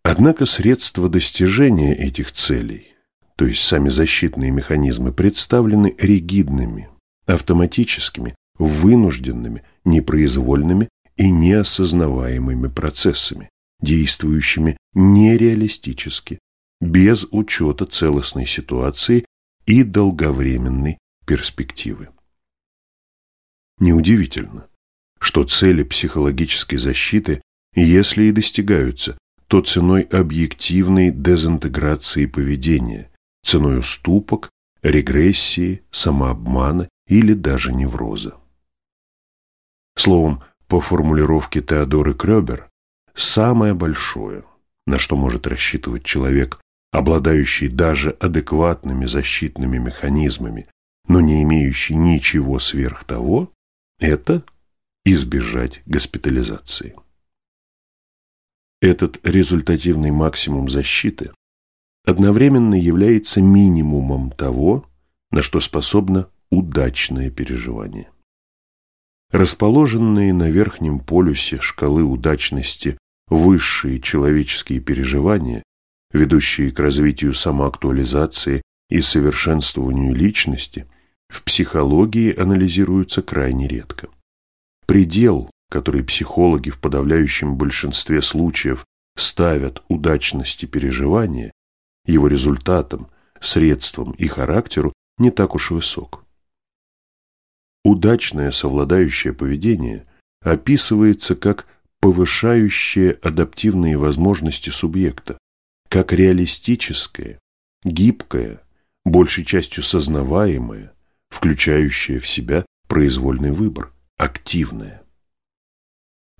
Однако средства достижения этих целей, то есть сами защитные механизмы, представлены ригидными, автоматическими, вынужденными, непроизвольными и неосознаваемыми процессами, действующими нереалистически, без учета целостной ситуации и долговременной перспективы. Неудивительно, что цели психологической защиты, если и достигаются, то ценой объективной дезинтеграции поведения, ценой уступок, регрессии, самообмана или даже невроза. Словом, по формулировке Теодоры Крёбер, самое большое, на что может рассчитывать человек, обладающий даже адекватными защитными механизмами, но не имеющий ничего сверх того, это избежать госпитализации. Этот результативный максимум защиты одновременно является минимумом того, на что способно удачное переживание. Расположенные на верхнем полюсе шкалы удачности высшие человеческие переживания, ведущие к развитию самоактуализации и совершенствованию личности, в психологии анализируются крайне редко. Предел, который психологи в подавляющем большинстве случаев ставят удачности переживания, его результатом, средством и характеру не так уж высок. Удачное совладающее поведение описывается как повышающее адаптивные возможности субъекта, как реалистическое, гибкое, большей частью сознаваемое, включающее в себя произвольный выбор, активное.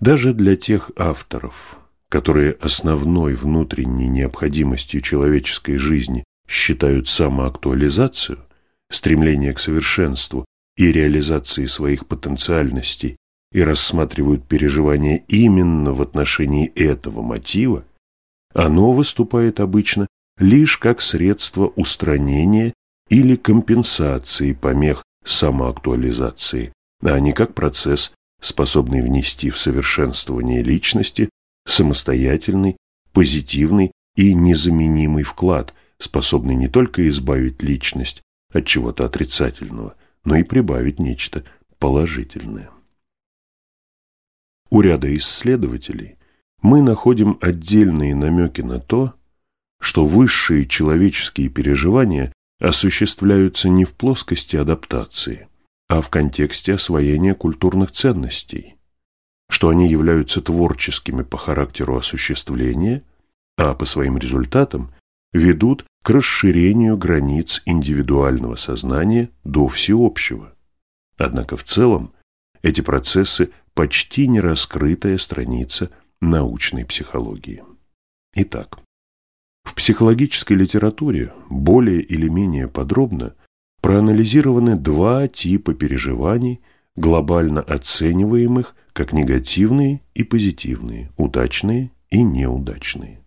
Даже для тех авторов, которые основной внутренней необходимостью человеческой жизни считают самоактуализацию, стремление к совершенству и реализации своих потенциальностей и рассматривают переживания именно в отношении этого мотива, оно выступает обычно лишь как средство устранения или компенсации помех самоактуализации, а не как процесс, способный внести в совершенствование личности самостоятельный, позитивный и незаменимый вклад, способный не только избавить личность от чего-то отрицательного, но и прибавить нечто положительное. У ряда исследователей мы находим отдельные намеки на то, что высшие человеческие переживания осуществляются не в плоскости адаптации, а в контексте освоения культурных ценностей, что они являются творческими по характеру осуществления, а по своим результатам ведут к расширению границ индивидуального сознания до всеобщего. Однако в целом эти процессы почти не раскрытая страница научной психологии. Итак, в психологической литературе более или менее подробно проанализированы два типа переживаний, глобально оцениваемых как негативные и позитивные, удачные и неудачные.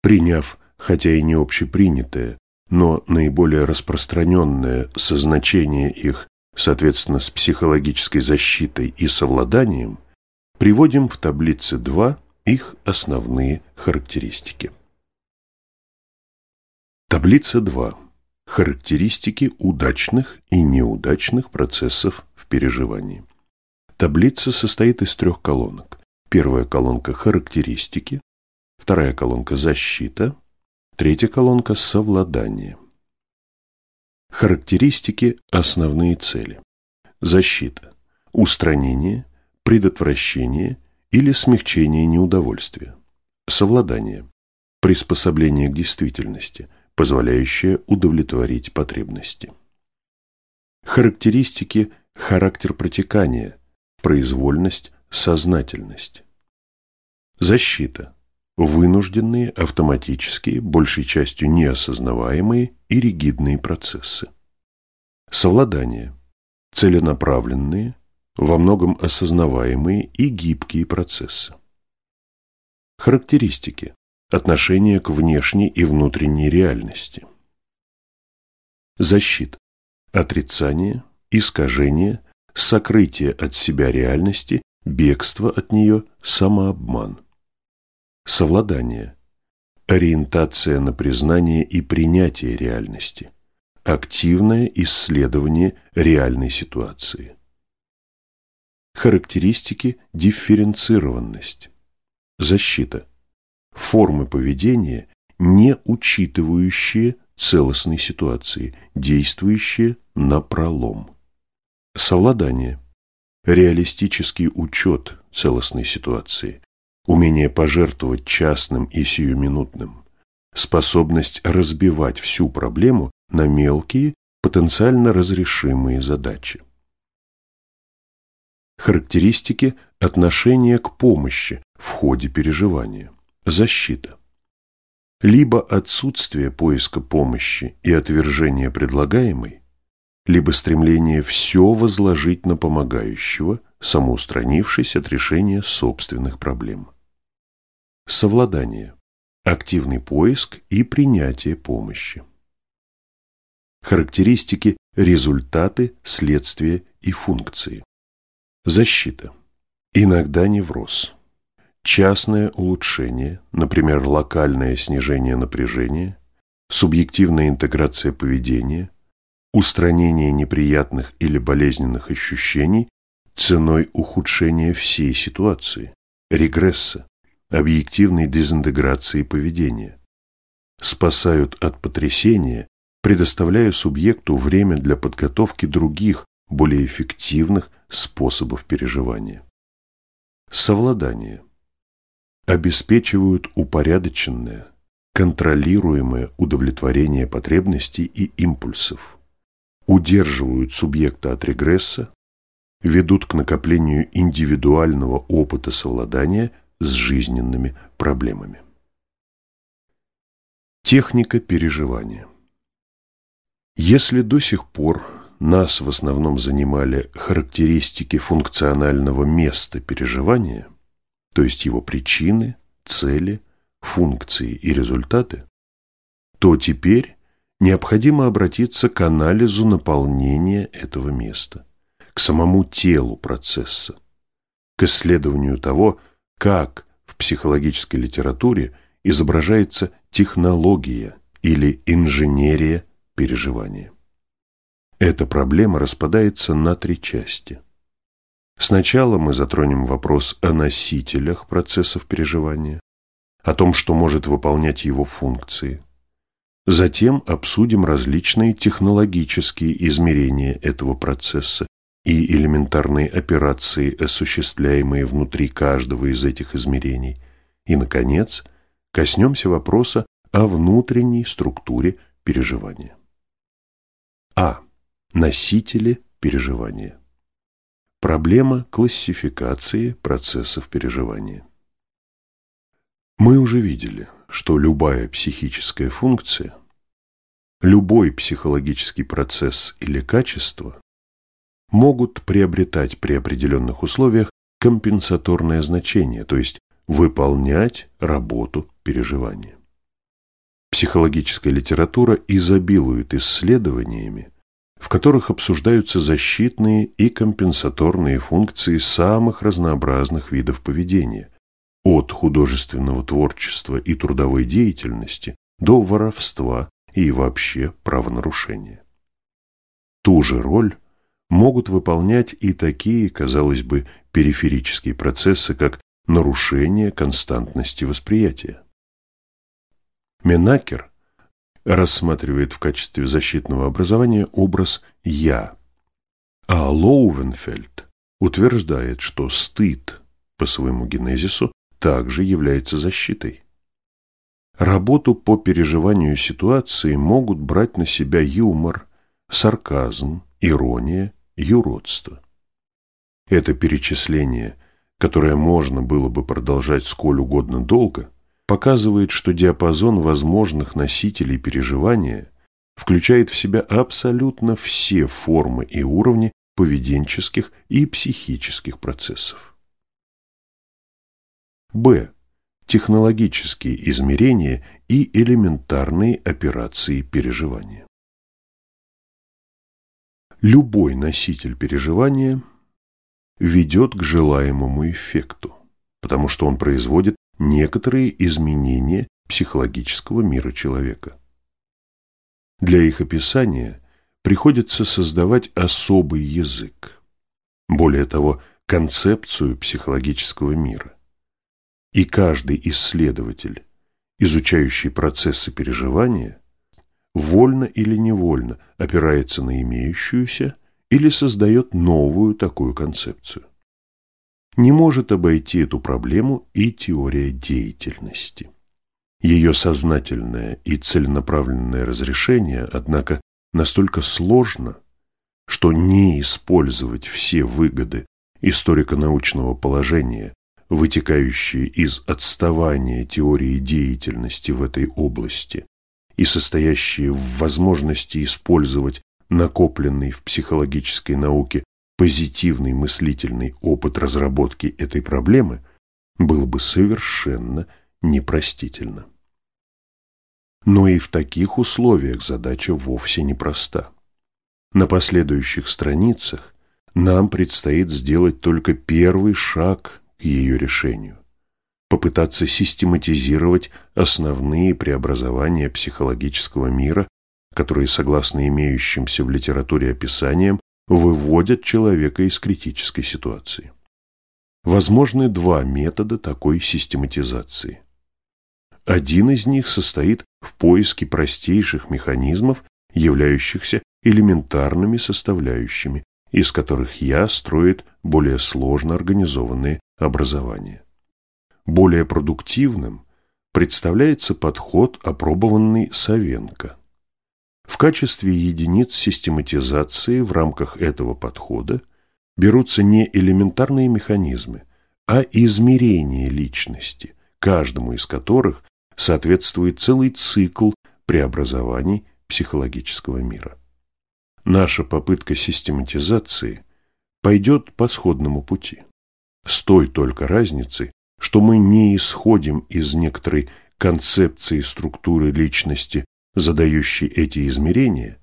Приняв, хотя и не общепринятое, но наиболее распространенное созначение их, соответственно, с психологической защитой и совладанием, приводим в таблице 2 их основные характеристики. Таблица 2. Характеристики удачных и неудачных процессов в переживании. Таблица состоит из трех колонок. Первая колонка – характеристики, вторая колонка – защита, третья колонка – совладание. Характеристики – основные цели. Защита – устранение, предотвращение или смягчение неудовольствия. Совладание – приспособление к действительности – позволяющая удовлетворить потребности. Характеристики – характер протекания, произвольность, сознательность. Защита – вынужденные, автоматические, большей частью неосознаваемые и ригидные процессы. Совладание – целенаправленные, во многом осознаваемые и гибкие процессы. Характеристики отношение к внешней и внутренней реальности. Защита. Отрицание, искажение, сокрытие от себя реальности, бегство от нее, самообман. Совладание. Ориентация на признание и принятие реальности. Активное исследование реальной ситуации. Характеристики дифференцированность. Защита. Формы поведения, не учитывающие целостной ситуации, действующие на пролом. Совладание. Реалистический учет целостной ситуации. Умение пожертвовать частным и сиюминутным. Способность разбивать всю проблему на мелкие, потенциально разрешимые задачи. Характеристики отношения к помощи в ходе переживания. Защита. Либо отсутствие поиска помощи и отвержение предлагаемой, либо стремление все возложить на помогающего, самоустранившись от решения собственных проблем. Совладание. Активный поиск и принятие помощи. Характеристики, результаты, следствия и функции. Защита. Иногда невроз. Частное улучшение, например, локальное снижение напряжения, субъективная интеграция поведения, устранение неприятных или болезненных ощущений ценой ухудшения всей ситуации, регресса, объективной дезинтеграции поведения. Спасают от потрясения, предоставляя субъекту время для подготовки других, более эффективных способов переживания. Совладание. Обеспечивают упорядоченное, контролируемое удовлетворение потребностей и импульсов. Удерживают субъекта от регресса, ведут к накоплению индивидуального опыта совладания с жизненными проблемами. Техника переживания. Если до сих пор нас в основном занимали характеристики функционального места переживания, то есть его причины, цели, функции и результаты, то теперь необходимо обратиться к анализу наполнения этого места, к самому телу процесса, к исследованию того, как в психологической литературе изображается технология или инженерия переживания. Эта проблема распадается на три части. Сначала мы затронем вопрос о носителях процессов переживания, о том, что может выполнять его функции. Затем обсудим различные технологические измерения этого процесса и элементарные операции, осуществляемые внутри каждого из этих измерений. И, наконец, коснемся вопроса о внутренней структуре переживания. А. Носители переживания. Проблема классификации процессов переживания. Мы уже видели, что любая психическая функция, любой психологический процесс или качество могут приобретать при определенных условиях компенсаторное значение, то есть выполнять работу переживания. Психологическая литература изобилует исследованиями, в которых обсуждаются защитные и компенсаторные функции самых разнообразных видов поведения, от художественного творчества и трудовой деятельности до воровства и вообще правонарушения. Ту же роль могут выполнять и такие, казалось бы, периферические процессы, как нарушение константности восприятия. Менакер рассматривает в качестве защитного образования образ «я», а Лоувенфельд утверждает, что стыд по своему генезису также является защитой. Работу по переживанию ситуации могут брать на себя юмор, сарказм, ирония, юродство. Это перечисление, которое можно было бы продолжать сколь угодно долго, показывает, что диапазон возможных носителей переживания включает в себя абсолютно все формы и уровни поведенческих и психических процессов. Б. Технологические измерения и элементарные операции переживания. Любой носитель переживания ведет к желаемому эффекту, потому что он производит некоторые изменения психологического мира человека. Для их описания приходится создавать особый язык, более того, концепцию психологического мира. И каждый исследователь, изучающий процессы переживания, вольно или невольно опирается на имеющуюся или создает новую такую концепцию. Не может обойти эту проблему и теория деятельности. Ее сознательное и целенаправленное разрешение, однако, настолько сложно, что не использовать все выгоды историко-научного положения, вытекающие из отставания теории деятельности в этой области и состоящие в возможности использовать накопленный в психологической науке позитивный мыслительный опыт разработки этой проблемы, было бы совершенно непростительно. Но и в таких условиях задача вовсе непроста. На последующих страницах нам предстоит сделать только первый шаг к ее решению – попытаться систематизировать основные преобразования психологического мира, которые, согласно имеющимся в литературе описаниям, выводят человека из критической ситуации. Возможны два метода такой систематизации. Один из них состоит в поиске простейших механизмов, являющихся элементарными составляющими, из которых я строит более сложно организованные образования. Более продуктивным представляется подход, опробованный Савенко. В качестве единиц систематизации в рамках этого подхода берутся не элементарные механизмы, а измерения личности, каждому из которых соответствует целый цикл преобразований психологического мира. Наша попытка систематизации пойдет по сходному пути. С той только разницей, что мы не исходим из некоторой концепции структуры личности, задающей эти измерения,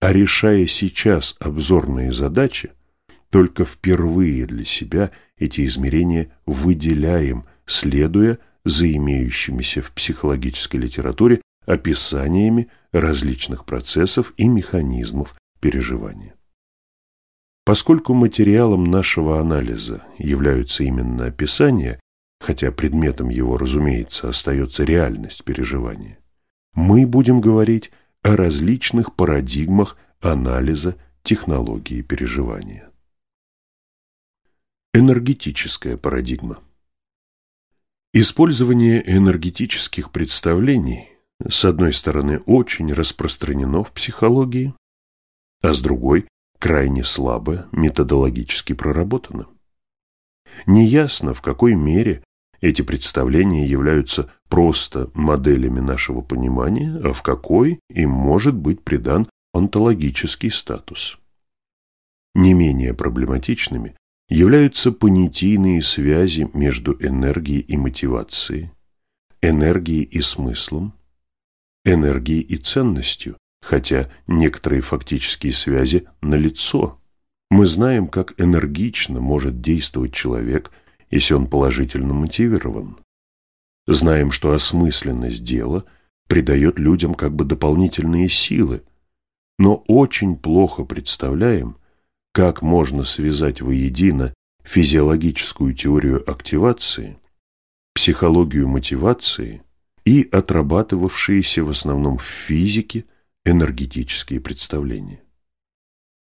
а решая сейчас обзорные задачи, только впервые для себя эти измерения выделяем, следуя за имеющимися в психологической литературе описаниями различных процессов и механизмов переживания. Поскольку материалом нашего анализа являются именно описания, хотя предметом его, разумеется, остается реальность переживания, мы будем говорить о различных парадигмах анализа технологии переживания. Энергетическая парадигма Использование энергетических представлений, с одной стороны, очень распространено в психологии, а с другой – крайне слабо методологически проработано. Неясно, в какой мере эти представления являются просто моделями нашего понимания, а в какой им может быть придан онтологический статус. Не менее проблематичными являются понятийные связи между энергией и мотивацией, энергией и смыслом, энергией и ценностью, хотя некоторые фактические связи налицо. Мы знаем, как энергично может действовать человек, если он положительно мотивирован. Знаем, что осмысленность дела придает людям как бы дополнительные силы, но очень плохо представляем, как можно связать воедино физиологическую теорию активации, психологию мотивации и отрабатывавшиеся в основном в физике энергетические представления.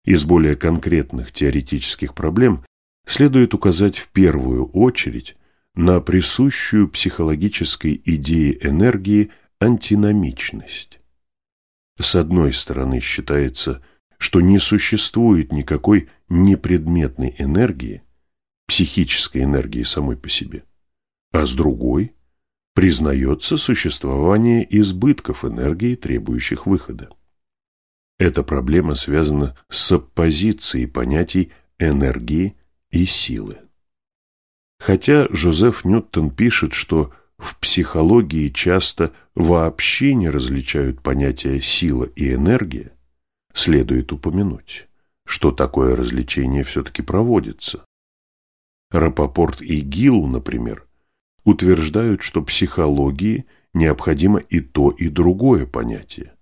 Из более конкретных теоретических проблем следует указать в первую очередь на присущую психологической идее энергии антиномичность. С одной стороны считается, что не существует никакой непредметной энергии, психической энергии самой по себе, а с другой признается существование избытков энергии, требующих выхода. Эта проблема связана с оппозицией понятий энергии и силы. Хотя Жозеф Ньютон пишет, что в психологии часто вообще не различают понятия сила и энергия, следует упомянуть, что такое развлечение все-таки проводится. Рапопорт и Гилл, например, утверждают, что психологии необходимо и то, и другое понятие,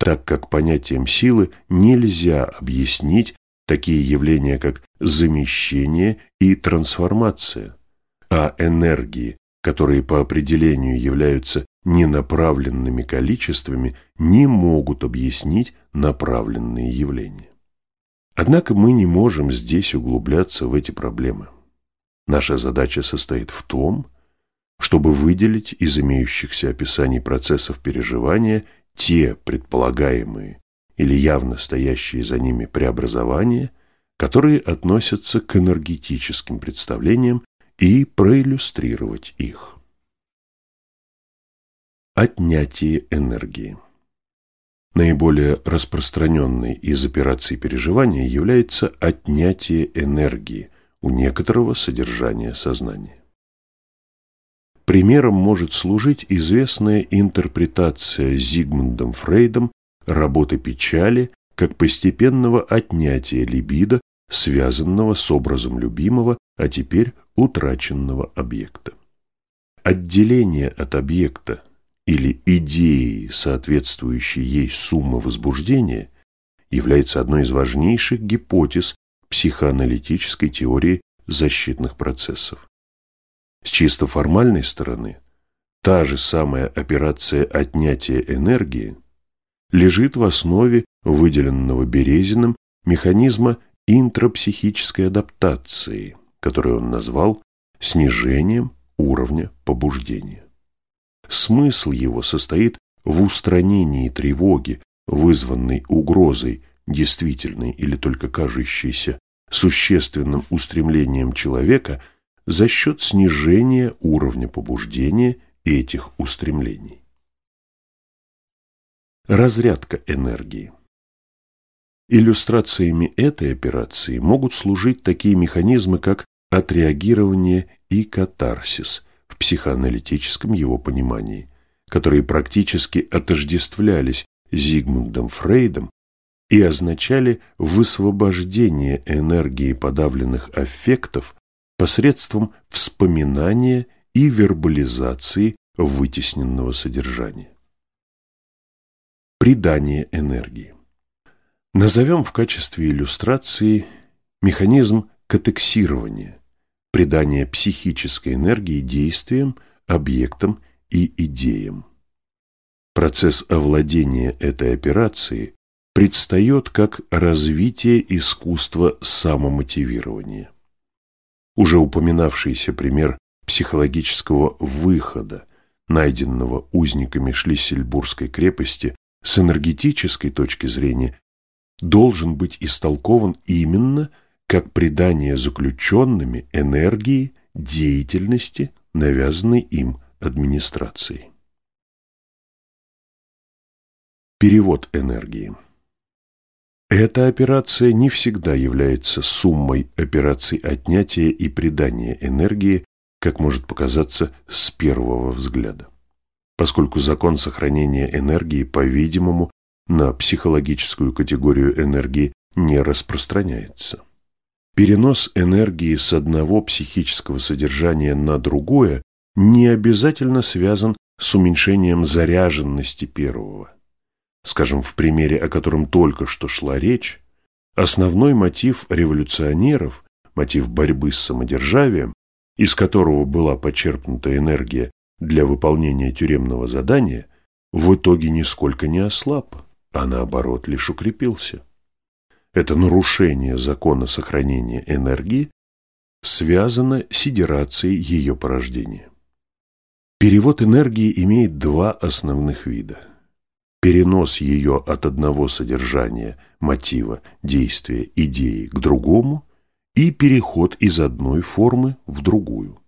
так как понятием силы нельзя объяснить такие явления, как замещение и трансформация, а энергии, которые по определению являются ненаправленными количествами, не могут объяснить направленные явления. Однако мы не можем здесь углубляться в эти проблемы. Наша задача состоит в том, чтобы выделить из имеющихся описаний процессов переживания те предполагаемые или явно стоящие за ними преобразования, которые относятся к энергетическим представлениям и проиллюстрировать их. Отнятие энергии Наиболее распространенной из операций переживания является отнятие энергии у некоторого содержания сознания. Примером может служить известная интерпретация Зигмундом Фрейдом работы печали как постепенного отнятия либидо, связанного с образом любимого, а теперь утраченного объекта. Отделение от объекта или идеи, соответствующей ей суммы возбуждения, является одной из важнейших гипотез психоаналитической теории защитных процессов. С чисто формальной стороны, та же самая операция отнятия энергии лежит в основе выделенного Березиным механизма интрапсихической адаптации, который он назвал снижением уровня побуждения. Смысл его состоит в устранении тревоги, вызванной угрозой, действительной или только кажущейся, существенным устремлением человека за счет снижения уровня побуждения этих устремлений. Разрядка энергии Иллюстрациями этой операции могут служить такие механизмы, как отреагирование и катарсис в психоаналитическом его понимании, которые практически отождествлялись Зигмундом Фрейдом и означали высвобождение энергии подавленных аффектов посредством вспоминания и вербализации вытесненного содержания. Придание энергии. Назовем в качестве иллюстрации механизм катексирования, придание психической энергии действиям, объектам и идеям. Процесс овладения этой операцией предстает как развитие искусства самомотивирования. Уже упоминавшийся пример психологического выхода, найденного узниками Шлиссельбургской крепости, с энергетической точки зрения должен быть истолкован именно как придание заключенными энергии деятельности, навязанной им администрацией. Перевод энергии. Эта операция не всегда является суммой операций отнятия и придания энергии, как может показаться с первого взгляда. Поскольку закон сохранения энергии, по-видимому, на психологическую категорию энергии не распространяется. Перенос энергии с одного психического содержания на другое не обязательно связан с уменьшением заряженности первого. Скажем, в примере, о котором только что шла речь, основной мотив революционеров, мотив борьбы с самодержавием, из которого была почерпнута энергия для выполнения тюремного задания, в итоге нисколько не ослаб а наоборот лишь укрепился. Это нарушение закона сохранения энергии связано с сидерацией ее порождения. Перевод энергии имеет два основных вида. Перенос ее от одного содержания, мотива, действия, идеи к другому и переход из одной формы в другую.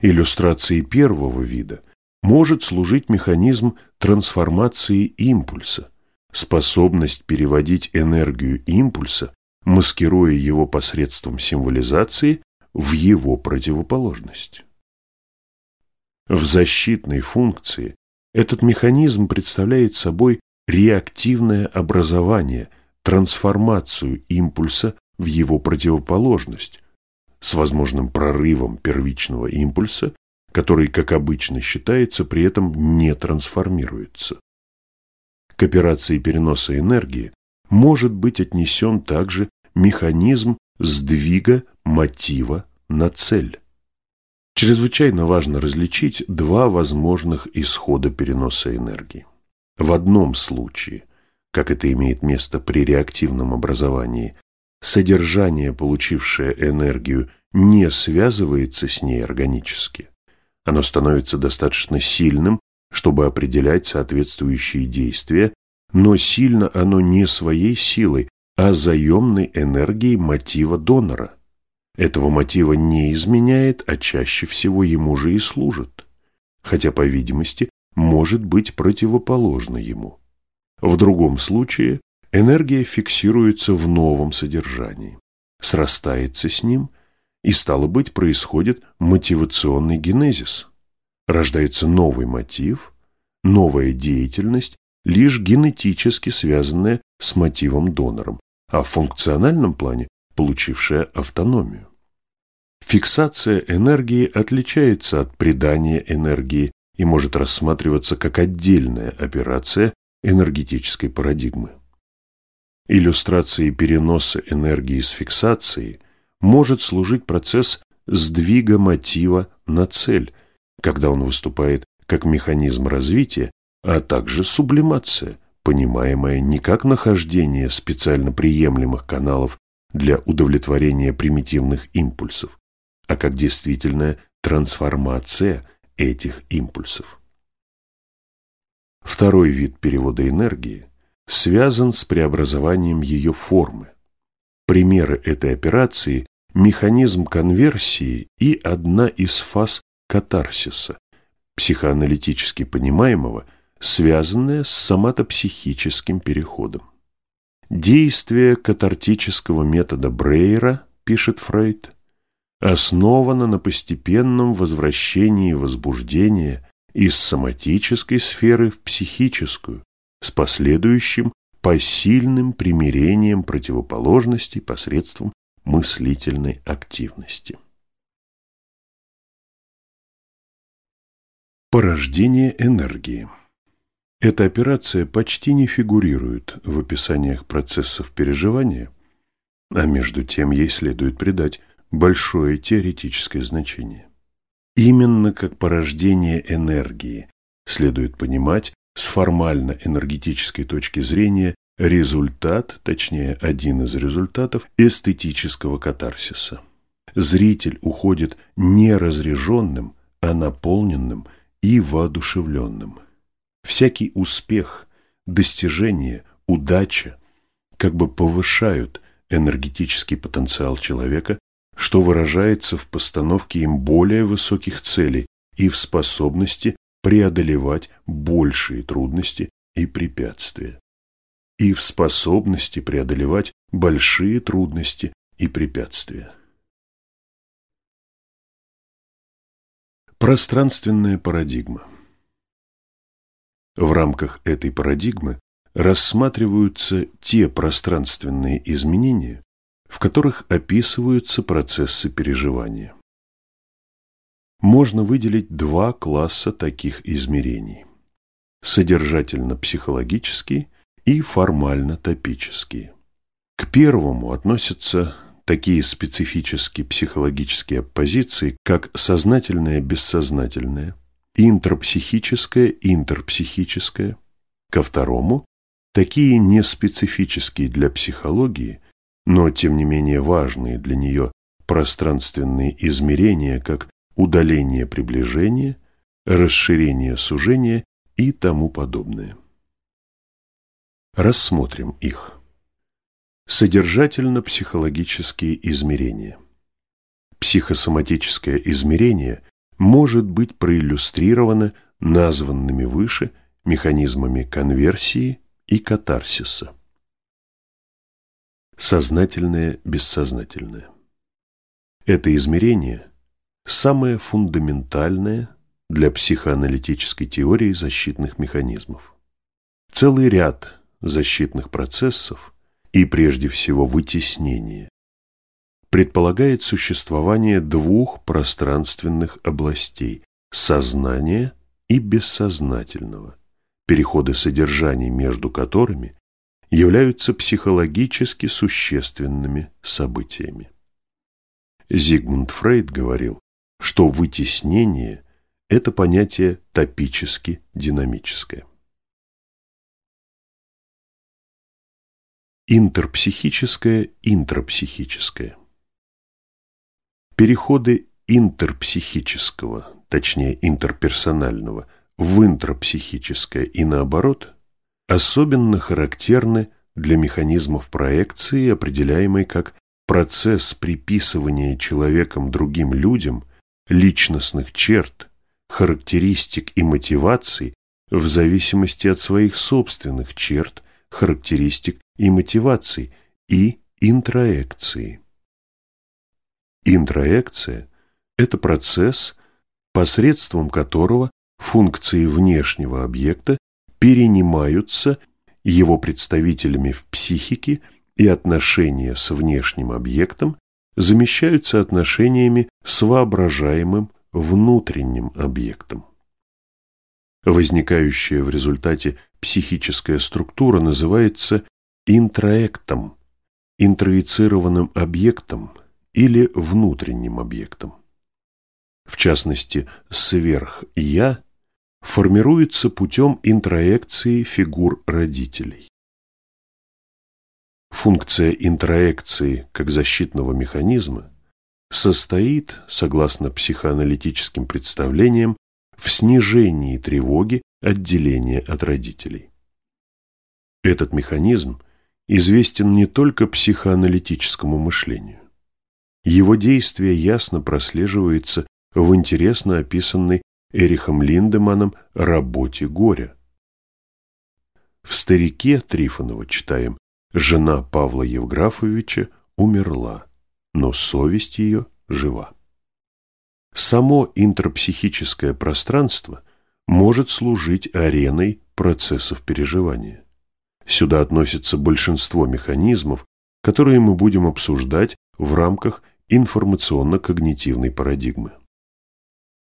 Иллюстрацией первого вида может служить механизм трансформации импульса – способность переводить энергию импульса, маскируя его посредством символизации в его противоположность. В защитной функции этот механизм представляет собой реактивное образование, трансформацию импульса в его противоположность с возможным прорывом первичного импульса, который, как обычно считается, при этом не трансформируется. К операции переноса энергии может быть отнесен также механизм сдвига мотива на цель. Чрезвычайно важно различить два возможных исхода переноса энергии. В одном случае, как это имеет место при реактивном образовании, содержание, получившее энергию, не связывается с ней органически. Оно становится достаточно сильным, чтобы определять соответствующие действия, но сильно оно не своей силой, а заемной энергией мотива донора. Этого мотива не изменяет, а чаще всего ему же и служит, хотя, по видимости, может быть противоположно ему. В другом случае энергия фиксируется в новом содержании, срастается с ним, и, стало быть, происходит мотивационный генезис. Рождается новый мотив, новая деятельность, лишь генетически связанная с мотивом-донором, а в функциональном плане получившая автономию. Фиксация энергии отличается от придания энергии и может рассматриваться как отдельная операция энергетической парадигмы. Иллюстрацией переноса энергии с фиксацией может служить процесс сдвига мотива на цель, когда он выступает как механизм развития, а также сублимация, понимаемая не как нахождение специально приемлемых каналов для удовлетворения примитивных импульсов, а как действительная трансформация этих импульсов. Второй вид перевода энергии связан с преобразованием ее формы. Примеры этой операции – механизм конверсии и одна из фаз катарсиса, психоаналитически понимаемого, связанная с соматопсихическим переходом. Действие катартического метода Брейера, пишет Фрейд, основано на постепенном возвращении возбуждения из соматической сферы в психическую, с последующим посильным примирением противоположностей посредством мыслительной активности. Порождение энергии Эта операция почти не фигурирует в описаниях процессов переживания, а между тем ей следует придать большое теоретическое значение. Именно как порождение энергии следует понимать с формально-энергетической точки зрения результат, точнее один из результатов эстетического катарсиса. Зритель уходит не разреженным, а наполненным и воодушевленным. Всякий успех, достижение, удача как бы повышают энергетический потенциал человека, что выражается в постановке им более высоких целей и в способности преодолевать большие трудности и препятствия. И в способности преодолевать большие трудности и препятствия. Пространственная парадигма В рамках этой парадигмы рассматриваются те пространственные изменения, в которых описываются процессы переживания можно выделить два класса таких измерений – содержательно-психологические и формально-топические. К первому относятся такие специфические психологические оппозиции, как сознательное-бессознательное, интрапсихическое-интерпсихическое. Ко второму – такие неспецифические для психологии, но тем не менее важные для нее пространственные измерения, как удаление приближения, расширение сужения и тому подобное. Рассмотрим их. Содержательно-психологические измерения. Психосоматическое измерение может быть проиллюстрировано названными выше механизмами конверсии и катарсиса. Сознательное-бессознательное. Это измерение самое фундаментальное для психоаналитической теории защитных механизмов. Целый ряд защитных процессов и прежде всего вытеснение, предполагает существование двух пространственных областей – сознания и бессознательного, переходы содержаний между которыми являются психологически существенными событиями. Зигмунд Фрейд говорил, что вытеснение – это понятие топически динамическое. Интерпсихическое, интрапсихическое. Переходы интерпсихического, точнее интерперсонального, в интрапсихическое и наоборот, особенно характерны для механизмов проекции, определяемой как процесс приписывания человеком другим людям личностных черт, характеристик и мотиваций в зависимости от своих собственных черт, характеристик и мотиваций и интроекции. Интроекция – это процесс, посредством которого функции внешнего объекта перенимаются его представителями в психике и отношения с внешним объектом замещаются отношениями с воображаемым внутренним объектом. Возникающая в результате психическая структура называется интроектом, интроицированным объектом или внутренним объектом. В частности, сверх-я формируется путем интроекции фигур родителей. Функция интроекции как защитного механизма состоит, согласно психоаналитическим представлениям, в снижении тревоги отделения от родителей. Этот механизм известен не только психоаналитическому мышлению. Его действие ясно прослеживается в интересно описанной Эрихом Линдеманом «Работе горя». В «Старике» Трифонова читаем «Жена Павла Евграфовича умерла, но совесть ее жива». Само интрапсихическое пространство может служить ареной процессов переживания. Сюда относится большинство механизмов, которые мы будем обсуждать в рамках информационно-когнитивной парадигмы.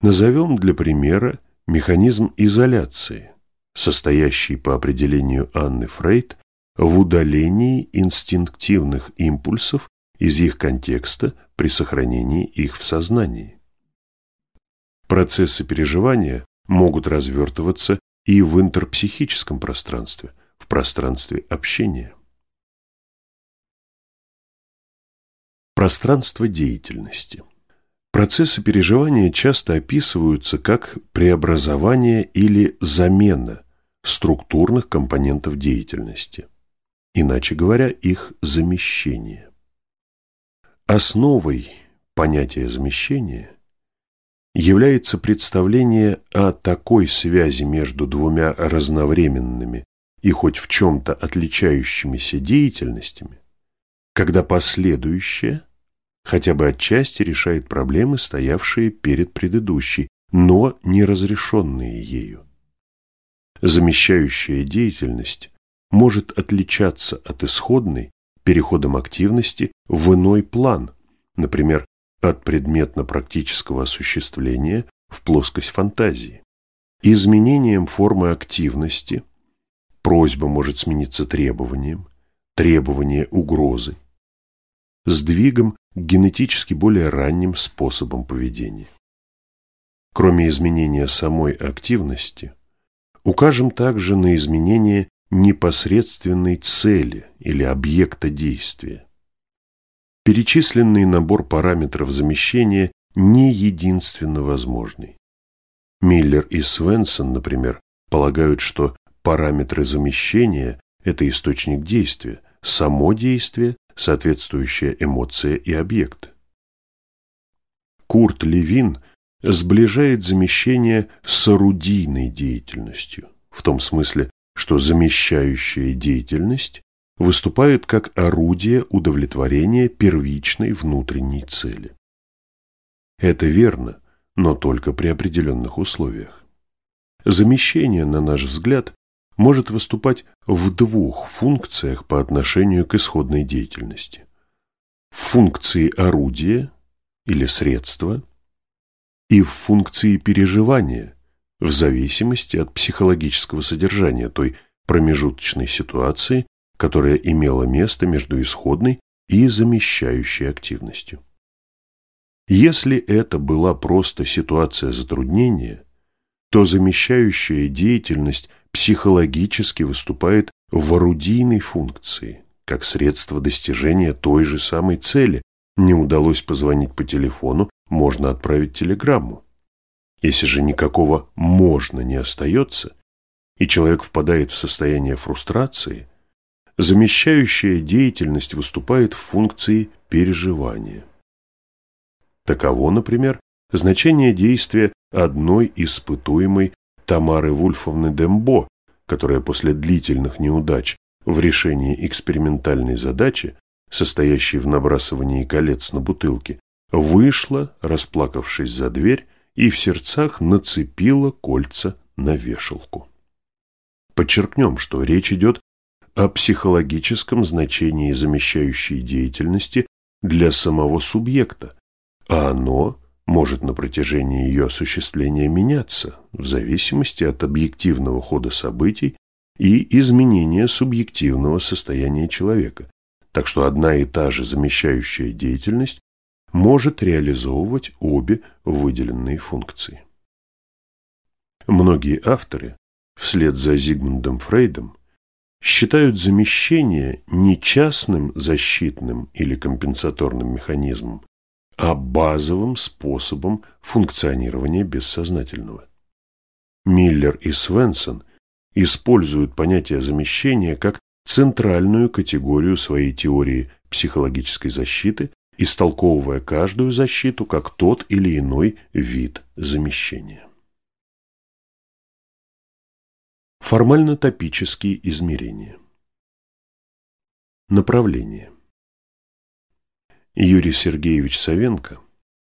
Назовем для примера механизм изоляции, состоящий по определению Анны Фрейд в удалении инстинктивных импульсов из их контекста при сохранении их в сознании. Процессы переживания могут развертываться и в интерпсихическом пространстве, в пространстве общения. Пространство деятельности – Процессы переживания часто описываются как преобразование или замена структурных компонентов деятельности, иначе говоря, их замещение. Основой понятия замещения является представление о такой связи между двумя разновременными и хоть в чем-то отличающимися деятельностями, когда последующая – хотя бы отчасти решает проблемы, стоявшие перед предыдущей, но не разрешенные ею. Замещающая деятельность может отличаться от исходной переходом активности в иной план, например, от предметно-практического осуществления в плоскость фантазии. Изменением формы активности просьба может смениться требованием, требование угрозы, сдвигом к генетически более ранним способом поведения. Кроме изменения самой активности, укажем также на изменение непосредственной цели или объекта действия. Перечисленный набор параметров замещения не единственно возможный. Миллер и Свенсон, например, полагают, что параметры замещения – это источник действия, само действие соответствующая эмоция и объект. Курт Левин сближает замещение с орудийной деятельностью, в том смысле, что замещающая деятельность выступает как орудие удовлетворения первичной внутренней цели. Это верно, но только при определенных условиях. Замещение, на наш взгляд, может выступать в двух функциях по отношению к исходной деятельности. В функции орудия или средства и в функции переживания в зависимости от психологического содержания той промежуточной ситуации, которая имела место между исходной и замещающей активностью. Если это была просто ситуация затруднения, то замещающая деятельность психологически выступает в орудийной функции, как средство достижения той же самой цели. Не удалось позвонить по телефону, можно отправить телеграмму. Если же никакого «можно» не остается, и человек впадает в состояние фрустрации, замещающая деятельность выступает в функции переживания. Таково, например, значение действия одной испытуемой Тамары Вульфовны Дембо, которая после длительных неудач в решении экспериментальной задачи, состоящей в набрасывании колец на бутылке, вышла, расплакавшись за дверь, и в сердцах нацепила кольца на вешалку. Подчеркнем, что речь идет о психологическом значении замещающей деятельности для самого субъекта, а оно может на протяжении ее осуществления меняться в зависимости от объективного хода событий и изменения субъективного состояния человека. Так что одна и та же замещающая деятельность может реализовывать обе выделенные функции. Многие авторы, вслед за Зигмундом Фрейдом, считают замещение не частным защитным или компенсаторным механизмом, а базовым способом функционирования бессознательного. Миллер и Свенсон используют понятие замещения как центральную категорию своей теории психологической защиты, истолковывая каждую защиту как тот или иной вид замещения. Формально-топические измерения Направление Юрий Сергеевич Савенко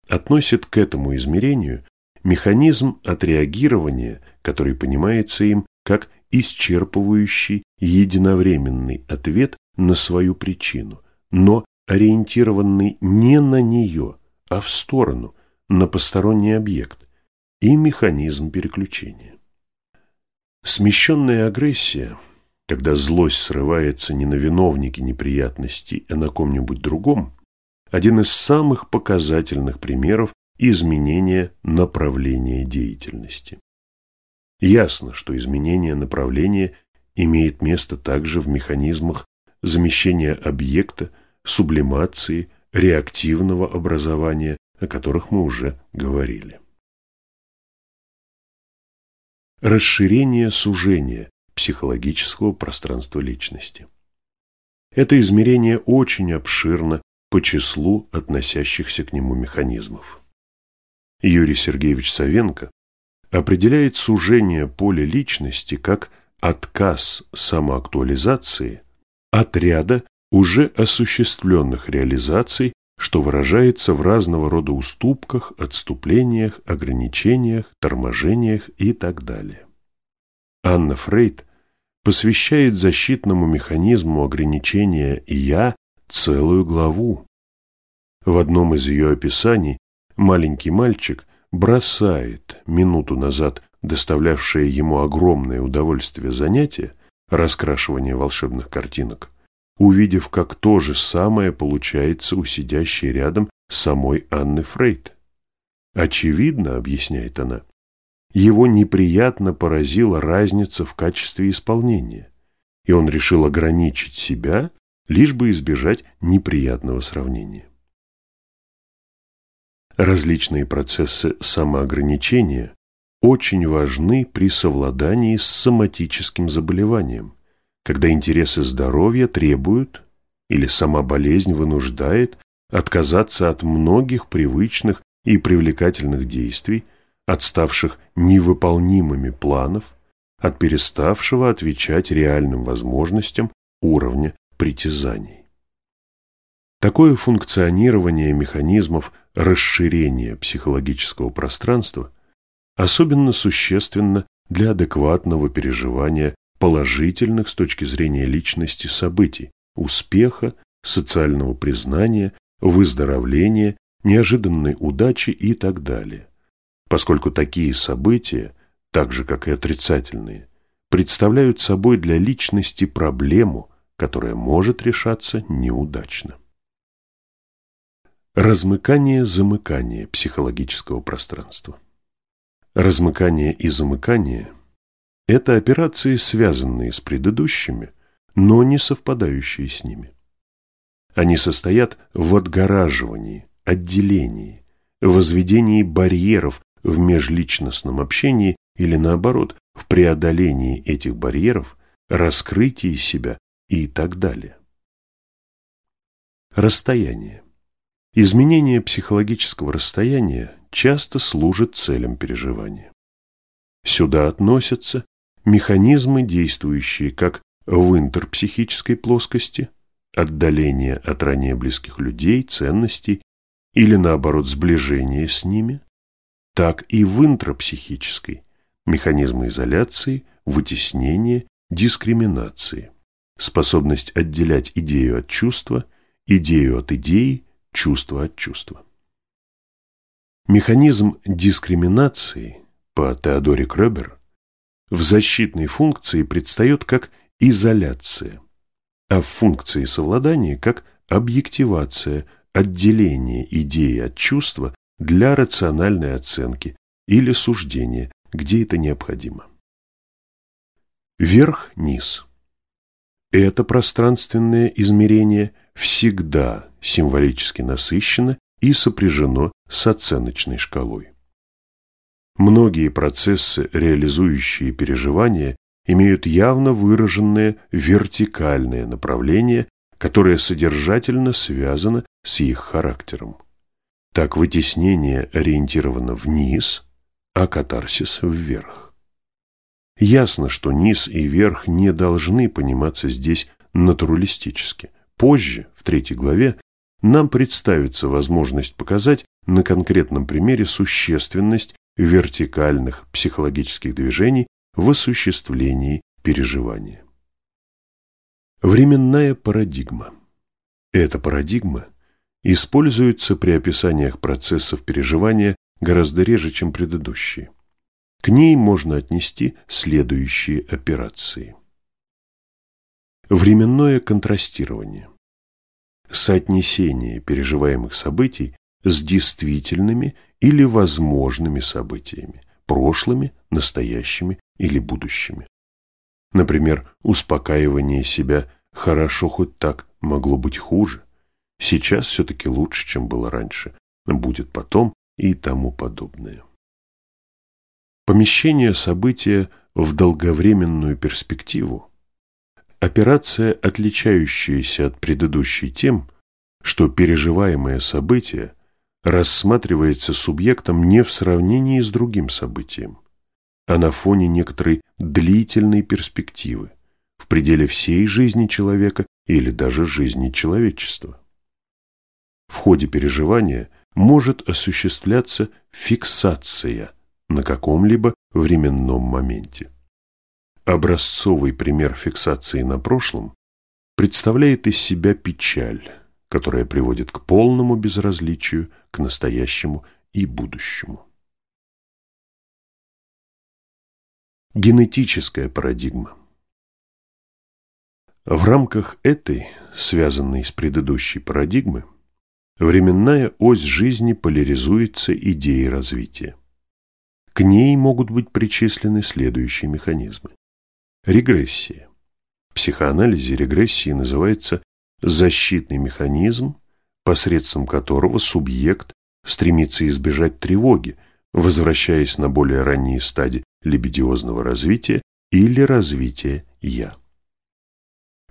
относит к этому измерению механизм отреагирования, который понимается им как исчерпывающий единовременный ответ на свою причину, но ориентированный не на нее, а в сторону, на посторонний объект, и механизм переключения. Смещенная агрессия, когда злость срывается не на виновнике неприятностей, а на ком-нибудь другом, один из самых показательных примеров изменения направления деятельности. Ясно, что изменение направления имеет место также в механизмах замещения объекта, сублимации, реактивного образования, о которых мы уже говорили. Расширение сужения психологического пространства личности. Это измерение очень обширно по числу относящихся к нему механизмов. Юрий Сергеевич Савенко определяет сужение поля личности как отказ самоактуализации от ряда уже осуществленных реализаций, что выражается в разного рода уступках, отступлениях, ограничениях, торможениях и так далее. Анна Фрейд посвящает защитному механизму ограничения «я» целую главу. В одном из ее описаний маленький мальчик бросает минуту назад доставлявшее ему огромное удовольствие занятие, раскрашивание волшебных картинок, увидев, как то же самое получается у сидящей рядом самой Анны Фрейд. Очевидно, объясняет она, его неприятно поразила разница в качестве исполнения, и он решил ограничить себя лишь бы избежать неприятного сравнения. Различные процессы самоограничения очень важны при совладании с соматическим заболеванием, когда интересы здоровья требуют или сама болезнь вынуждает отказаться от многих привычных и привлекательных действий, от ставших невыполнимыми планов, от переставшего отвечать реальным возможностям уровня притязаний. Такое функционирование механизмов расширения психологического пространства особенно существенно для адекватного переживания положительных с точки зрения личности событий, успеха, социального признания, выздоровления, неожиданной удачи и так далее. Поскольку такие события, так же как и отрицательные, представляют собой для личности проблему, которая может решаться неудачно. Размыкание-замыкание психологического пространства. Размыкание и замыкание – это операции, связанные с предыдущими, но не совпадающие с ними. Они состоят в отгораживании, отделении, возведении барьеров в межличностном общении или наоборот, в преодолении этих барьеров, раскрытии себя и так далее. Расстояние. Изменение психологического расстояния часто служит целям переживания. Сюда относятся механизмы, действующие как в интерпсихической плоскости, отдаление от ранее близких людей, ценностей или, наоборот, сближение с ними, так и в интрапсихической, механизмы изоляции, вытеснения, дискриминации, способность отделять идею от чувства, идею от идеи, чувство от чувства. Механизм дискриминации по Теодоре Кребер в защитной функции предстает как изоляция, а в функции совладания как объективация, отделение идеи от чувства для рациональной оценки или суждения, где это необходимо. Верх-низ. Это пространственное измерение всегда символически насыщено и сопряжено с оценочной шкалой. Многие процессы, реализующие переживания, имеют явно выраженное вертикальное направление, которое содержательно связано с их характером. Так вытеснение ориентировано вниз, а катарсис вверх. Ясно, что низ и верх не должны пониматься здесь натуралистически. Позже, в третьей главе, нам представится возможность показать на конкретном примере существенность вертикальных психологических движений в осуществлении переживания. Временная парадигма. Эта парадигма используется при описаниях процессов переживания гораздо реже, чем предыдущие. К ней можно отнести следующие операции. Временное контрастирование. Соотнесение переживаемых событий с действительными или возможными событиями, прошлыми, настоящими или будущими. Например, успокаивание себя «хорошо хоть так, могло быть хуже», «сейчас все-таки лучше, чем было раньше», «будет потом» и тому подобное. Помещение события в долговременную перспективу – операция, отличающаяся от предыдущей тем, что переживаемое событие рассматривается субъектом не в сравнении с другим событием, а на фоне некоторой длительной перспективы в пределе всей жизни человека или даже жизни человечества. В ходе переживания может осуществляться фиксация на каком-либо временном моменте. Образцовый пример фиксации на прошлом представляет из себя печаль, которая приводит к полному безразличию к настоящему и будущему. Генетическая парадигма В рамках этой, связанной с предыдущей парадигмы, временная ось жизни поляризуется идеей развития. К ней могут быть причислены следующие механизмы. Регрессия. В психоанализе регрессией называется защитный механизм, посредством которого субъект стремится избежать тревоги, возвращаясь на более ранние стадии либидиозного развития или развития «я».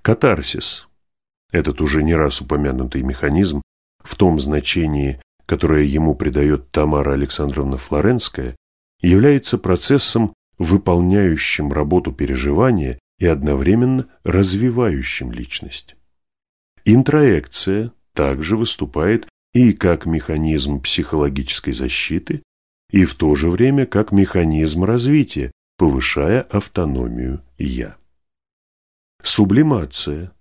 Катарсис – этот уже не раз упомянутый механизм в том значении, которое ему придает Тамара Александровна Флоренская, является процессом, выполняющим работу переживания и одновременно развивающим личность. Интроекция также выступает и как механизм психологической защиты, и в то же время как механизм развития, повышая автономию «я». Сублимация.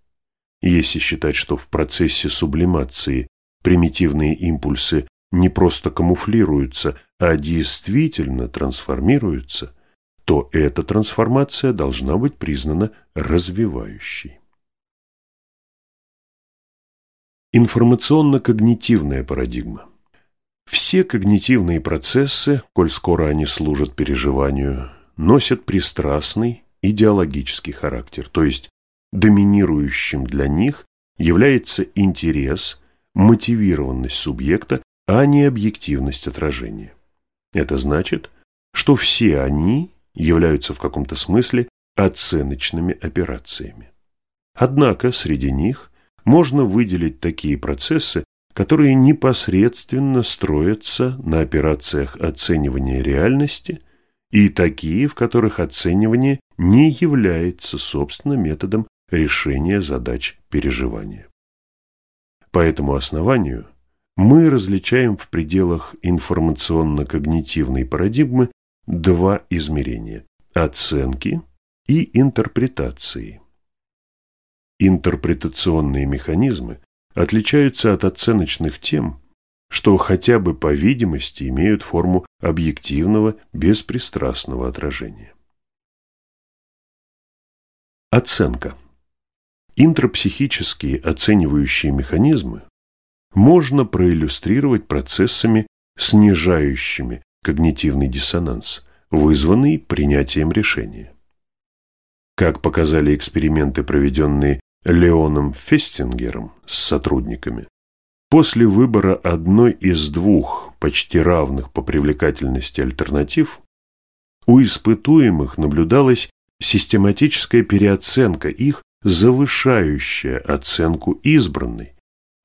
Если считать, что в процессе сублимации примитивные импульсы не просто камуфлируются, а действительно трансформируются, то эта трансформация должна быть признана развивающей. Информационно-когнитивная парадигма. Все когнитивные процессы, коль скоро они служат переживанию, носят пристрастный идеологический характер, то есть доминирующим для них является интерес, мотивированность субъекта, а не объективность отражения. Это значит, что все они являются в каком-то смысле оценочными операциями. Однако среди них можно выделить такие процессы, которые непосредственно строятся на операциях оценивания реальности и такие, в которых оценивание не является, собственно, методом решения задач переживания. По этому основанию мы различаем в пределах информационно-когнитивной парадигмы два измерения – оценки и интерпретации. Интерпретационные механизмы отличаются от оценочных тем, что хотя бы по видимости имеют форму объективного, беспристрастного отражения. Оценка. Интрапсихические оценивающие механизмы можно проиллюстрировать процессами, снижающими когнитивный диссонанс, вызванный принятием решения. Как показали эксперименты, проведенные Леоном Фестингером с сотрудниками, после выбора одной из двух почти равных по привлекательности альтернатив, у испытуемых наблюдалась систематическая переоценка их, завышающая оценку избранной,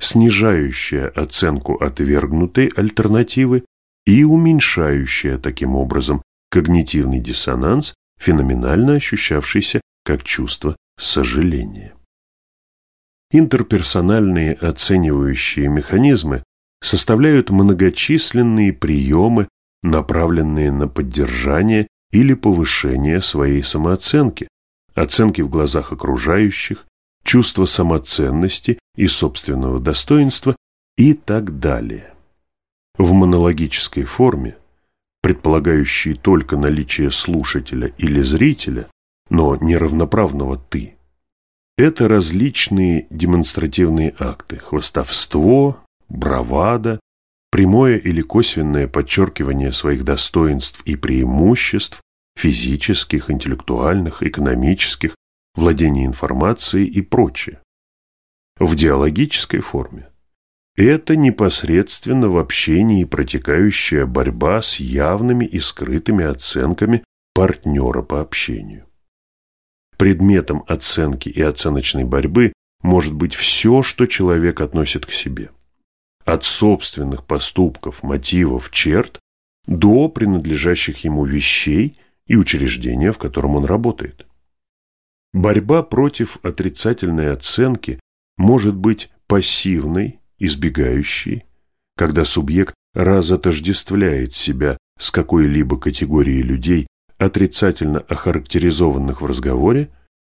снижающая оценку отвергнутой альтернативы и уменьшающая таким образом когнитивный диссонанс, феноменально ощущавшийся как чувство сожаления. Интерперсональные оценивающие механизмы составляют многочисленные приемы, направленные на поддержание или повышение своей самооценки, оценки в глазах окружающих, чувство самоценности и собственного достоинства и так далее. В монологической форме, предполагающей только наличие слушателя или зрителя, но неравноправного «ты», это различные демонстративные акты – хвостовство, бравада, прямое или косвенное подчеркивание своих достоинств и преимуществ, физических, интеллектуальных, экономических, владение информацией и прочее. В диалогической форме это непосредственно в общении протекающая борьба с явными и скрытыми оценками партнера по общению. Предметом оценки и оценочной борьбы может быть все, что человек относит к себе. От собственных поступков, мотивов, черт до принадлежащих ему вещей и учреждения, в котором он работает. Борьба против отрицательной оценки может быть пассивной, избегающей, когда субъект разотождествляет себя с какой-либо категорией людей отрицательно охарактеризованных в разговоре,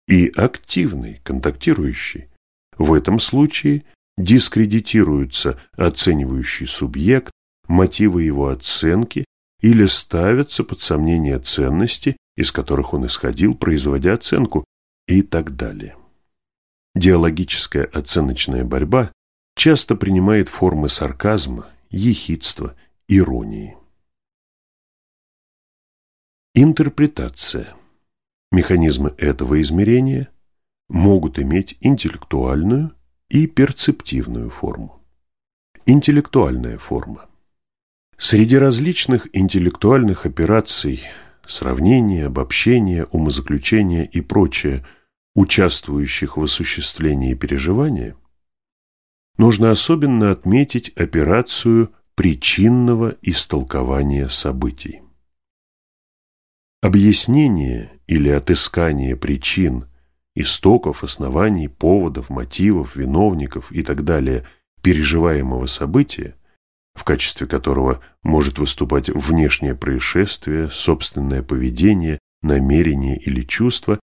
и активный, контактирующий. В этом случае дискредитируется оценивающий субъект, мотивы его оценки или ставятся под сомнение ценности, из которых он исходил, производя оценку, и так далее. Диалогическая оценочная борьба часто принимает формы сарказма, ехидства, иронии. Интерпретация. Механизмы этого измерения могут иметь интеллектуальную и перцептивную форму. Интеллектуальная форма. Среди различных интеллектуальных операций сравнения, обобщения, умозаключения и прочее, участвующих в осуществлении переживания, нужно особенно отметить операцию причинного истолкования событий. Объяснение или отыскание причин, истоков, оснований, поводов, мотивов, виновников и так далее переживаемого события, в качестве которого может выступать внешнее происшествие, собственное поведение, намерение или чувство,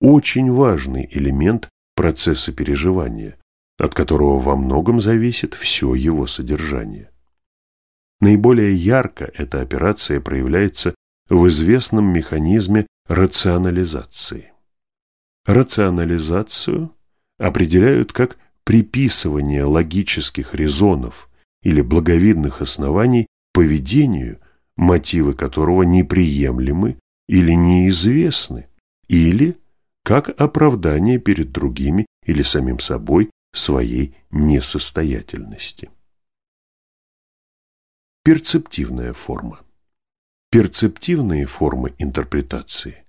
очень важный элемент процесса переживания, от которого во многом зависит все его содержание. Наиболее ярко эта операция проявляется в известном механизме рационализации. Рационализацию определяют как приписывание логических резонов или благовидных оснований поведению, мотивы которого неприемлемы или неизвестны, или как оправдание перед другими или самим собой своей несостоятельности. Перцептивная форма. Перцептивные формы интерпретации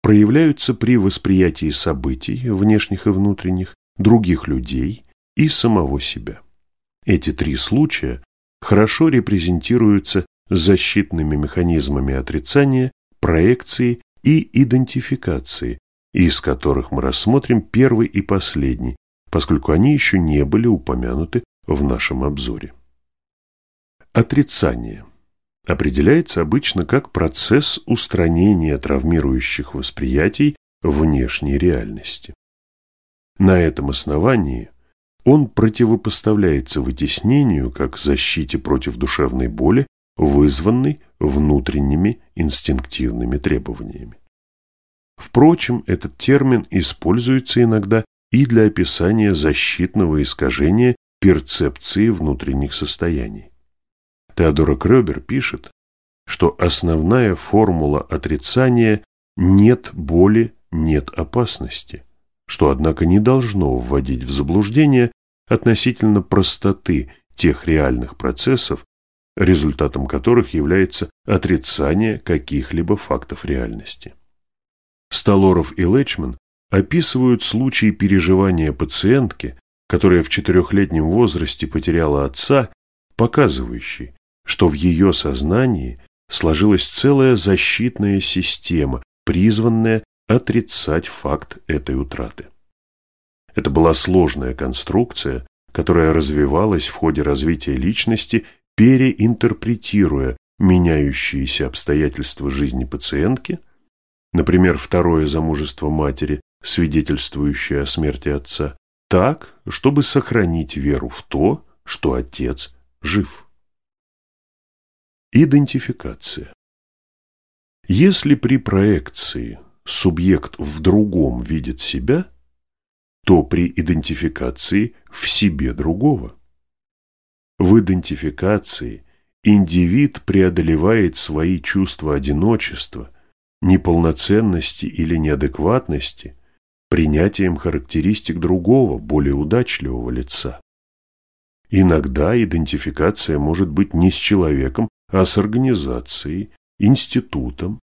проявляются при восприятии событий, внешних и внутренних, других людей и самого себя. Эти три случая хорошо репрезентируются защитными механизмами отрицания, проекции и идентификации, из которых мы рассмотрим первый и последний, поскольку они еще не были упомянуты в нашем обзоре. Отрицание определяется обычно как процесс устранения травмирующих восприятий внешней реальности. На этом основании он противопоставляется вытеснению как защите против душевной боли, вызванной внутренними инстинктивными требованиями. Впрочем, этот термин используется иногда и для описания защитного искажения перцепции внутренних состояний. Теодора Крёбер пишет, что основная формула отрицания «нет боли, нет опасности», что, однако, не должно вводить в заблуждение относительно простоты тех реальных процессов, результатом которых является отрицание каких-либо фактов реальности. Столоров и Лечман описывают случаи переживания пациентки, которая в четырехлетнем возрасте потеряла отца, показывающий, что в ее сознании сложилась целая защитная система, призванная отрицать факт этой утраты. Это была сложная конструкция, которая развивалась в ходе развития личности, переинтерпретируя меняющиеся обстоятельства жизни пациентки – например, второе замужество матери, свидетельствующее о смерти отца, так, чтобы сохранить веру в то, что отец жив. Идентификация. Если при проекции субъект в другом видит себя, то при идентификации в себе другого. В идентификации индивид преодолевает свои чувства одиночества – неполноценности или неадекватности принятием характеристик другого, более удачливого лица. Иногда идентификация может быть не с человеком, а с организацией, институтом.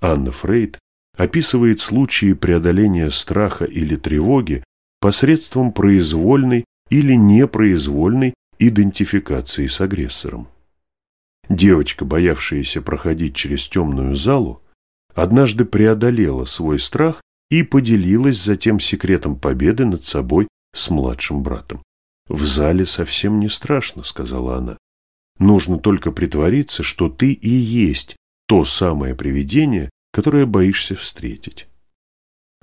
Анна Фрейд описывает случаи преодоления страха или тревоги посредством произвольной или непроизвольной идентификации с агрессором. Девочка, боявшаяся проходить через темную залу, однажды преодолела свой страх и поделилась затем секретом победы над собой с младшим братом. «В зале совсем не страшно», — сказала она. «Нужно только притвориться, что ты и есть то самое привидение, которое боишься встретить».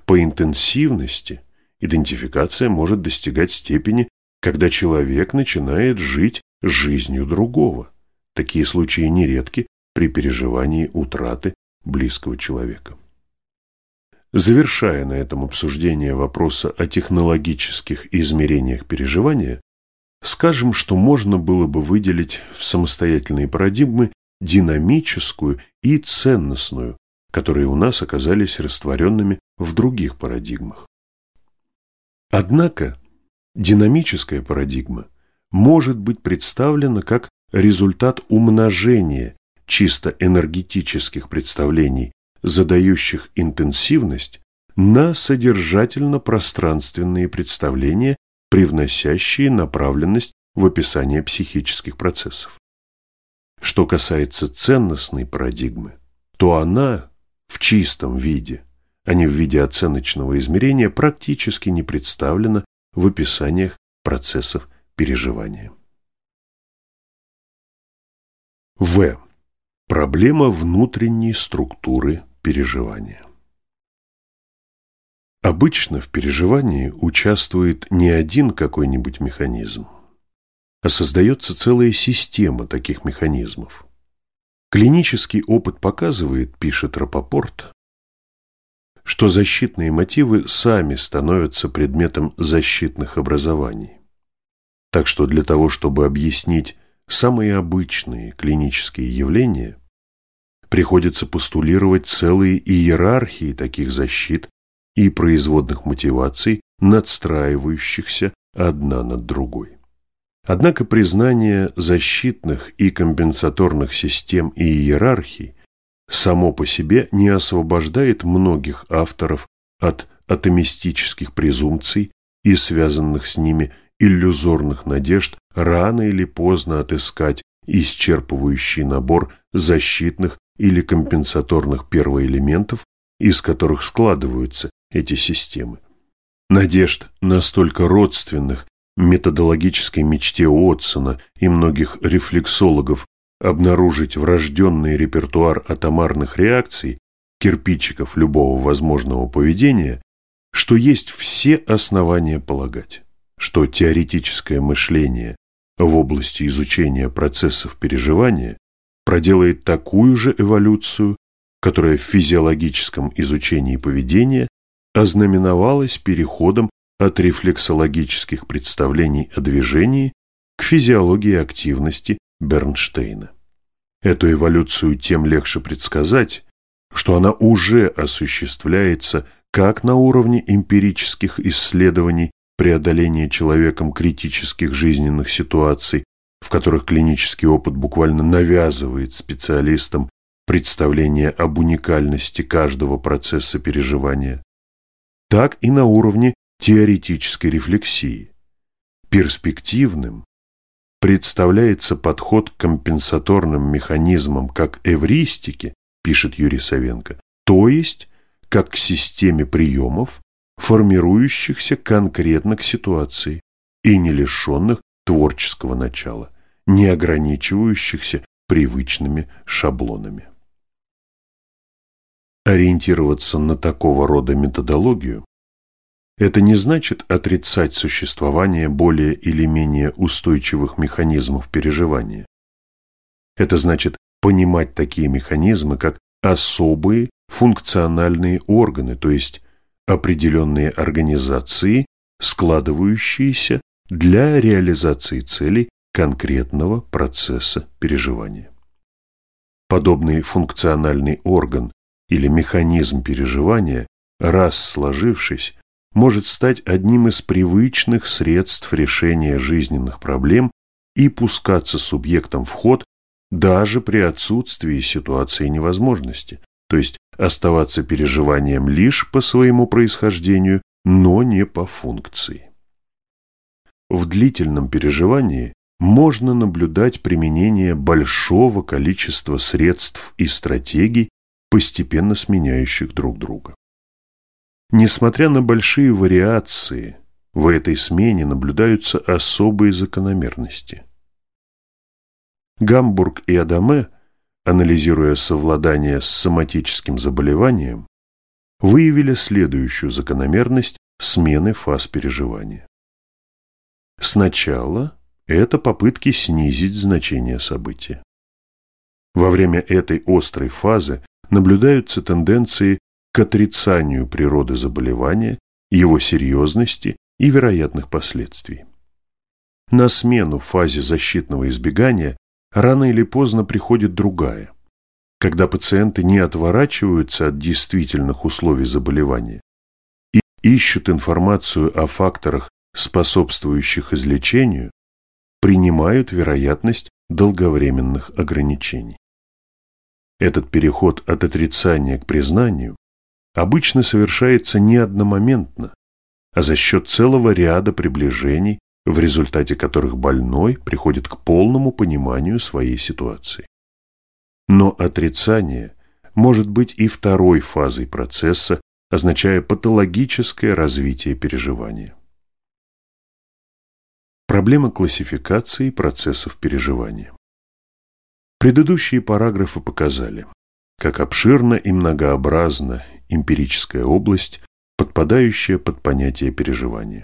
По интенсивности идентификация может достигать степени, когда человек начинает жить жизнью другого. Такие случаи нередки при переживании утраты близкого человека. Завершая на этом обсуждение вопроса о технологических измерениях переживания, скажем, что можно было бы выделить в самостоятельные парадигмы динамическую и ценностную, которые у нас оказались растворенными в других парадигмах. Однако динамическая парадигма может быть представлена как результат умножения чисто энергетических представлений, задающих интенсивность, на содержательно-пространственные представления, привносящие направленность в описание психических процессов. Что касается ценностной парадигмы, то она в чистом виде, а не в виде оценочного измерения, практически не представлена в описаниях процессов переживания. В. Проблема внутренней структуры переживания. Обычно в переживании участвует не один какой-нибудь механизм, а создается целая система таких механизмов. Клинический опыт показывает, пишет Рапопорт, что защитные мотивы сами становятся предметом защитных образований. Так что для того, чтобы объяснить самые обычные клинические явления, приходится постулировать целые иерархии таких защит и производных мотиваций, надстраивающихся одна над другой. Однако признание защитных и компенсаторных систем и иерархий само по себе не освобождает многих авторов от атомистических презумпций и связанных с ними иллюзорных надежд рано или поздно отыскать исчерпывающий набор защитных или компенсаторных первоэлементов, из которых складываются эти системы. Надежд настолько родственных методологической мечте Уотсона и многих рефлексологов обнаружить врожденный репертуар атомарных реакций, кирпичиков любого возможного поведения, что есть все основания полагать, что теоретическое мышление в области изучения процессов переживания проделает такую же эволюцию, которая в физиологическом изучении поведения ознаменовалась переходом от рефлексологических представлений о движении к физиологии активности Бернштейна. Эту эволюцию тем легче предсказать, что она уже осуществляется как на уровне эмпирических исследований преодоления человеком критических жизненных ситуаций, в которых клинический опыт буквально навязывает специалистам представление об уникальности каждого процесса переживания, так и на уровне теоретической рефлексии. Перспективным представляется подход к компенсаторным механизмам как эвристики, пишет Юрий Савенко, то есть как к системе приемов, формирующихся конкретно к ситуации и не лишенных творческого начала, не ограничивающихся привычными шаблонами. Ориентироваться на такого рода методологию это не значит отрицать существование более или менее устойчивых механизмов переживания. Это значит понимать такие механизмы как особые функциональные органы, то есть определенные организации, складывающиеся для реализации целей конкретного процесса переживания. Подобный функциональный орган или механизм переживания, раз сложившись, может стать одним из привычных средств решения жизненных проблем и пускаться субъектом в ход даже при отсутствии ситуации невозможности, то есть оставаться переживанием лишь по своему происхождению, но не по функции. В длительном переживании можно наблюдать применение большого количества средств и стратегий, постепенно сменяющих друг друга. Несмотря на большие вариации, в этой смене наблюдаются особые закономерности. Гамбург и Адаме, анализируя совладание с соматическим заболеванием, выявили следующую закономерность смены фаз переживания. Сначала это попытки снизить значение события. Во время этой острой фазы наблюдаются тенденции к отрицанию природы заболевания, его серьезности и вероятных последствий. На смену фазе защитного избегания рано или поздно приходит другая, когда пациенты не отворачиваются от действительных условий заболевания и ищут информацию о факторах, способствующих излечению, принимают вероятность долговременных ограничений. Этот переход от отрицания к признанию обычно совершается не одномоментно, а за счет целого ряда приближений, в результате которых больной приходит к полному пониманию своей ситуации. Но отрицание может быть и второй фазой процесса, означая патологическое развитие переживания. Проблема классификации процессов переживания. Предыдущие параграфы показали, как обширно и многообразно эмпирическая область под подпадающее под понятие переживания.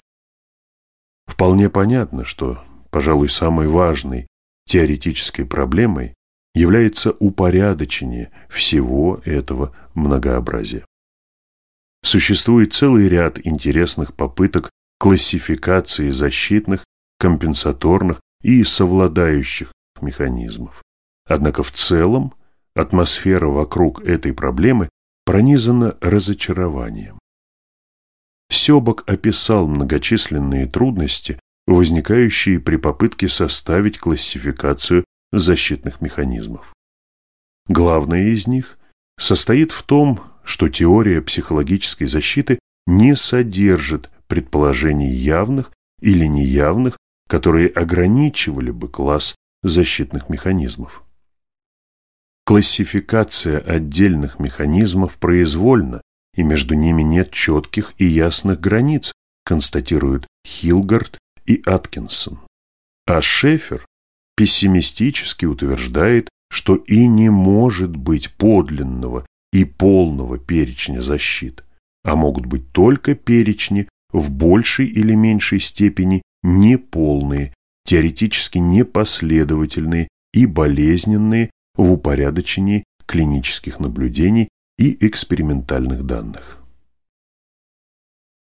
Вполне понятно, что, пожалуй, самой важной теоретической проблемой является упорядочение всего этого многообразия. Существует целый ряд интересных попыток классификации защитных, компенсаторных и совладающих механизмов. Однако в целом атмосфера вокруг этой проблемы пронизана разочарованием. Себок описал многочисленные трудности, возникающие при попытке составить классификацию защитных механизмов. Главное из них состоит в том, что теория психологической защиты не содержит предположений явных или неявных, которые ограничивали бы класс защитных механизмов. Классификация отдельных механизмов произвольна, и между ними нет четких и ясных границ, констатируют Хилгард и Аткинсон. А Шефер пессимистически утверждает, что и не может быть подлинного и полного перечня защит, а могут быть только перечни в большей или меньшей степени неполные, теоретически непоследовательные и болезненные в упорядочении клинических наблюдений и экспериментальных данных.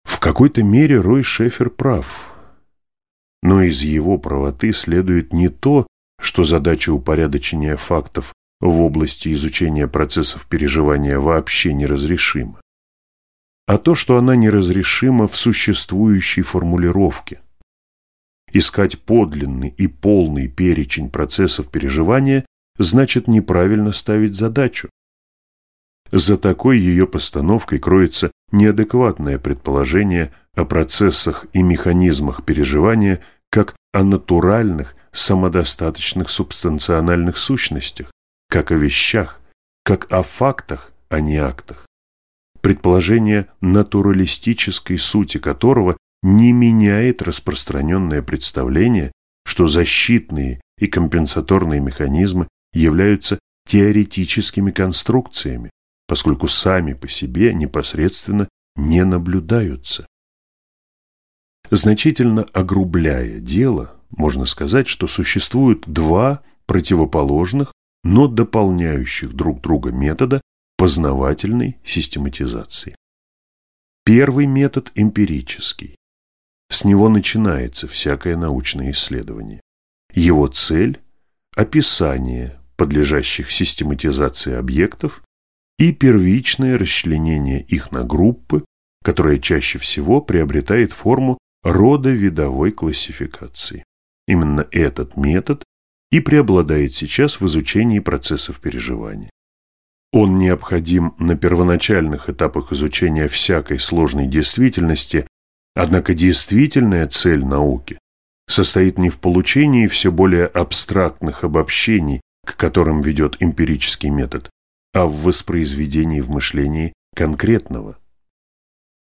В какой-то мере Рой Шефер прав, но из его правоты следует не то, что задача упорядочения фактов в области изучения процессов переживания вообще неразрешима, а то, что она неразрешима в существующей формулировке. Искать подлинный и полный перечень процессов переживания значит неправильно ставить задачу. За такой ее постановкой кроется неадекватное предположение о процессах и механизмах переживания как о натуральных, самодостаточных субстанциональных сущностях, как о вещах, как о фактах, а не актах. Предположение натуралистической сути которого не меняет распространенное представление, что защитные и компенсаторные механизмы являются теоретическими конструкциями, поскольку сами по себе непосредственно не наблюдаются. Значительно огрубляя дело, можно сказать, что существуют два противоположных но дополняющих друг друга метода познавательной систематизации. Первый метод эмпирический. С него начинается всякое научное исследование. Его цель – описание подлежащих систематизации объектов и первичное расчленение их на группы, которое чаще всего приобретает форму родовидовой классификации. Именно этот метод и преобладает сейчас в изучении процессов переживания. Он необходим на первоначальных этапах изучения всякой сложной действительности, однако действительная цель науки состоит не в получении все более абстрактных обобщений, к которым ведет эмпирический метод, а в воспроизведении в мышлении конкретного.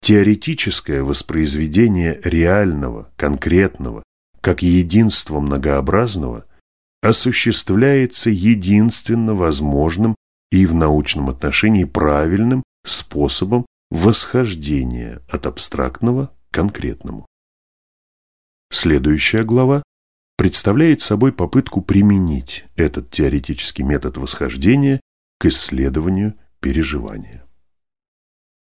Теоретическое воспроизведение реального, конкретного, как единство многообразного, осуществляется единственно возможным и в научном отношении правильным способом восхождения от абстрактного к конкретному. Следующая глава представляет собой попытку применить этот теоретический метод восхождения к исследованию переживания.